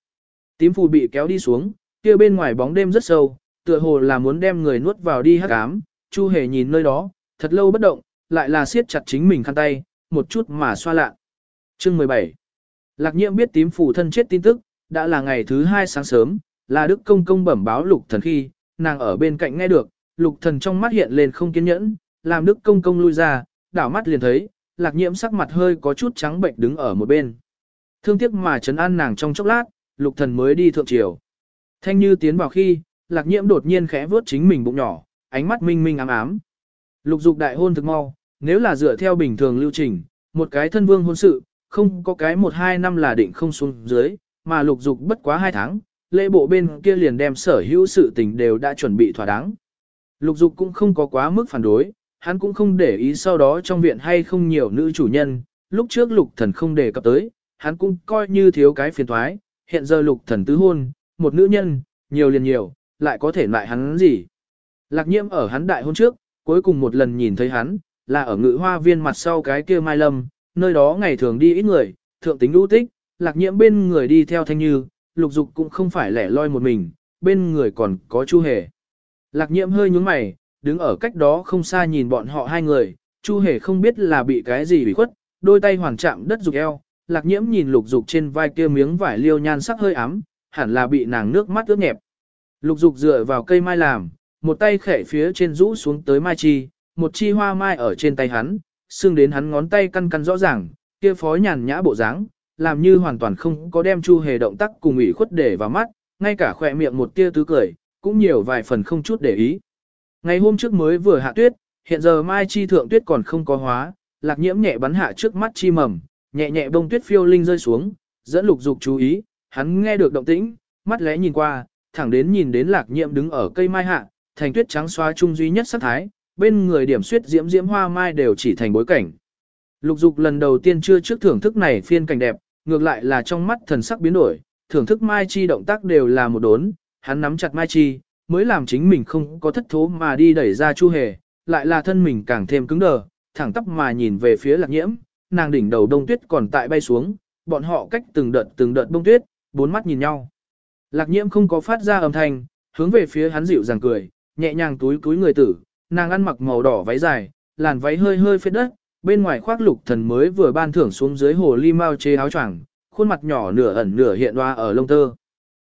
Tím Phù bị kéo đi xuống, kia bên ngoài bóng đêm rất sâu, tựa hồ là muốn đem người nuốt vào đi hắc ám. Chu Hề nhìn nơi đó, thật lâu bất động, lại là siết chặt chính mình khăn tay, một chút mà xoa lạ. Chương 17 Lạc nhiễm biết tím Phù thân chết tin tức, đã là ngày thứ hai sáng sớm, là Đức Công Công bẩm báo lục thần khi, nàng ở bên cạnh nghe được, lục thần trong mắt hiện lên không kiên nhẫn, làm Đức Công Công lui ra, đảo mắt liền thấy, lạc nhiễm sắc mặt hơi có chút trắng bệnh đứng ở một bên. Thương tiếc mà trấn an nàng trong chốc lát, lục thần mới đi thượng triều. Thanh như tiến vào khi, lạc nhiễm đột nhiên khẽ vớt chính mình bụng nhỏ, ánh mắt minh minh ám ám. Lục dục đại hôn thực mau, nếu là dựa theo bình thường lưu trình, một cái thân vương hôn sự, không có cái một hai năm là định không xuống dưới, mà lục dục bất quá hai tháng, lễ bộ bên kia liền đem sở hữu sự tình đều đã chuẩn bị thỏa đáng. Lục dục cũng không có quá mức phản đối, hắn cũng không để ý sau đó trong viện hay không nhiều nữ chủ nhân, lúc trước lục thần không đề cập tới, hắn cũng coi như thiếu cái phiền thoái, hiện giờ lục thần tứ hôn, một nữ nhân, nhiều liền nhiều, lại có thể lại hắn gì. Lạc nhiễm ở hắn đại hôn trước, cuối cùng một lần nhìn thấy hắn, là ở ngự hoa viên mặt sau cái kia mai lâm, nơi đó ngày thường đi ít người, thượng tính lũ tích, lạc nhiễm bên người đi theo thanh như, lục dục cũng không phải lẻ loi một mình, bên người còn có chu hề. Lạc nhiễm hơi nhúng mày, đứng ở cách đó không xa nhìn bọn họ hai người, Chu Hề không biết là bị cái gì bị khuất, đôi tay hoàn chạm đất dục eo, lạc nhiễm nhìn lục dục trên vai kia miếng vải liêu nhan sắc hơi ấm, hẳn là bị nàng nước mắt ướt nhẹp. Lục dục dựa vào cây mai làm, một tay khẽ phía trên rũ xuống tới mai chi, một chi hoa mai ở trên tay hắn, xương đến hắn ngón tay căn căn rõ ràng, kia phó nhàn nhã bộ dáng, làm như hoàn toàn không có đem Chu Hề động tác cùng ủy khuất để vào mắt, ngay cả khỏe miệng một tia tứ cười, cũng nhiều vài phần không chút để ý. Ngày hôm trước mới vừa hạ tuyết, hiện giờ mai chi thượng tuyết còn không có hóa, lạc nhiễm nhẹ bắn hạ trước mắt chi mầm, nhẹ nhẹ bông tuyết phiêu linh rơi xuống, dẫn lục dục chú ý, hắn nghe được động tĩnh, mắt lẽ nhìn qua, thẳng đến nhìn đến lạc nhiễm đứng ở cây mai hạ, thành tuyết trắng xóa trung duy nhất sắc thái, bên người điểm suyết diễm diễm hoa mai đều chỉ thành bối cảnh. Lục dục lần đầu tiên chưa trước thưởng thức này phiên cảnh đẹp, ngược lại là trong mắt thần sắc biến đổi, thưởng thức mai chi động tác đều là một đốn, hắn nắm chặt mai chi, mới làm chính mình không có thất thố mà đi đẩy ra chu hề, lại là thân mình càng thêm cứng đờ, thẳng tắp mà nhìn về phía lạc nhiễm, nàng đỉnh đầu đông tuyết còn tại bay xuống, bọn họ cách từng đợt từng đợt bông tuyết, bốn mắt nhìn nhau. Lạc nhiễm không có phát ra âm thanh, hướng về phía hắn dịu dàng cười, nhẹ nhàng túi túi người tử, nàng ăn mặc màu đỏ váy dài, làn váy hơi hơi phết đất, bên ngoài khoác lục thần mới vừa ban thưởng xuống dưới hồ ly mau chế áo choàng, khuôn mặt nhỏ nửa ẩn nửa hiện hoa ở lông tơ.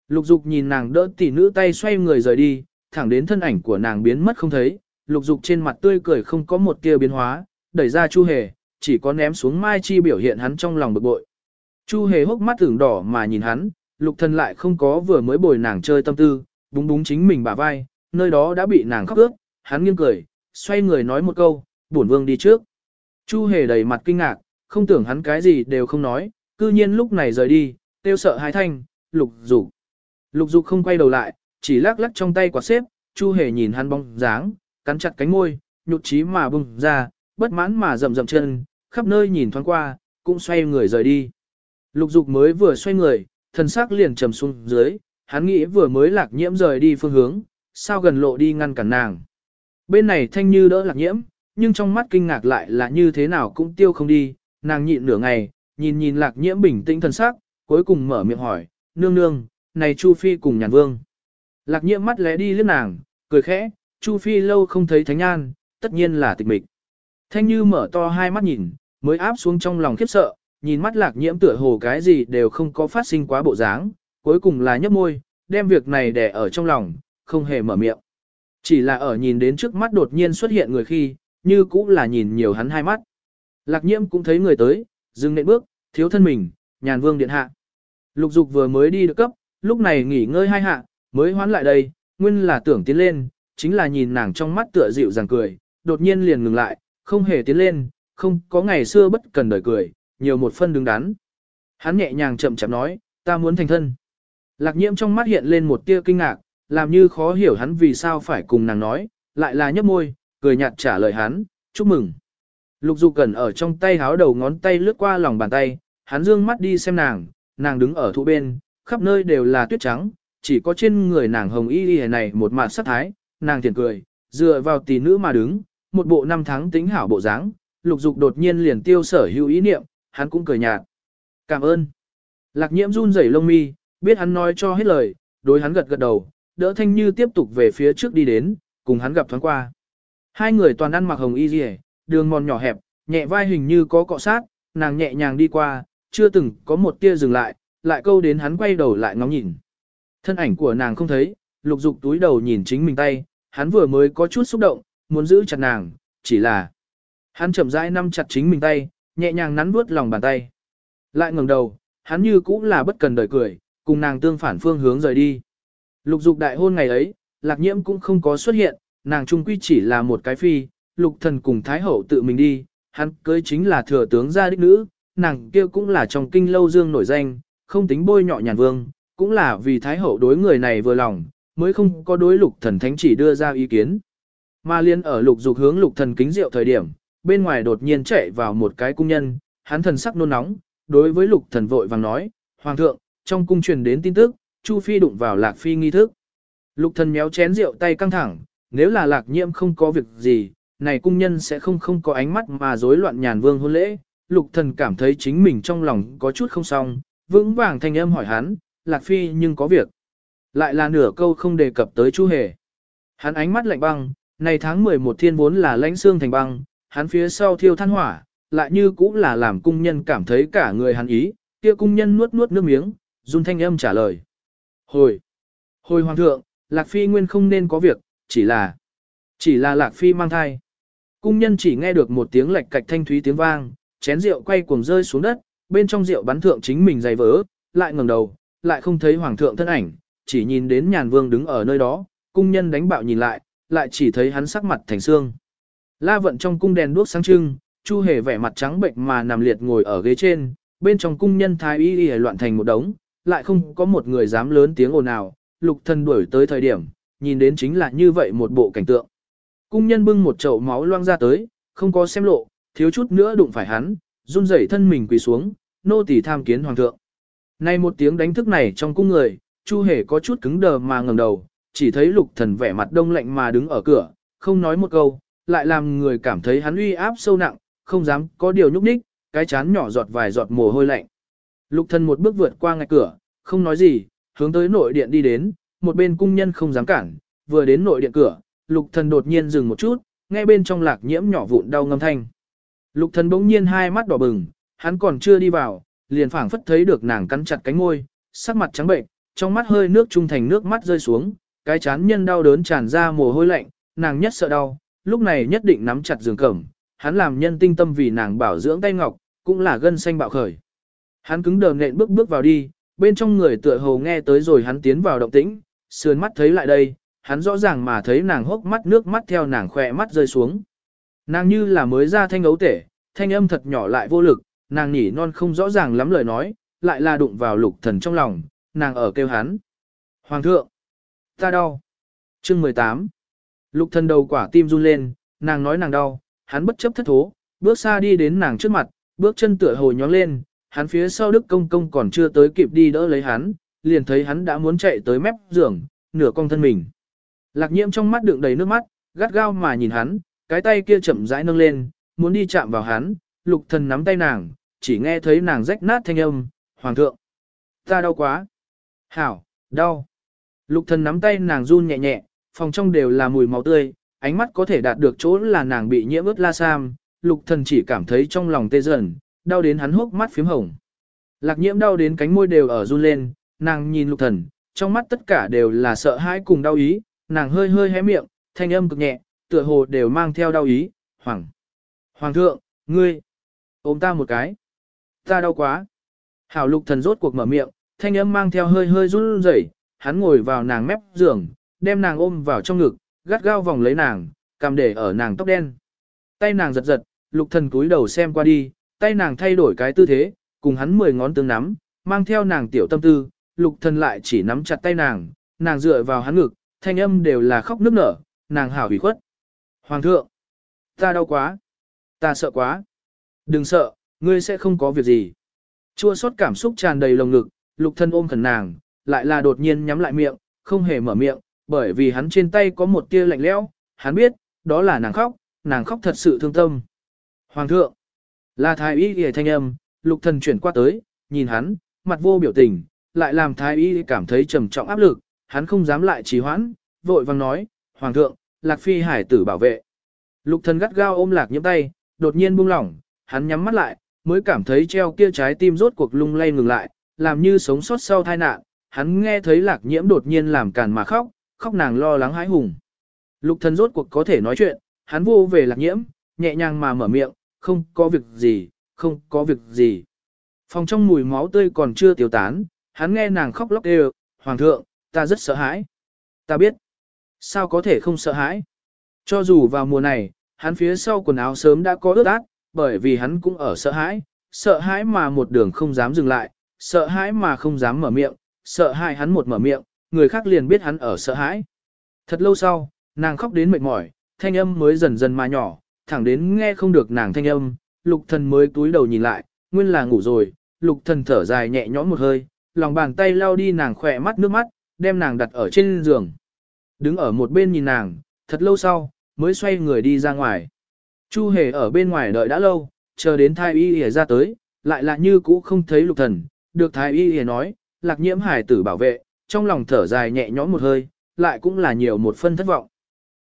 Lục dục nhìn nàng đỡ tỷ nữ tay xoay người rời đi, thẳng đến thân ảnh của nàng biến mất không thấy, lục dục trên mặt tươi cười không có một tia biến hóa, đẩy ra chu hề, chỉ có ném xuống mai chi biểu hiện hắn trong lòng bực bội. Chu hề hốc mắt tưởng đỏ mà nhìn hắn, lục thần lại không có vừa mới bồi nàng chơi tâm tư, búng búng chính mình bả vai, nơi đó đã bị nàng khóc ướt, hắn nghiêng cười, xoay người nói một câu, bổn vương đi trước. Chu hề đầy mặt kinh ngạc, không tưởng hắn cái gì đều không nói, cư nhiên lúc này rời đi, tiêu sợ hai thanh, lục dục. Lục dục không quay đầu lại, chỉ lắc lắc trong tay quả xếp, chu hề nhìn hắn bóng dáng, cắn chặt cánh môi, nhụt chí mà bùng ra, bất mãn mà rậm rậm chân, khắp nơi nhìn thoáng qua, cũng xoay người rời đi. Lục dục mới vừa xoay người, thần sắc liền trầm xuống dưới, hắn nghĩ vừa mới lạc nhiễm rời đi phương hướng, sao gần lộ đi ngăn cản nàng. Bên này thanh như đỡ lạc nhiễm, nhưng trong mắt kinh ngạc lại là như thế nào cũng tiêu không đi, nàng nhịn nửa ngày, nhìn nhìn lạc nhiễm bình tĩnh thần sắc, cuối cùng mở miệng hỏi, nương nương, này Chu Phi cùng nhàn vương. Lạc nhiễm mắt lẽ đi liếc nàng, cười khẽ, Chu Phi lâu không thấy thánh an tất nhiên là tịch mịch. Thanh như mở to hai mắt nhìn, mới áp xuống trong lòng khiếp sợ, nhìn mắt lạc nhiễm tựa hồ cái gì đều không có phát sinh quá bộ dáng, cuối cùng là nhấp môi, đem việc này để ở trong lòng, không hề mở miệng. Chỉ là ở nhìn đến trước mắt đột nhiên xuất hiện người khi, như cũng là nhìn nhiều hắn hai mắt. Lạc nhiễm cũng thấy người tới, dừng nệm bước, thiếu thân mình, nhàn vương điện hạ. Lục dục vừa mới đi được cấp, lúc này nghỉ ngơi hai hạ, mới hoán lại đây, nguyên là tưởng tiến lên, chính là nhìn nàng trong mắt tựa dịu dàng cười, đột nhiên liền ngừng lại, không hề tiến lên, không có ngày xưa bất cần đời cười, nhiều một phân đứng đắn. Hắn nhẹ nhàng chậm chậm nói, ta muốn thành thân. Lạc nhiễm trong mắt hiện lên một tia kinh ngạc, làm như khó hiểu hắn vì sao phải cùng nàng nói, lại là nhấp môi, cười nhạt trả lời hắn, chúc mừng. Lục du cần ở trong tay háo đầu ngón tay lướt qua lòng bàn tay, hắn dương mắt đi xem nàng, nàng đứng ở thụ bên, khắp nơi đều là tuyết trắng, chỉ có trên người nàng hồng y y này một mặt sắc thái, nàng thiền cười, dựa vào tỷ nữ mà đứng, một bộ năm tháng tính hảo bộ dáng, lục dục đột nhiên liền tiêu sở hữu ý niệm, hắn cũng cười nhạt. Cảm ơn. Lạc nhiễm run rẩy lông mi, biết hắn nói cho hết lời, đối hắn gật gật đầu, đỡ thanh như tiếp tục về phía trước đi đến, cùng hắn gặp thoáng qua. Hai người toàn ăn mặc hồng y rìa, đường mòn nhỏ hẹp, nhẹ vai hình như có cọ sát, nàng nhẹ nhàng đi qua, chưa từng có một tia dừng lại, lại câu đến hắn quay đầu lại ngóng nhìn. Thân ảnh của nàng không thấy, lục dục túi đầu nhìn chính mình tay, hắn vừa mới có chút xúc động, muốn giữ chặt nàng, chỉ là hắn chậm rãi nắm chặt chính mình tay, nhẹ nhàng nắn vuốt lòng bàn tay. Lại ngẩng đầu, hắn như cũng là bất cần đời cười, cùng nàng tương phản phương hướng rời đi. Lục dục đại hôn ngày ấy, lạc nhiễm cũng không có xuất hiện, nàng trung quy chỉ là một cái phi, lục thần cùng thái hậu tự mình đi, hắn cưới chính là thừa tướng gia đích nữ, nàng kia cũng là trong kinh lâu dương nổi danh, không tính bôi nhọ nhàn vương, cũng là vì thái hậu đối người này vừa lòng, mới không có đối lục thần thánh chỉ đưa ra ý kiến. Mà liên ở lục dục hướng lục thần kính rượu thời điểm, bên ngoài đột nhiên chạy vào một cái cung nhân, hắn thần sắc nôn nóng, đối với lục thần vội vàng nói, Hoàng thượng, trong cung truyền đến tin tức, Chu Phi đụng vào lạc phi nghi thức. Lục thần méo chén rượu tay căng thẳng, nếu là lạc nhiễm không có việc gì, này cung nhân sẽ không không có ánh mắt mà rối loạn nhàn vương hôn lễ. Lục thần cảm thấy chính mình trong lòng có chút không xong, vững vàng thanh âm hỏi hắn, lạc phi nhưng có việc. Lại là nửa câu không đề cập tới chu hề. Hắn ánh mắt lạnh băng, Này tháng 11 thiên vốn là lãnh xương thành băng, hắn phía sau thiêu than hỏa, lại như cũng là làm cung nhân cảm thấy cả người hắn ý, kia cung nhân nuốt nuốt nước miếng, run thanh âm trả lời. Hồi! Hồi hoàng thượng, Lạc Phi nguyên không nên có việc, chỉ là... Chỉ là Lạc Phi mang thai. Cung nhân chỉ nghe được một tiếng lệch cạch thanh thúy tiếng vang, chén rượu quay cuồng rơi xuống đất, bên trong rượu bắn thượng chính mình dày vỡ, lại ngẩng đầu, lại không thấy hoàng thượng thân ảnh, chỉ nhìn đến nhàn vương đứng ở nơi đó, cung nhân đánh bạo nhìn lại, lại chỉ thấy hắn sắc mặt thành xương. La vận trong cung đèn đuốc sáng trưng, Chu hề vẻ mặt trắng bệnh mà nằm liệt ngồi ở ghế trên, bên trong cung nhân thái y y loạn thành một đống, lại không có một người dám lớn tiếng ồn nào, lục thần đuổi tới thời điểm, nhìn đến chính là như vậy một bộ cảnh tượng. Cung nhân bưng một chậu máu loang ra tới, không có xem lộ, thiếu chút nữa đụng phải hắn, run rẩy thân mình quỳ xuống, nô tỳ tham kiến hoàng thượng. Nay một tiếng đánh thức này trong cung người, Chu hề có chút cứng đờ mà ngẩng đầu, chỉ thấy lục thần vẻ mặt đông lạnh mà đứng ở cửa, không nói một câu, lại làm người cảm thấy hắn uy áp sâu nặng, không dám có điều nhúc nhích, cái chán nhỏ giọt vài giọt mồ hôi lạnh. Lục thần một bước vượt qua ngạch cửa, không nói gì, hướng tới nội điện đi đến, một bên cung nhân không dám cản, vừa đến nội điện cửa, lục thần đột nhiên dừng một chút, nghe bên trong lạc nhiễm nhỏ vụn đau ngâm thanh. Lục thần bỗng nhiên hai mắt đỏ bừng, hắn còn chưa đi vào, liền phảng phất thấy được nàng cắn chặt cánh môi, sắc mặt trắng bệnh, trong mắt hơi nước trung thành nước mắt rơi xuống, cái chán nhân đau đớn tràn ra mồ hôi lạnh, nàng nhất sợ đau, lúc này nhất định nắm chặt giường cẩm, hắn làm nhân tinh tâm vì nàng bảo dưỡng tay ngọc, cũng là gân xanh bạo khởi. Hắn cứng đờ nện bước bước vào đi, bên trong người tựa hồ nghe tới rồi hắn tiến vào động tĩnh, sườn mắt thấy lại đây, hắn rõ ràng mà thấy nàng hốc mắt nước mắt theo nàng khỏe mắt rơi xuống. Nàng như là mới ra thanh ấu tể, thanh âm thật nhỏ lại vô lực, nàng nhỉ non không rõ ràng lắm lời nói, lại là đụng vào lục thần trong lòng, nàng ở kêu hắn. Hoàng thượng! Ta đau! Chương 18 Lục thần đầu quả tim run lên, nàng nói nàng đau, hắn bất chấp thất thố, bước xa đi đến nàng trước mặt, bước chân tựa hồ nhóng lên, hắn phía sau Đức Công Công còn chưa tới kịp đi đỡ lấy hắn, liền thấy hắn đã muốn chạy tới mép giường, nửa cong thân mình. Lạc nhiễm trong mắt đựng đầy nước mắt, gắt gao mà nhìn hắn, cái tay kia chậm rãi nâng lên, muốn đi chạm vào hắn, lục thần nắm tay nàng, chỉ nghe thấy nàng rách nát thanh âm, hoàng thượng. Ta đau quá. Hảo, đau. Lục thần nắm tay nàng run nhẹ nhẹ, phòng trong đều là mùi máu tươi, ánh mắt có thể đạt được chỗ là nàng bị nhiễm ướt la sam, lục thần chỉ cảm thấy trong lòng tê dần, đau đến hắn hốc mắt phím hồng. Lạc nhiễm đau đến cánh môi đều ở run lên, nàng nhìn lục thần, trong mắt tất cả đều là sợ hãi cùng đau ý, nàng hơi hơi hé miệng, thanh âm cực nhẹ, tựa hồ đều mang theo đau ý, hoàng. Hoàng thượng, ngươi, ôm ta một cái. Ta đau quá. Hảo lục thần rốt cuộc mở miệng, thanh âm mang theo hơi hơi run rẩy, hắn ngồi vào nàng mép giường, đem nàng ôm vào trong ngực, gắt gao vòng lấy nàng, cầm để ở nàng tóc đen. Tay nàng giật giật, lục thần cúi đầu xem qua đi, tay nàng thay đổi cái tư thế, cùng hắn mười ngón tương nắm, mang theo nàng tiểu tâm tư, lục thần lại chỉ nắm chặt tay nàng, nàng dựa vào hắn ngực, thanh âm đều là khóc nức nở, nàng hảo hủy khuất. Hoàng thượng, ta đau quá, ta sợ quá. Đừng sợ, ngươi sẽ không có việc gì. Chua xót cảm xúc tràn đầy lồng ngực, lục thân ôm khẩn nàng, lại là đột nhiên nhắm lại miệng, không hề mở miệng, bởi vì hắn trên tay có một tia lạnh lẽo, hắn biết, đó là nàng khóc, nàng khóc thật sự thương tâm. Hoàng thượng, là thái y ghi thanh âm, lục thần chuyển qua tới, nhìn hắn, mặt vô biểu tình, lại làm thái y cảm thấy trầm trọng áp lực, hắn không dám lại trì hoãn, vội vàng nói, Hoàng thượng, Lạc Phi hải tử bảo vệ. Lục thần gắt gao ôm Lạc nhiễm tay, đột nhiên buông lỏng, hắn nhắm mắt lại, mới cảm thấy treo kia trái tim rốt cuộc lung lay ngừng lại, làm như sống sót sau tai nạn, hắn nghe thấy Lạc nhiễm đột nhiên làm càn mà khóc, khóc nàng lo lắng hãi hùng. Lục thần rốt cuộc có thể nói chuyện, hắn vô về Lạc nhiễm, nhẹ nhàng mà mở miệng, không có việc gì, không có việc gì. Phòng trong mùi máu tươi còn chưa tiêu tán, hắn nghe nàng khóc lóc đều, Hoàng thượng, ta rất sợ hãi. Ta biết. Sao có thể không sợ hãi? Cho dù vào mùa này, hắn phía sau quần áo sớm đã có ướt át, bởi vì hắn cũng ở sợ hãi, sợ hãi mà một đường không dám dừng lại, sợ hãi mà không dám mở miệng, sợ hãi hắn một mở miệng, người khác liền biết hắn ở sợ hãi. Thật lâu sau, nàng khóc đến mệt mỏi, thanh âm mới dần dần mà nhỏ, thẳng đến nghe không được nàng thanh âm, lục thần mới túi đầu nhìn lại, nguyên là ngủ rồi, lục thần thở dài nhẹ nhõm một hơi, lòng bàn tay lau đi nàng khỏe mắt nước mắt, đem nàng đặt ở trên giường. Đứng ở một bên nhìn nàng, thật lâu sau, mới xoay người đi ra ngoài. Chu hề ở bên ngoài đợi đã lâu, chờ đến thái y hề ra tới, lại là như cũ không thấy lục thần, được thái y hề nói, lạc nhiễm hải tử bảo vệ, trong lòng thở dài nhẹ nhõm một hơi, lại cũng là nhiều một phân thất vọng.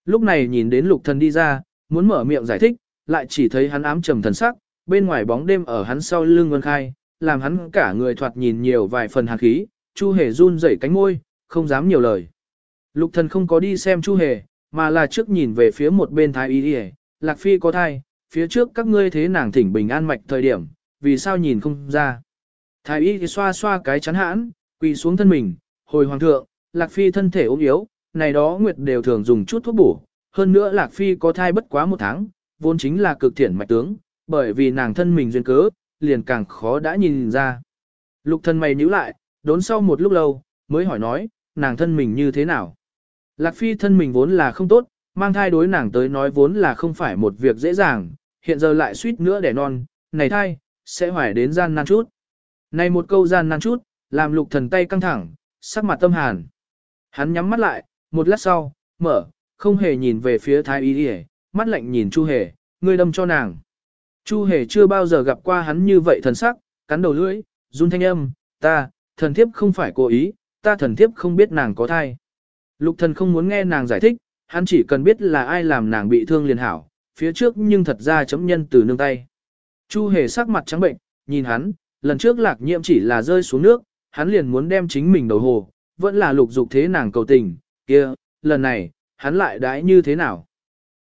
Lúc này nhìn đến lục thần đi ra, muốn mở miệng giải thích, lại chỉ thấy hắn ám trầm thần sắc, bên ngoài bóng đêm ở hắn sau lưng vân khai, làm hắn cả người thoạt nhìn nhiều vài phần hàn khí, Chu Hề run rẩy cánh môi, không dám nhiều lời. Lục thần không có đi xem Chu Hề, mà là trước nhìn về phía một bên thái y đi Lạc Phi có thai, phía trước các ngươi thế nàng thỉnh bình an mạch thời điểm, vì sao nhìn không ra. Thái y thì xoa xoa cái chắn hãn, quỳ xuống thân mình, hồi hoàng thượng, Lạc Phi thân thể ốm yếu, này đó Nguyệt đều thường dùng chút thuốc bổ, hơn nữa Lạc Phi có thai bất quá một tháng, vốn chính là cực thiện mạch tướng, bởi vì nàng thân mình duyên cớ, liền càng khó đã nhìn ra. Lục thân mày nhíu lại, đốn sau một lúc lâu, mới hỏi nói, nàng thân mình như thế nào. Lạc Phi thân mình vốn là không tốt, mang thai đối nàng tới nói vốn là không phải một việc dễ dàng, hiện giờ lại suýt nữa đẻ non, này thai, sẽ hoài đến gian nan chút. Này một câu gian nan chút, làm lục thần tay căng thẳng, sắc mặt tâm hàn. Hắn nhắm mắt lại, một lát sau, mở, không hề nhìn về phía thái y y, mắt lạnh nhìn Chu Hề, ngươi đâm cho nàng. Chu Hề chưa bao giờ gặp qua hắn như vậy thần sắc, cắn đầu lưỡi, run thanh âm, ta, thần thiếp không phải cố ý, ta thần thiếp không biết nàng có thai. Lục thần không muốn nghe nàng giải thích, hắn chỉ cần biết là ai làm nàng bị thương liền hảo, phía trước nhưng thật ra chấm nhân từ nương tay. Chu hề sắc mặt trắng bệnh, nhìn hắn, lần trước lạc nhiễm chỉ là rơi xuống nước, hắn liền muốn đem chính mình đầu hồ, vẫn là lục dục thế nàng cầu tình, kia, lần này, hắn lại đãi như thế nào.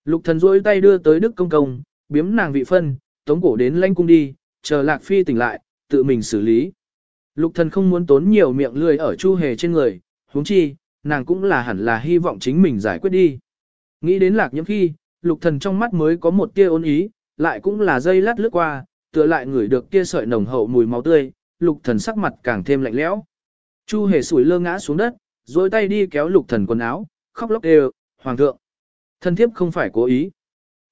Lục thần rôi tay đưa tới Đức Công Công, biếm nàng vị phân, tống cổ đến lanh cung đi, chờ lạc phi tỉnh lại, tự mình xử lý. Lục thần không muốn tốn nhiều miệng lười ở chu hề trên người, huống chi, nàng cũng là hẳn là hy vọng chính mình giải quyết đi. Nghĩ đến lạc những khi, lục thần trong mắt mới có một tia ôn ý, lại cũng là dây lát lướt qua, tựa lại ngửi được kia sợi nồng hậu mùi máu tươi, lục thần sắc mặt càng thêm lạnh lẽo. Chu hề sủi lơ ngã xuống đất, rồi tay đi kéo lục thần quần áo, khóc lóc đều, hoàng thượng. thần thiếp không phải cố ý.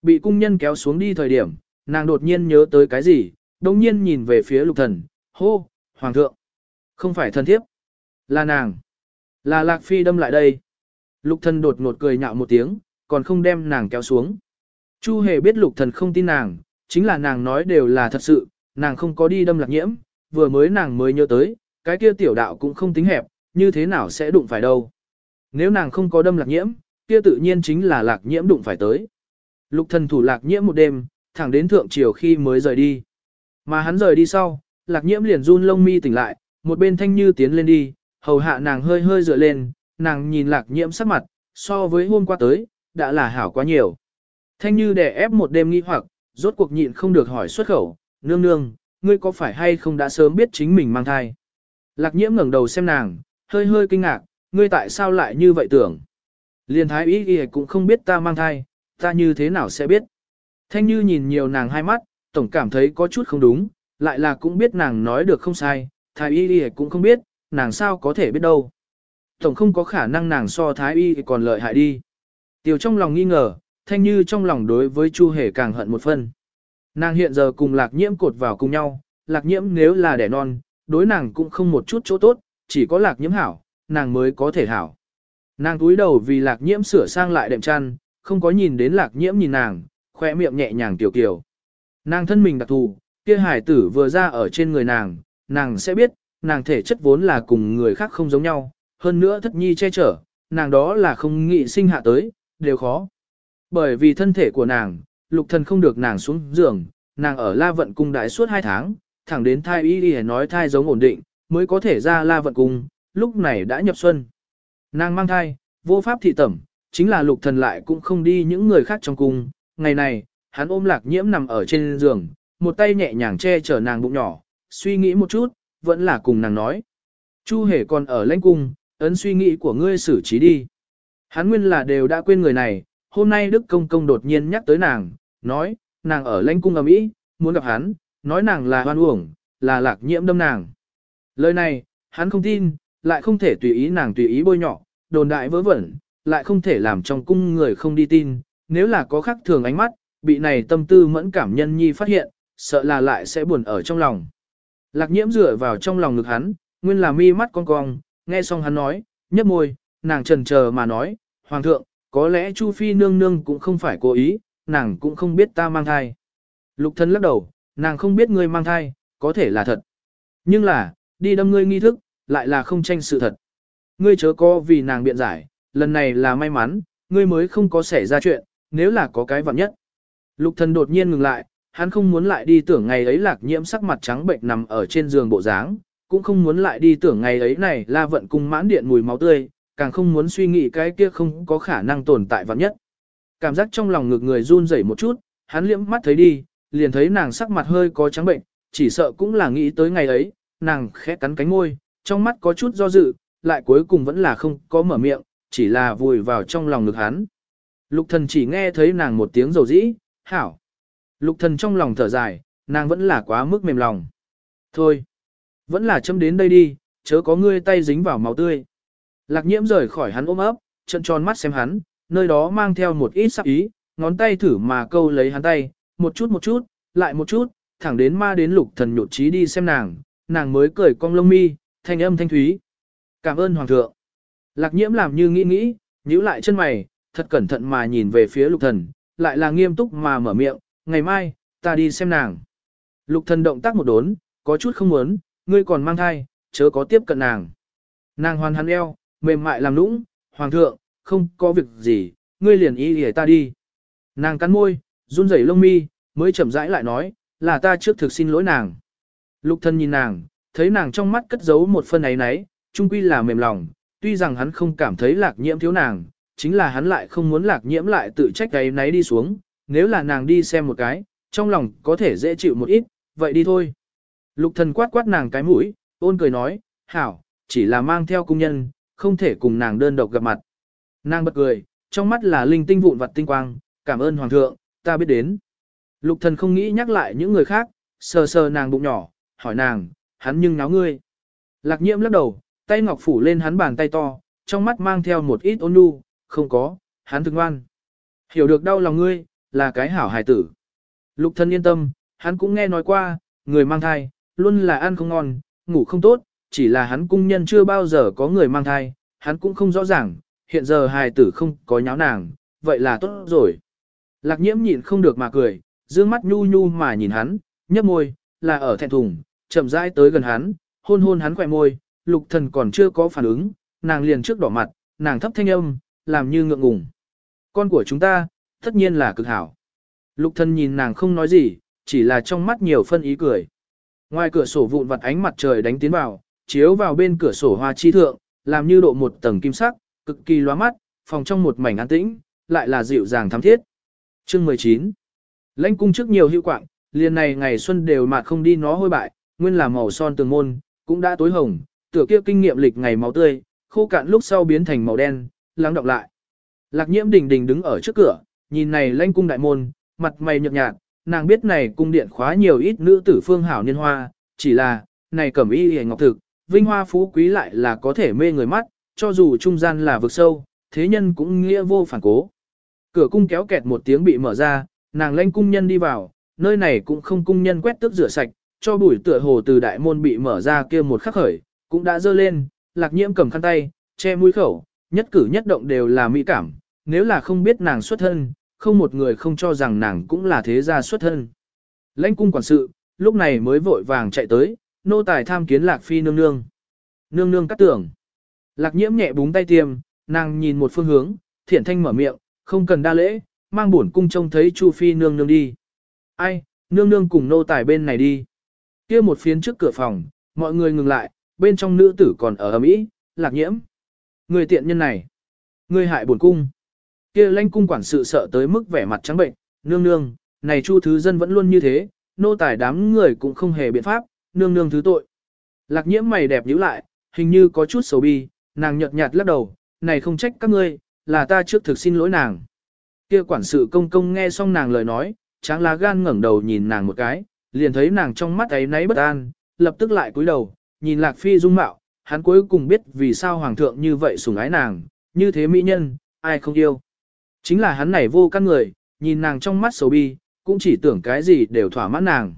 Bị cung nhân kéo xuống đi thời điểm, nàng đột nhiên nhớ tới cái gì, đồng nhiên nhìn về phía lục thần, hô, hoàng thượng. Không phải thần thiếp, là nàng. Là Lạc Phi đâm lại đây. Lục thần đột ngột cười nhạo một tiếng, còn không đem nàng kéo xuống. Chu hề biết lục thần không tin nàng, chính là nàng nói đều là thật sự, nàng không có đi đâm lạc nhiễm, vừa mới nàng mới nhớ tới, cái kia tiểu đạo cũng không tính hẹp, như thế nào sẽ đụng phải đâu. Nếu nàng không có đâm lạc nhiễm, kia tự nhiên chính là lạc nhiễm đụng phải tới. Lục thần thủ lạc nhiễm một đêm, thẳng đến thượng triều khi mới rời đi. Mà hắn rời đi sau, lạc nhiễm liền run lông mi tỉnh lại, một bên thanh như tiến lên đi, hầu hạ nàng hơi hơi dựa lên, nàng nhìn lạc nhiễm sắc mặt, so với hôm qua tới, đã là hảo quá nhiều. Thanh như đè ép một đêm nghi hoặc, rốt cuộc nhịn không được hỏi xuất khẩu, nương nương, ngươi có phải hay không đã sớm biết chính mình mang thai? Lạc nhiễm ngẩng đầu xem nàng, hơi hơi kinh ngạc, ngươi tại sao lại như vậy tưởng? Liên thái ý ghi cũng không biết ta mang thai, ta như thế nào sẽ biết? Thanh như nhìn nhiều nàng hai mắt, tổng cảm thấy có chút không đúng, lại là cũng biết nàng nói được không sai, thái y ghi cũng không biết, nàng sao có thể biết đâu. Tổng không có khả năng nàng so thái y còn lợi hại đi. Tiểu trong lòng nghi ngờ, thanh như trong lòng đối với Chu Hề càng hận một phần. Nàng hiện giờ cùng lạc nhiễm cột vào cùng nhau, lạc nhiễm nếu là đẻ non, đối nàng cũng không một chút chỗ tốt, chỉ có lạc nhiễm hảo, nàng mới có thể hảo. Nàng túi đầu vì lạc nhiễm sửa sang lại đệm chăn, không có nhìn đến lạc nhiễm nhìn nàng, khoe miệng nhẹ nhàng tiểu kiều. Nàng thân mình đặc thù, kia hải tử vừa ra ở trên người nàng, nàng sẽ biết, nàng thể chất vốn là cùng người khác không giống nhau, hơn nữa thất nhi che chở, nàng đó là không nghĩ sinh hạ tới, đều khó. Bởi vì thân thể của nàng, lục thần không được nàng xuống giường, nàng ở La Vận Cung đại suốt 2 tháng, thẳng đến thai y y nói thai giống ổn định, mới có thể ra La Vận Cung, lúc này đã nhập xuân. Nàng mang thai, vô pháp thị tẩm, chính là lục thần lại cũng không đi những người khác trong cung, ngày này, hắn ôm lạc nhiễm nằm ở trên giường, một tay nhẹ nhàng che chở nàng bụng nhỏ, suy nghĩ một chút, vẫn là cùng nàng nói. Chu hề còn ở lãnh cung, ấn suy nghĩ của ngươi xử trí đi. Hắn nguyên là đều đã quên người này, hôm nay Đức Công Công đột nhiên nhắc tới nàng, nói, nàng ở lãnh cung ở Mỹ, muốn gặp hắn, nói nàng là hoan uổng, là lạc nhiễm đâm nàng. Lời này, hắn không tin, lại không thể tùy ý nàng tùy ý bôi nhọ, đồn đại vớ vẩn, lại không thể làm trong cung người không đi tin, nếu là có khác thường ánh mắt, bị này tâm tư mẫn cảm nhân nhi phát hiện, sợ là lại sẽ buồn ở trong lòng. Lạc nhiễm dựa vào trong lòng ngực hắn, nguyên là mi mắt con cong, nghe xong hắn nói, nhấp môi, nàng trần chờ mà nói, Hoàng thượng, có lẽ Chu Phi nương nương cũng không phải cố ý, nàng cũng không biết ta mang thai. Lục thân lắc đầu, nàng không biết ngươi mang thai, có thể là thật. Nhưng là, đi đâm ngươi nghi thức, lại là không tranh sự thật. Ngươi chớ có vì nàng biện giải, lần này là may mắn, ngươi mới không có xảy ra chuyện, nếu là có cái vặn nhất. Lục thần đột nhiên ngừng lại, hắn không muốn lại đi tưởng ngày ấy lạc nhiễm sắc mặt trắng bệnh nằm ở trên giường bộ dáng, cũng không muốn lại đi tưởng ngày ấy này la vận cung mãn điện mùi máu tươi, càng không muốn suy nghĩ cái kia không có khả năng tồn tại vặn nhất. Cảm giác trong lòng ngực người run rẩy một chút, hắn liễm mắt thấy đi, liền thấy nàng sắc mặt hơi có trắng bệnh, chỉ sợ cũng là nghĩ tới ngày ấy, nàng khẽ cắn cánh môi, trong mắt có chút do dự, lại cuối cùng vẫn là không có mở miệng, chỉ là vùi vào trong lòng ngực hắn. Lục thần chỉ nghe thấy nàng một tiếng dầu dĩ, hảo. Lục thần trong lòng thở dài, nàng vẫn là quá mức mềm lòng. Thôi, vẫn là châm đến đây đi, chớ có ngươi tay dính vào máu tươi. Lạc nhiễm rời khỏi hắn ôm ấp, trận tròn mắt xem hắn, nơi đó mang theo một ít sắc ý, ngón tay thử mà câu lấy hắn tay, một chút một chút, lại một chút, thẳng đến ma đến lục thần nhột trí đi xem nàng, nàng mới cười cong lông mi, thanh âm thanh thúy. Cảm ơn hoàng thượng. Lạc nhiễm làm như nghĩ nghĩ, nhíu lại chân mày, thật cẩn thận mà nhìn về phía lục thần, lại là nghiêm túc mà mở miệng, ngày mai, ta đi xem nàng. Lục thần động tác một đốn, có chút không muốn, ngươi còn mang thai, chớ có tiếp cận nàng. Nàng hoàn hắn eo, mềm mại làm nũng, hoàng thượng, không có việc gì, ngươi liền y để ta đi. Nàng cắn môi, run rẩy lông mi, mới chậm rãi lại nói, là ta trước thực xin lỗi nàng. Lục thân nhìn nàng, thấy nàng trong mắt cất giấu một phân ấy nấy, trung quy là mềm lòng, tuy rằng hắn không cảm thấy lạc nhiễm thiếu nàng, chính là hắn lại không muốn lạc nhiễm lại tự trách ấy nấy đi xuống, nếu là nàng đi xem một cái, trong lòng có thể dễ chịu một ít, vậy đi thôi. Lục thần quát quát nàng cái mũi, ôn cười nói, hảo, chỉ là mang theo cung nhân, không thể cùng nàng đơn độc gặp mặt. Nàng bật cười, trong mắt là linh tinh vụn vặt tinh quang, cảm ơn hoàng thượng, ta biết đến. Lục thần không nghĩ nhắc lại những người khác, sờ sờ nàng bụng nhỏ, hỏi nàng, hắn nhưng náo ngươi. Lạc nhiễm lắc đầu, tay ngọc phủ lên hắn bàn tay to, trong mắt mang theo một ít ôn nhu, không có, hắn thực ngoan. Hiểu được đau lòng ngươi, là cái hảo hài tử. Lục thần yên tâm, hắn cũng nghe nói qua, người mang thai, luôn là ăn không ngon, ngủ không tốt, chỉ là hắn cung nhân chưa bao giờ có người mang thai, hắn cũng không rõ ràng, hiện giờ hài tử không có nháo nàng, vậy là tốt rồi. Lạc nhiễm nhịn không được mà cười, dương mắt nhu nhu mà nhìn hắn, nhấp môi, là ở thẹn thùng, chậm rãi tới gần hắn, hôn hôn hắn khỏe môi, lục thần còn chưa có phản ứng, nàng liền trước đỏ mặt, nàng thấp thanh âm, làm như ngượng ngùng. Con của chúng ta, tất nhiên là cực hảo. Lục thần nhìn nàng không nói gì, chỉ là trong mắt nhiều phân ý cười. Ngoài cửa sổ vụn vặt ánh mặt trời đánh tiến vào, chiếu vào bên cửa sổ hoa chi thượng, làm như độ một tầng kim sắc, cực kỳ loa mắt, phòng trong một mảnh an tĩnh, lại là dịu dàng thắm thiết. Chương 19 Lãnh cung trước nhiều hữu quạng, liền này ngày xuân đều mà không đi nó hôi bại, nguyên là màu son tường môn, cũng đã tối hồng, tựa kia kinh nghiệm lịch ngày máu tươi, khô cạn lúc sau biến thành màu đen, lắng động lại. Lạc nhiễm đình đình đứng ở trước cửa, nhìn này lãnh cung đại môn, mặt mày nhợt nhạt, nàng biết này cung điện khóa nhiều ít nữ tử phương hảo niên hoa, chỉ là, này cẩm y hề ngọc thực, vinh hoa phú quý lại là có thể mê người mắt, cho dù trung gian là vực sâu, thế nhân cũng nghĩa vô phản cố. Cửa cung kéo kẹt một tiếng bị mở ra, nàng lãnh cung nhân đi vào, nơi này cũng không cung nhân quét tước rửa sạch, cho bụi tựa hồ từ đại môn bị mở ra kia một khắc khởi, cũng đã dơ lên, lạc nhiễm cầm khăn tay, che mũi khẩu, nhất cử nhất động đều là mỹ cảm, nếu là không biết nàng xuất thân, không một người không cho rằng nàng cũng là thế gia xuất thân. Lãnh cung quản sự, lúc này mới vội vàng chạy tới, nô tài tham kiến lạc phi nương nương. Nương nương cắt tưởng. Lạc nhiễm nhẹ búng tay tiêm, nàng nhìn một phương hướng, thiện thanh mở miệng, không cần đa lễ, mang bổn cung trông thấy Chu Phi nương nương đi. Ai, nương nương cùng nô tài bên này đi. kia một phiến trước cửa phòng, mọi người ngừng lại, bên trong nữ tử còn ở ầm ý, lạc nhiễm. Người tiện nhân này, người hại bổn cung. kia lãnh cung quản sự sợ tới mức vẻ mặt trắng bệnh, nương nương, này Chu thứ dân vẫn luôn như thế, nô tài đám người cũng không hề biện pháp, nương nương thứ tội. Lạc nhiễm mày đẹp nhíu lại, hình như có chút xấu bi, nàng nhợt nhạt lắc đầu, này không trách các ngươi, là ta trước thực xin lỗi nàng. Kia quản sự công công nghe xong nàng lời nói, tráng lá gan ngẩng đầu nhìn nàng một cái, liền thấy nàng trong mắt ấy náy bất an, lập tức lại cúi đầu, nhìn Lạc Phi dung mạo, hắn cuối cùng biết vì sao hoàng thượng như vậy sủng ái nàng, như thế mỹ nhân, ai không yêu. Chính là hắn này vô căn người, nhìn nàng trong mắt xấu bi, cũng chỉ tưởng cái gì đều thỏa mãn nàng.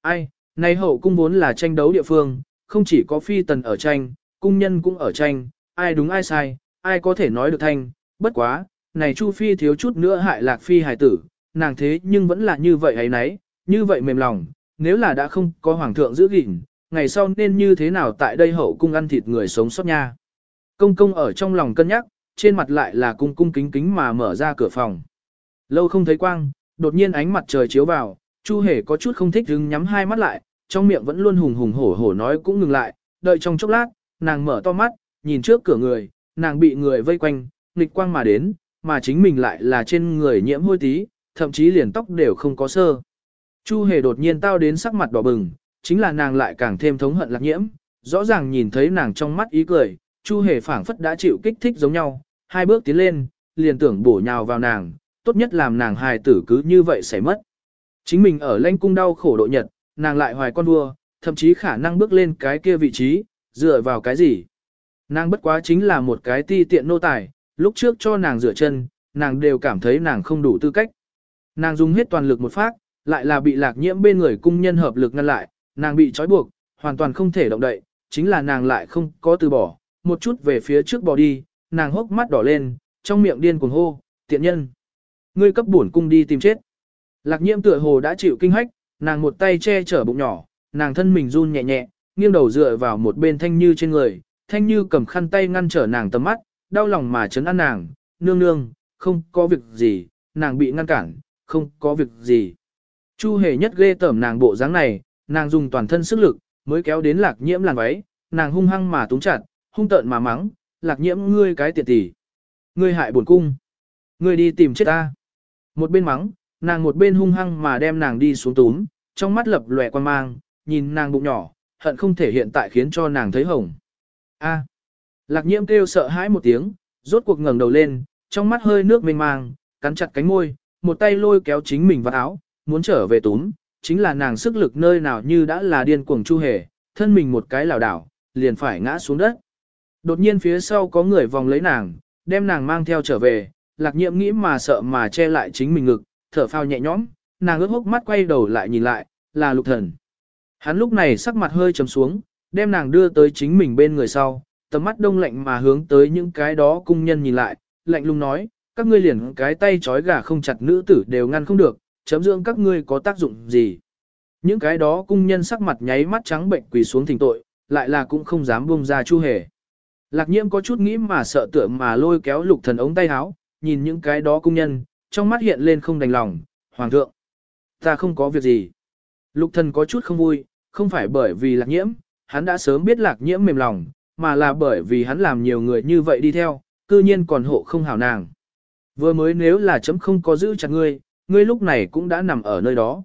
Ai, nay hậu cung vốn là tranh đấu địa phương, không chỉ có phi tần ở tranh, cung nhân cũng ở tranh, ai đúng ai sai, ai có thể nói được thanh, bất quá, này Chu Phi thiếu chút nữa hại lạc phi hài tử, nàng thế nhưng vẫn là như vậy ấy nấy, như vậy mềm lòng, nếu là đã không có hoàng thượng giữ gìn, ngày sau nên như thế nào tại đây hậu cung ăn thịt người sống sót nha. Công công ở trong lòng cân nhắc, trên mặt lại là cung cung kính kính mà mở ra cửa phòng. Lâu không thấy quang, đột nhiên ánh mặt trời chiếu vào, Chu Hề có chút không thích đứng nhắm hai mắt lại, trong miệng vẫn luôn hùng hùng hổ hổ nói cũng ngừng lại, đợi trong chốc lát, nàng mở to mắt, nhìn trước cửa người, nàng bị người vây quanh, nghịch quang mà đến, mà chính mình lại là trên người nhiễm hôi tí, thậm chí liền tóc đều không có sơ. Chu hề đột nhiên tao đến sắc mặt đỏ bừng, chính là nàng lại càng thêm thống hận lạc nhiễm, rõ ràng nhìn thấy nàng trong mắt ý cười, chu hề phảng phất đã chịu kích thích giống nhau, hai bước tiến lên, liền tưởng bổ nhào vào nàng, tốt nhất làm nàng hài tử cứ như vậy sẽ mất. Chính mình ở lãnh cung đau khổ độ nhật, nàng lại hoài con vua, thậm chí khả năng bước lên cái kia vị trí, dựa vào cái gì. Nàng bất quá chính là một cái ti tiện nô tài, lúc trước cho nàng rửa chân, nàng đều cảm thấy nàng không đủ tư cách. Nàng dùng hết toàn lực một phát, lại là bị lạc nhiễm bên người cung nhân hợp lực ngăn lại, nàng bị trói buộc, hoàn toàn không thể động đậy, chính là nàng lại không có từ bỏ, một chút về phía trước bỏ đi, nàng hốc mắt đỏ lên, trong miệng điên cuồng hô, tiện nhân. Ngươi cấp bổn cung đi tìm chết. Lạc nhiễm tựa hồ đã chịu kinh hách, nàng một tay che chở bụng nhỏ, nàng thân mình run nhẹ nhẹ, nghiêng đầu dựa vào một bên thanh như trên người, thanh như cầm khăn tay ngăn trở nàng tầm mắt, đau lòng mà chấn an nàng, nương nương, không có việc gì, nàng bị ngăn cản, không có việc gì. Chu hề nhất ghê tởm nàng bộ dáng này, nàng dùng toàn thân sức lực, mới kéo đến lạc nhiễm làn váy, nàng hung hăng mà túng chặt, hung tợn mà mắng, lạc nhiễm ngươi cái tiệt tỷ. Ngươi hại buồn cung. Ngươi đi tìm chết ta. Một bên mắng, nàng một bên hung hăng mà đem nàng đi xuống túm, trong mắt lập lòe quan mang, nhìn nàng bụng nhỏ, hận không thể hiện tại khiến cho nàng thấy hồng. A. Lạc nhiễm kêu sợ hãi một tiếng, rốt cuộc ngẩng đầu lên, trong mắt hơi nước mênh mang, cắn chặt cánh môi, một tay lôi kéo chính mình vào áo, muốn trở về túm, chính là nàng sức lực nơi nào như đã là điên cuồng chu hề, thân mình một cái lảo đảo, liền phải ngã xuống đất. Đột nhiên phía sau có người vòng lấy nàng, đem nàng mang theo trở về, lạc nhiễm nghĩ mà sợ mà che lại chính mình ngực, thở phao nhẹ nhõm, nàng ước hốc mắt quay đầu lại nhìn lại, là lục thần. Hắn lúc này sắc mặt hơi trầm xuống, đem nàng đưa tới chính mình bên người sau, tầm mắt đông lạnh mà hướng tới những cái đó cung nhân nhìn lại, lạnh lùng nói, các ngươi liền cái tay trói gà không chặt nữ tử đều ngăn không được, chấm dưỡng các ngươi có tác dụng gì. Những cái đó cung nhân sắc mặt nháy mắt trắng bệnh quỳ xuống thỉnh tội, lại là cũng không dám buông ra chu hề. Lạc nhiễm có chút nghĩ mà sợ tựa mà lôi kéo lục thần ống tay áo, nhìn những cái đó cung nhân, trong mắt hiện lên không đành lòng, hoàng thượng. Ta không có việc gì. Lục thần có chút không vui, không phải bởi vì lạc nhiễm, hắn đã sớm biết lạc nhiễm mềm lòng, mà là bởi vì hắn làm nhiều người như vậy đi theo, cư nhiên còn hộ không hảo nàng. Vừa mới nếu là chấm không có giữ chặt ngươi, ngươi lúc này cũng đã nằm ở nơi đó.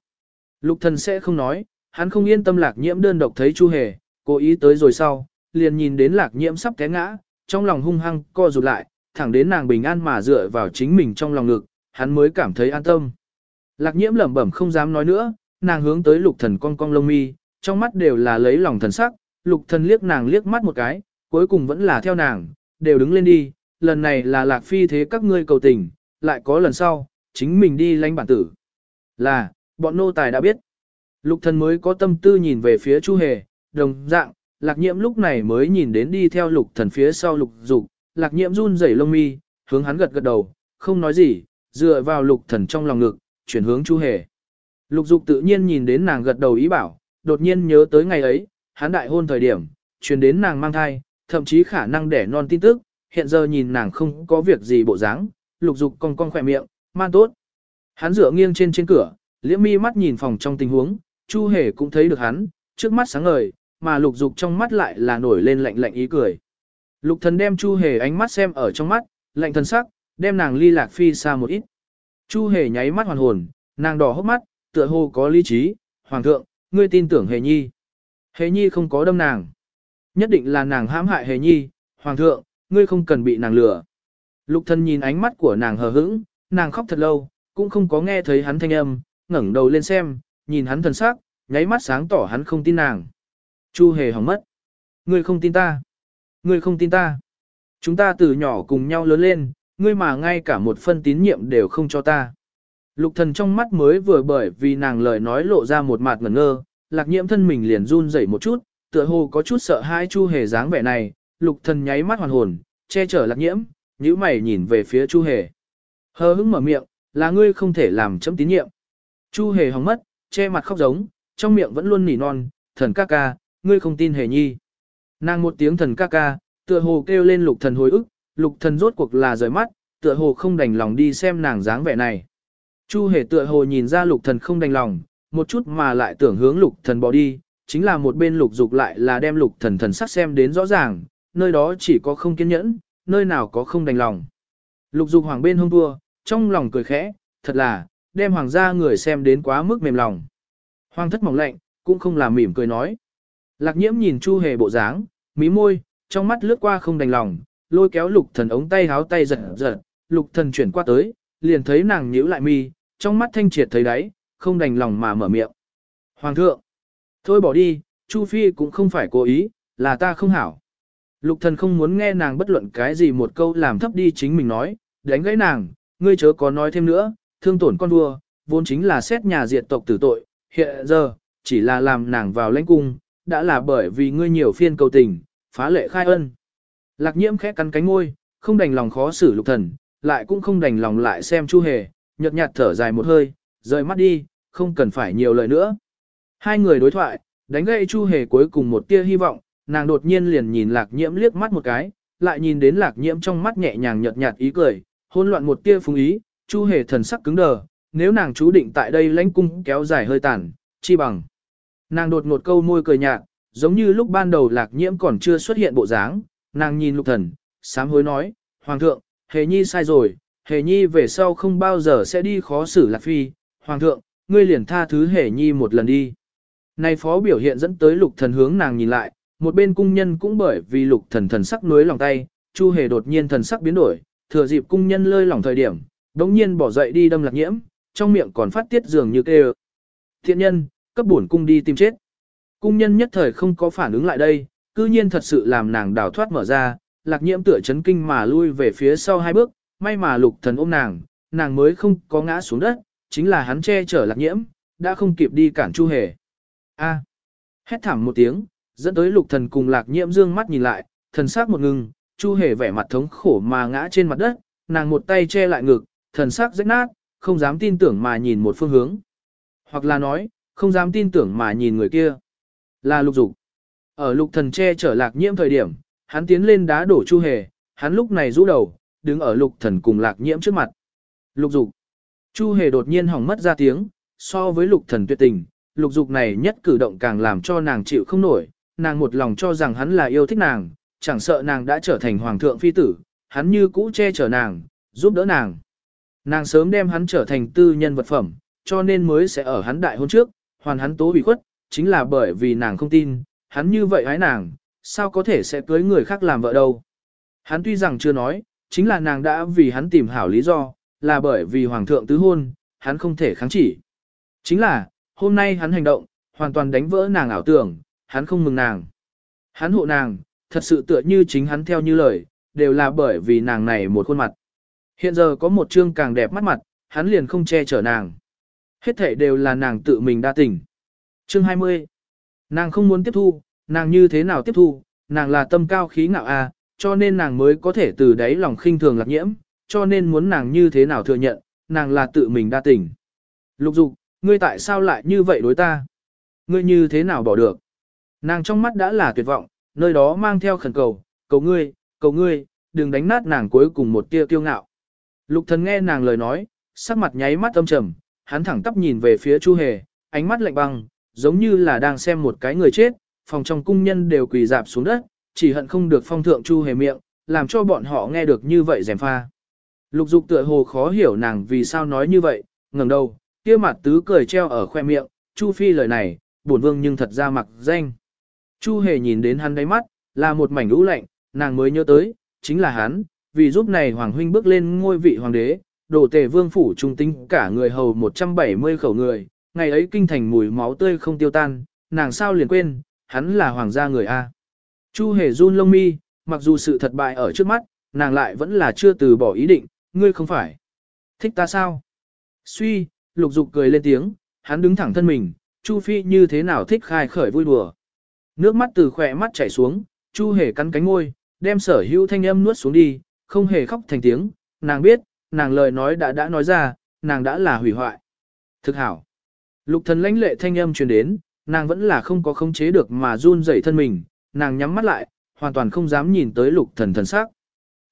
Lục thần sẽ không nói, hắn không yên tâm lạc nhiễm đơn độc thấy Chu Hề, cố ý tới rồi sau, liền nhìn đến lạc nhiễm sắp té ngã, trong lòng hung hăng co rụt lại, thẳng đến nàng bình an mà dựa vào chính mình trong lòng ngực, hắn mới cảm thấy an tâm. Lạc nhiễm lẩm bẩm không dám nói nữa, nàng hướng tới lục thần cong cong lông mi, trong mắt đều là lấy lòng thần sắc, lục thần liếc nàng liếc mắt một cái, cuối cùng vẫn là theo nàng, đều đứng lên đi, lần này là lạc phi thế các ngươi cầu tình, lại có lần sau, chính mình đi lãnh bản tử. Là, bọn nô tài đã biết. Lục thần mới có tâm tư nhìn về phía Chu Hề, đồng dạng, lạc nhiễm lúc này mới nhìn đến đi theo lục thần phía sau lục dục, lạc nhiễm run rẩy lông mi, hướng hắn gật gật đầu, không nói gì, dựa vào lục thần trong lòng ngực, chuyển hướng Chu Hề. Lục dục tự nhiên nhìn đến nàng gật đầu ý bảo, đột nhiên nhớ tới ngày ấy, hắn đại hôn thời điểm, truyền đến nàng mang thai, thậm chí khả năng đẻ non tin tức, hiện giờ nhìn nàng không có việc gì bộ dáng, lục dục cong cong khỏe miệng, man tốt. Hắn dựa nghiêng trên trên cửa, liễm mi mắt nhìn phòng trong tình huống, Chu Hề cũng thấy được hắn, trước mắt sáng ngời, mà lục dục trong mắt lại là nổi lên lạnh lạnh ý cười. Lục thần đem Chu Hề ánh mắt xem ở trong mắt, lạnh thần sắc, đem nàng ly lạc phi xa một ít. Chu Hề nháy mắt hoàn hồn, nàng đỏ hốc mắt, tựa hồ có lý trí, hoàng thượng, ngươi tin tưởng Hề Nhi. Hề Nhi không có đâm nàng. Nhất định là nàng hãm hại Hề Nhi, hoàng thượng, ngươi không cần bị nàng lừa. Lục thần nhìn ánh mắt của nàng hờ hững, nàng khóc thật lâu, cũng không có nghe thấy hắn thanh âm, ngẩng đầu lên xem, nhìn hắn thần sắc, nháy mắt sáng tỏ hắn không tin nàng. Chu hề hỏng mất. Ngươi không tin ta. Ngươi không tin ta. Chúng ta từ nhỏ cùng nhau lớn lên, ngươi mà ngay cả một phân tín nhiệm đều không cho ta. Lục thần trong mắt mới vừa bởi vì nàng lời nói lộ ra một mặt ngẩn ngơ, lạc nhiễm thân mình liền run rẩy một chút, tựa hồ có chút sợ hãi chu hề dáng vẻ này, lục thần nháy mắt hoàn hồn, che chở lạc nhiễm, nhíu mày nhìn về phía chu hề. Hờ hững mở miệng, là ngươi không thể làm chấm tín nhiệm. Chu hề hóng mất, che mặt khóc giống, trong miệng vẫn luôn nỉ non, thần ca ca, ngươi không tin hề nhi. Nàng một tiếng thần ca ca, tựa hồ kêu lên lục thần hồi ức, lục thần rốt cuộc là rời mắt, tựa hồ không đành lòng đi xem nàng dáng vẻ này. Chu hề tựa hồ nhìn ra lục thần không đành lòng, một chút mà lại tưởng hướng lục thần bỏ đi, chính là một bên lục dục lại là đem lục thần thần sắc xem đến rõ ràng, nơi đó chỉ có không kiên nhẫn, nơi nào có không đành lòng. Lục dục hoàng bên hông vua, trong lòng cười khẽ, thật là, đem hoàng gia người xem đến quá mức mềm lòng. Hoàng thất mỏng lạnh, cũng không làm mỉm cười nói. Lạc nhiễm nhìn chu hề bộ dáng, mí môi, trong mắt lướt qua không đành lòng, lôi kéo lục thần ống tay háo tay giật giật, lục thần chuyển qua tới, liền thấy nàng nhíu lại mi, trong mắt thanh triệt thấy đáy, không đành lòng mà mở miệng. Hoàng thượng, thôi bỏ đi, Chu Phi cũng không phải cố ý, là ta không hảo. Lục thần không muốn nghe nàng bất luận cái gì một câu làm thấp đi chính mình nói, đánh gãy nàng, ngươi chớ có nói thêm nữa, thương tổn con vua, vốn chính là xét nhà diệt tộc tử tội, hiện giờ, chỉ là làm nàng vào lãnh cung, đã là bởi vì ngươi nhiều phiên cầu tình, phá lệ khai ân. Lạc nhiễm khẽ cắn cánh ngôi, không đành lòng khó xử lục thần, lại cũng không đành lòng lại xem chu hề, nhợt nhạt thở dài một hơi, rời mắt đi, không cần phải nhiều lời nữa. Hai người đối thoại, đánh gậy chu hề cuối cùng một tia hy vọng, nàng đột nhiên liền nhìn lạc nhiễm liếc mắt một cái, lại nhìn đến lạc nhiễm trong mắt nhẹ nhàng nhợt nhạt ý cười, hỗn loạn một tia phúng ý, chu hề thần sắc cứng đờ, nếu nàng chú định tại đây lãnh cung kéo dài hơi tàn, chi bằng. Nàng đột ngột câu môi cười nhạt, giống như lúc ban đầu lạc nhiễm còn chưa xuất hiện bộ dáng, nàng nhìn lục thần, sám hối nói, Hoàng thượng, hề nhi sai rồi, hề nhi về sau không bao giờ sẽ đi khó xử lạc phi, Hoàng thượng, ngươi liền tha thứ hề nhi một lần đi. Này phó biểu hiện dẫn tới lục thần hướng nàng nhìn lại, một bên cung nhân cũng bởi vì lục thần thần sắc nuối lòng tay, chu hề đột nhiên thần sắc biến đổi, thừa dịp cung nhân lơi lòng thời điểm, đống nhiên bỏ dậy đi đâm lạc nhiễm, trong miệng còn phát tiết dường như kêu. Thiện nhân, cấp bổn cung đi tìm chết. Cung nhân nhất thời không có phản ứng lại đây, cư nhiên thật sự làm nàng đào thoát mở ra, lạc nhiễm tựa chấn kinh mà lui về phía sau hai bước, may mà lục thần ôm nàng, nàng mới không có ngã xuống đất, chính là hắn che chở lạc nhiễm, đã không kịp đi cản chu hề. A. Hét thảm một tiếng, dẫn tới lục thần cùng lạc nhiễm dương mắt nhìn lại, thần sắc một ngừng, chu hề vẻ mặt thống khổ mà ngã trên mặt đất, nàng một tay che lại ngực, thần sắc rách nát, không dám tin tưởng mà nhìn một phương hướng. Hoặc là nói, không dám tin tưởng mà nhìn người kia. Là lục dục. Ở lục thần che chở lạc nhiễm thời điểm, hắn tiến lên đá đổ chu hề, hắn lúc này rũ đầu, đứng ở lục thần cùng lạc nhiễm trước mặt. Lục dục. Chu hề đột nhiên hỏng mất ra tiếng, so với lục thần tuyệt tình, lục dục này nhất cử động càng làm cho nàng chịu không nổi, nàng một lòng cho rằng hắn là yêu thích nàng, chẳng sợ nàng đã trở thành hoàng thượng phi tử, hắn như cũ che chở nàng, giúp đỡ nàng. Nàng sớm đem hắn trở thành tư nhân vật phẩm, cho nên mới sẽ ở hắn đại hôn trước, hoàn hắn tố bị khuất, chính là bởi vì nàng không tin, hắn như vậy hái nàng, sao có thể sẽ cưới người khác làm vợ đâu. Hắn tuy rằng chưa nói, chính là nàng đã vì hắn tìm hảo lý do, là bởi vì hoàng thượng tứ hôn, hắn không thể kháng chỉ. Chính là, hôm nay hắn hành động, hoàn toàn đánh vỡ nàng ảo tưởng, hắn không mừng nàng. Hắn hộ nàng, thật sự tựa như chính hắn theo như lời, đều là bởi vì nàng này một khuôn mặt. Hiện giờ có một chương càng đẹp mắt mặt, hắn liền không che chở nàng. Hết thể đều là nàng tự mình đa tình. Chương 20. Nàng không muốn tiếp thu, nàng như thế nào tiếp thu, nàng là tâm cao khí ngạo à cho nên nàng mới có thể từ đáy lòng khinh thường lạc nhiễm, cho nên muốn nàng như thế nào thừa nhận, nàng là tự mình đa tình. Lục dục, ngươi tại sao lại như vậy đối ta? Ngươi như thế nào bỏ được? Nàng trong mắt đã là tuyệt vọng, nơi đó mang theo khẩn cầu, cầu ngươi, cầu ngươi, đừng đánh nát nàng cuối cùng một tia kiêu ngạo. Lục thần nghe nàng lời nói, sắc mặt nháy mắt âm trầm, hắn thẳng tắp nhìn về phía Chu Hề, ánh mắt lạnh băng, giống như là đang xem một cái người chết, phòng trong cung nhân đều quỳ dạp xuống đất, chỉ hận không được phong thượng Chu Hề miệng, làm cho bọn họ nghe được như vậy rèm pha. Lục dục tựa hồ khó hiểu nàng vì sao nói như vậy, ngẩng đầu, kia mặt tứ cười treo ở khoe miệng, Chu Phi lời này, bổn vương nhưng thật ra mặc danh. Chu Hề nhìn đến hắn đáy mắt, là một mảnh lũ lạnh, nàng mới nhớ tới, chính là hắn, vì giúp này Hoàng Huynh bước lên ngôi vị Hoàng đế, đổ tề vương phủ trung tính cả người hầu 170 khẩu người, ngày ấy kinh thành mùi máu tươi không tiêu tan, nàng sao liền quên, hắn là hoàng gia người A. Chu hề run lông mi, mặc dù sự thật bại ở trước mắt, nàng lại vẫn là chưa từ bỏ ý định, ngươi không phải. Thích ta sao? Suy, lục dục cười lên tiếng, hắn đứng thẳng thân mình, Chu Phi như thế nào thích khai khởi vui đùa. Nước mắt từ khỏe mắt chảy xuống, Chu hề cắn cánh môi, đem sở hữu thanh âm nuốt xuống đi, không hề khóc thành tiếng, nàng biết, nàng lời nói đã đã nói ra, nàng đã là hủy hoại. Thực hảo. Lục thần lãnh lệ thanh âm truyền đến, nàng vẫn là không có khống chế được mà run rẩy thân mình, nàng nhắm mắt lại, hoàn toàn không dám nhìn tới lục thần thần sắc.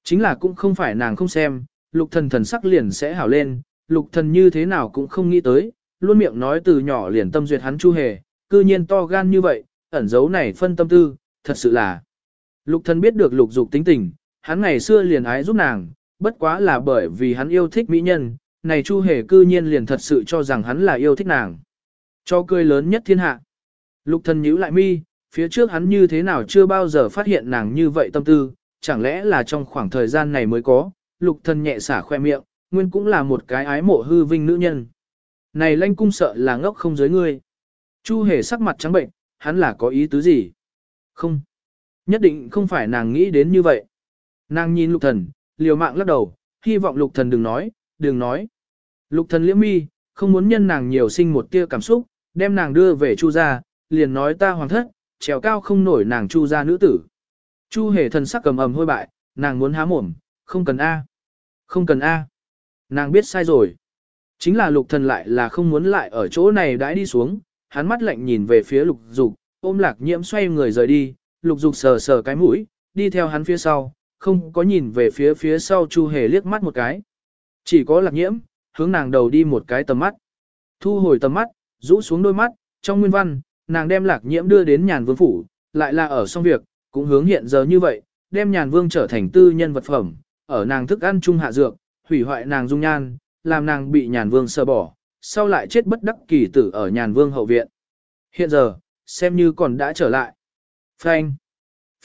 Chính là cũng không phải nàng không xem, lục thần thần sắc liền sẽ hảo lên, lục thần như thế nào cũng không nghĩ tới, luôn miệng nói từ nhỏ liền tâm duyệt hắn chu hề, cư nhiên to gan như vậy, ẩn giấu này phân tâm tư, thật sự là. Lục thần biết được lục dục tính tình, hắn ngày xưa liền ái giúp nàng, bất quá là bởi vì hắn yêu thích mỹ nhân, này chu hề cư nhiên liền thật sự cho rằng hắn là yêu thích nàng. Cho cười lớn nhất thiên hạ. Lục thần nhíu lại mi, phía trước hắn như thế nào chưa bao giờ phát hiện nàng như vậy tâm tư, chẳng lẽ là trong khoảng thời gian này mới có, lục thần nhẹ xả khoe miệng, nguyên cũng là một cái ái mộ hư vinh nữ nhân. Này lanh cung sợ là ngốc không giới ngươi. Chu hề sắc mặt trắng bệnh, hắn là có ý tứ gì? Không. Nhất định không phải nàng nghĩ đến như vậy. Nàng nhìn lục thần, liều mạng lắc đầu, hy vọng lục thần đừng nói, đừng nói. Lục thần liễm mi, không muốn nhân nàng nhiều sinh một tia cảm xúc, đem nàng đưa về chu gia, liền nói ta hoàng thất, trèo cao không nổi nàng chu ra nữ tử. Chu hề thần sắc cầm ầm hôi bại, nàng muốn há mồm, không cần A. Không cần A. Nàng biết sai rồi. Chính là lục thần lại là không muốn lại ở chỗ này đãi đi xuống, hắn mắt lạnh nhìn về phía lục dục, ôm lạc nhiễm xoay người rời đi, lục dục sờ sờ cái mũi, đi theo hắn phía sau, không có nhìn về phía phía sau chu hề liếc mắt một cái. Chỉ có lạc nhiễm, hướng nàng đầu đi một cái tầm mắt. Thu hồi tầm mắt, rũ xuống đôi mắt, trong nguyên văn, nàng đem lạc nhiễm đưa đến nhàn vương phủ, lại là ở xong việc, cũng hướng hiện giờ như vậy, đem nhàn vương trở thành tư nhân vật phẩm, ở nàng thức ăn chung hạ dược, hủy hoại nàng dung nhan, làm nàng bị nhàn vương sờ bỏ, sau lại chết bất đắc kỳ tử ở nhàn vương hậu viện. Hiện giờ, xem như còn đã trở lại. Frank.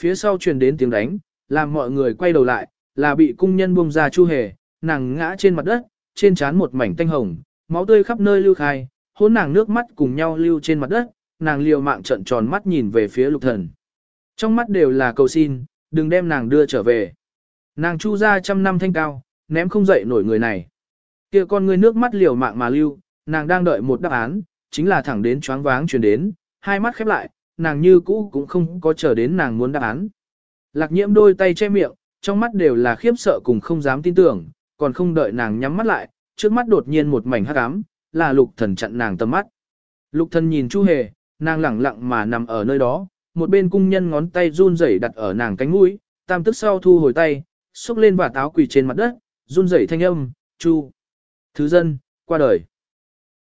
Phía sau truyền đến tiếng đánh, làm mọi người quay đầu lại, là bị cung nhân buông ra chu hề, nàng ngã trên mặt đất, trên trán một mảnh tanh hồng, máu tươi khắp nơi lưu khai, hôn nàng nước mắt cùng nhau lưu trên mặt đất, nàng liều mạng trận tròn mắt nhìn về phía lục thần. Trong mắt đều là cầu xin, đừng đem nàng đưa trở về. Nàng chu ra trăm năm thanh cao, ném không dậy nổi người này. kia con người nước mắt liều mạng mà lưu, nàng đang đợi một đáp án, chính là thẳng đến choáng váng truyền đến, hai mắt khép lại, nàng như cũ cũng không có chờ đến nàng muốn đáp án. Lạc nhiễm đôi tay che miệng, trong mắt đều là khiếp sợ cùng không dám tin tưởng, còn không đợi nàng nhắm mắt lại, trước mắt đột nhiên một mảnh hắc ám, là lục thần chặn nàng tầm mắt. Lục thần nhìn Chu Hề, nàng lẳng lặng mà nằm ở nơi đó, một bên cung nhân ngón tay run rẩy đặt ở nàng cánh mũi, tam tức sau thu hồi tay, xúc lên và táo quỳ trên mặt đất, run rẩy thanh âm, Chu. Thứ dân, qua đời.